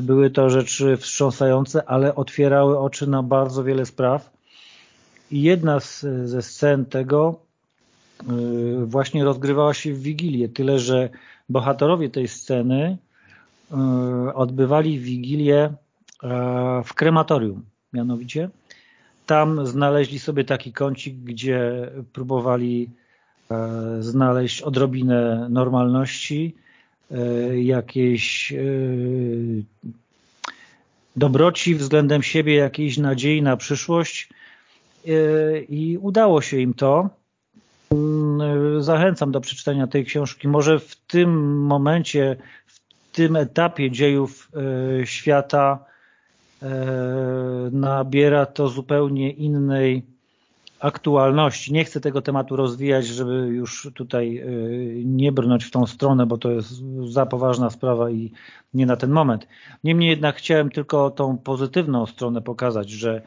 były to rzeczy wstrząsające, ale otwierały oczy na bardzo wiele spraw. I jedna z, ze scen tego Y, właśnie rozgrywała się w Wigilię. Tyle, że bohaterowie tej sceny y, odbywali Wigilię w krematorium. Mianowicie tam znaleźli sobie taki kącik, gdzie próbowali e, znaleźć odrobinę normalności, e, jakiejś dobroci względem siebie, jakiejś nadziei na przyszłość i udało się im to. Mm, zachęcam do przeczytania tej książki. Może w tym momencie, w tym etapie dziejów e, świata e, nabiera to zupełnie innej aktualności. Nie chcę tego tematu rozwijać, żeby już tutaj e, nie brnąć w tą stronę, bo to jest za poważna sprawa i nie na ten moment. Niemniej jednak chciałem tylko tą pozytywną stronę pokazać, że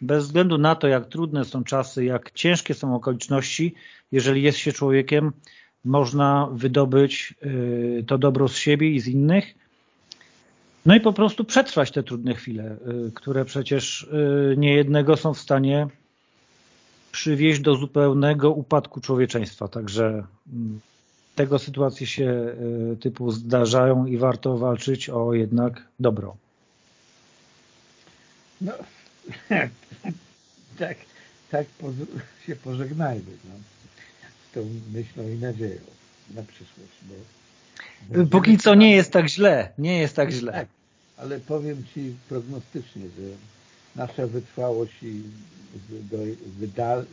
bez względu na to, jak trudne są czasy, jak ciężkie są okoliczności, jeżeli jest się człowiekiem, można wydobyć y, to dobro z siebie i z innych, no i po prostu przetrwać te trudne chwile, y, które przecież y, niejednego są w stanie przywieźć do zupełnego upadku człowieczeństwa. Także mm, tego sytuacje się typu zdarzają i warto walczyć o jednak dobro. No, tak, tak się pożegnajmy. No tą myślą i nadzieją na przyszłość. Bo Póki co nie jest tak źle, nie jest tak źle. Tak, ale powiem Ci prognostycznie, że nasza wytrwałość i wydal,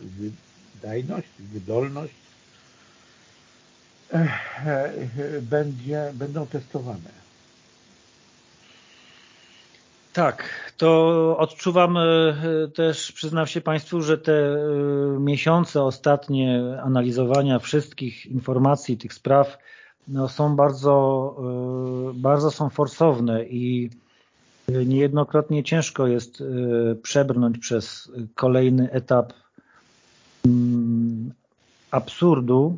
wydajność, wydolność będzie, będą testowane. Tak, to odczuwam e, też, przyznam się Państwu, że te e, miesiące ostatnie analizowania wszystkich informacji, tych spraw no, są bardzo, e, bardzo są forsowne i niejednokrotnie ciężko jest przebrnąć przez kolejny etap mm, absurdu,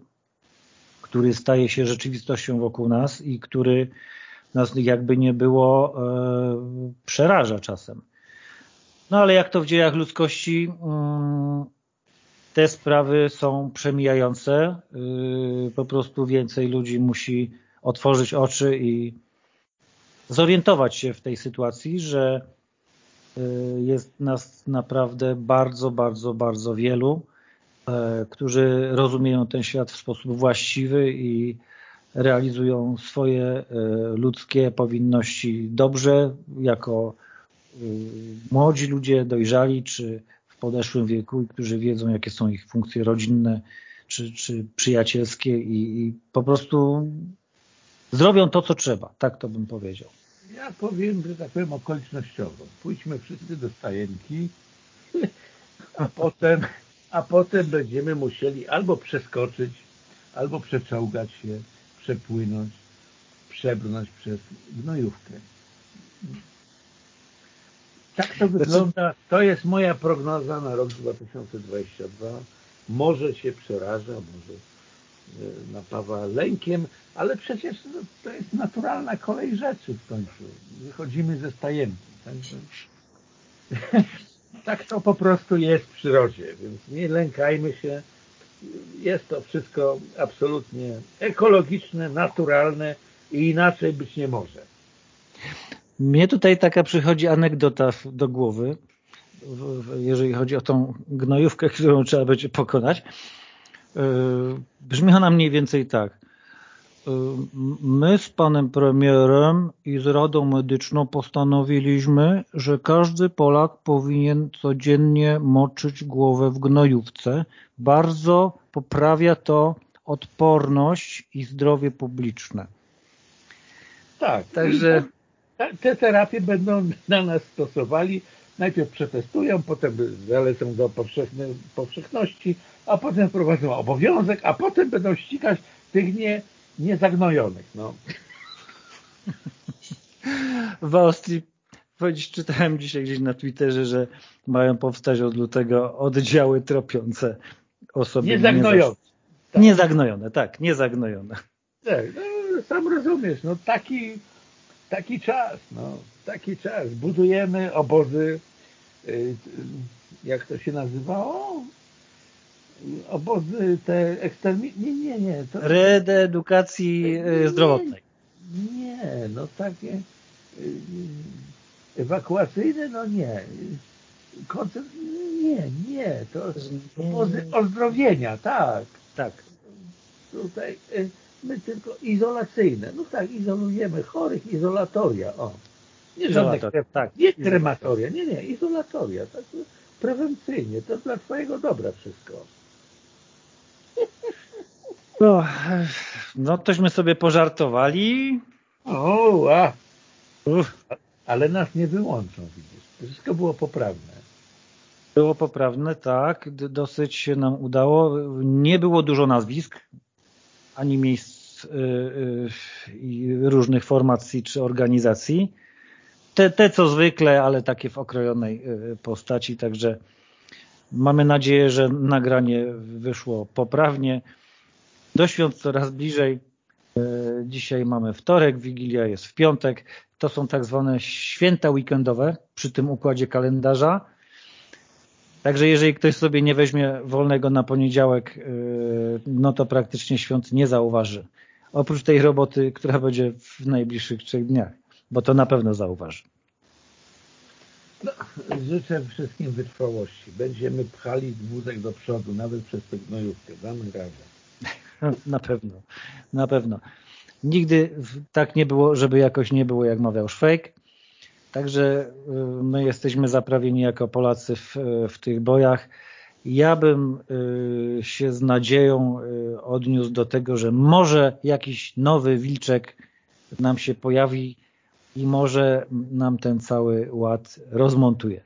który staje się rzeczywistością wokół nas i który nas jakby nie było przeraża czasem. No ale jak to w dziejach ludzkości mm, te sprawy są przemijające. Y, po prostu więcej ludzi musi otworzyć oczy i zorientować się w tej sytuacji, że y, jest nas naprawdę bardzo, bardzo, bardzo wielu, e, którzy rozumieją ten świat w sposób właściwy i realizują swoje ludzkie powinności dobrze, jako młodzi ludzie, dojrzali, czy podeszłym wieku, którzy wiedzą, jakie są ich funkcje rodzinne, czy, czy przyjacielskie i, i po prostu zrobią to, co trzeba. Tak to bym powiedział. Ja powiem, że tak powiem okolicznościowo. Pójdźmy wszyscy do stajenki, a potem, a potem będziemy musieli albo przeskoczyć, albo przeczołgać się przepłynąć, przebrnąć przez gnojówkę. Tak to wygląda. To jest moja prognoza na rok 2022. Może się przeraża, może e, napawa lękiem, ale przecież to jest naturalna kolej rzeczy w końcu. Wychodzimy ze stajenki. Także tak to po prostu jest w przyrodzie, więc nie lękajmy się, jest to wszystko absolutnie ekologiczne, naturalne i inaczej być nie może. Mnie tutaj taka przychodzi anegdota do głowy, jeżeli chodzi o tą gnojówkę, którą trzeba będzie pokonać. E, brzmi ona mniej więcej tak. my z panem premierem i z Radą Medyczną postanowiliśmy, że każdy Polak powinien codziennie moczyć głowę w gnojówce. Bardzo poprawia to odporność i zdrowie publiczne. Tak, także te terapie będą na nas stosowali. Najpierw przetestują, potem zalecą do powszechności, a potem wprowadzą obowiązek, a potem będą ścigać tych nie, niezagnojonych. No. W Austrii czytałem dzisiaj gdzieś na Twitterze, że mają powstać od lutego oddziały tropiące osoby niezagnojone. Tak. Niezagnojone, tak, niezagnojone. Tak, no, sam rozumiesz, no taki, taki czas, no, taki czas. Budujemy obozy, y, jak to się nazywało? Obozy te ekstermin... Nie, nie, nie. To... Reedukacji y, zdrowotnej. Nie, no takie y, ewakuacyjne, no nie. Koncert... Nie, nie. To obozy ozdrowienia, tak. Tak. Tutaj my tylko izolacyjne. No tak, izolujemy chorych, izolatoria. O. Nie żadne krem, tak, nie krematoria, nie, nie, izolatoria. Tak, prewencyjnie, to dla twojego dobra wszystko. No, no tośmy sobie pożartowali. O, a. Ale nas nie wyłączą, widzisz. Wszystko było poprawne. Było poprawne, tak. Dosyć się nam udało. Nie było dużo nazwisk, ani miejsc różnych formacji czy organizacji. Te, te co zwykle, ale takie w okrojonej y, postaci, także mamy nadzieję, że nagranie wyszło poprawnie. Do świąt coraz bliżej. Dzisiaj mamy wtorek, Wigilia jest w piątek. To są tak zwane święta weekendowe przy tym układzie kalendarza. Także jeżeli ktoś sobie nie weźmie wolnego na poniedziałek, no to praktycznie świąt nie zauważy. Oprócz tej roboty, która będzie w najbliższych trzech dniach, bo to na pewno zauważy. No, życzę wszystkim wytrwałości. Będziemy pchali wózek do przodu, nawet przez tę gnojówkę. Damy radę. Na pewno, na pewno. Nigdy tak nie było, żeby jakoś nie było, jak mawiał Szwejk. Także y, my jesteśmy zaprawieni jako Polacy w, w tych bojach. Ja bym y, się z nadzieją y, odniósł do tego, że może jakiś nowy wilczek nam się pojawi i może nam ten cały ład rozmontuje.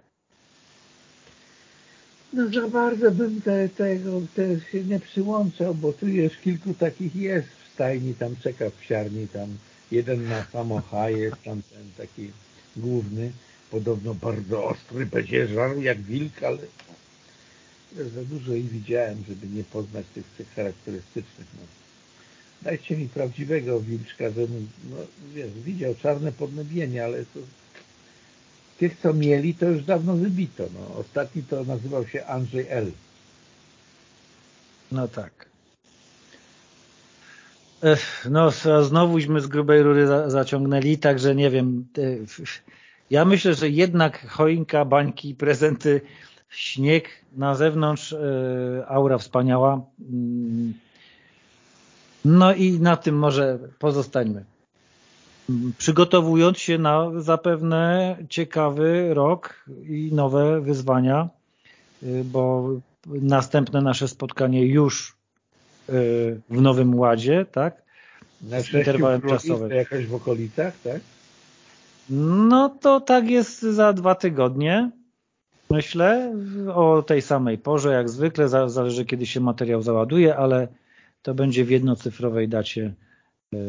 No za bardzo bym te, tego te się nie przyłączał, bo tu już kilku takich jest w stajni, tam czeka w psiarni, tam jeden na samocha jest, tam ten taki główny, podobno bardzo ostry, będzie żarł jak wilk, ale za dużo ich widziałem, żeby nie poznać tych cech charakterystycznych. No. Dajcie mi prawdziwego wilczka, żebym, no wiesz, widział czarne podnebienie, ale to tych, co mieli, to już dawno wybito. No. Ostatni to nazywał się Andrzej L. No tak. No, znowuśmy z grubej rury zaciągnęli, także nie wiem. Ja myślę, że jednak choinka, bańki, prezenty, śnieg na zewnątrz, e, aura wspaniała. Mm. No i na tym może pozostańmy. Przygotowując się na zapewne ciekawy rok i nowe wyzwania, e, bo następne nasze spotkanie już w Nowym Ładzie, tak? Na z interwałem czasowym. Jakaś w okolicach, tak? No to tak jest za dwa tygodnie, myślę, o tej samej porze, jak zwykle, zależy kiedy się materiał załaduje, ale to będzie w jednocyfrowej dacie yy,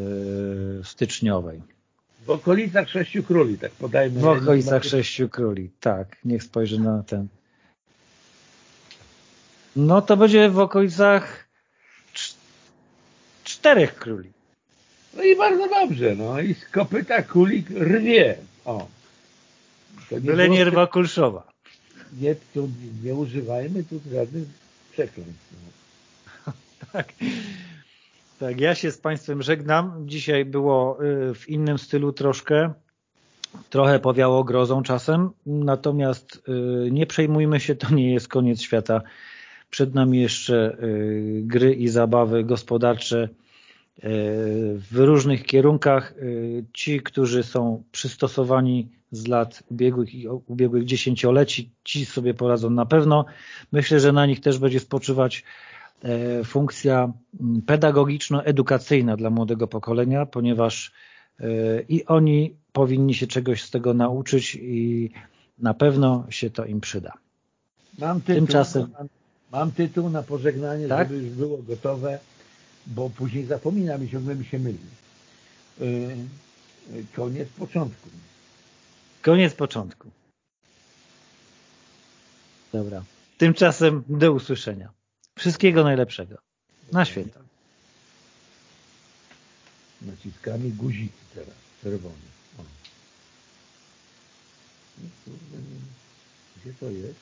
styczniowej. W okolicach Sześciu Króli, tak podajmy. W okolicach Sześciu Króli, tak. Niech spojrzy na ten. No to będzie w okolicach czterech króli. No i bardzo dobrze, no i z kopyta kulik rwie. O. To nie Byle nie rwa kulszowa. Nie, tu nie używajmy tu żadnych przekleństw. No. tak. Tak, ja się z Państwem żegnam. Dzisiaj było y, w innym stylu troszkę. Trochę powiało grozą czasem, natomiast y, nie przejmujmy się, to nie jest koniec świata. Przed nami jeszcze y, gry i zabawy gospodarcze w różnych kierunkach. Ci, którzy są przystosowani z lat ubiegłych i ubiegłych dziesięcioleci, ci sobie poradzą na pewno. Myślę, że na nich też będzie spoczywać e, funkcja pedagogiczno-edukacyjna dla młodego pokolenia, ponieważ e, i oni powinni się czegoś z tego nauczyć i na pewno się to im przyda. Mam tytuł, Tymczasem... mam, mam tytuł na pożegnanie, tak? żeby już było gotowe, bo później zapominam i ciągle mi się myli. Yy, koniec początku. Koniec początku. Dobra. Tymczasem do usłyszenia. Wszystkiego najlepszego. Na święta. Naciskamy guziki teraz, czerwony. Gdzie to jest?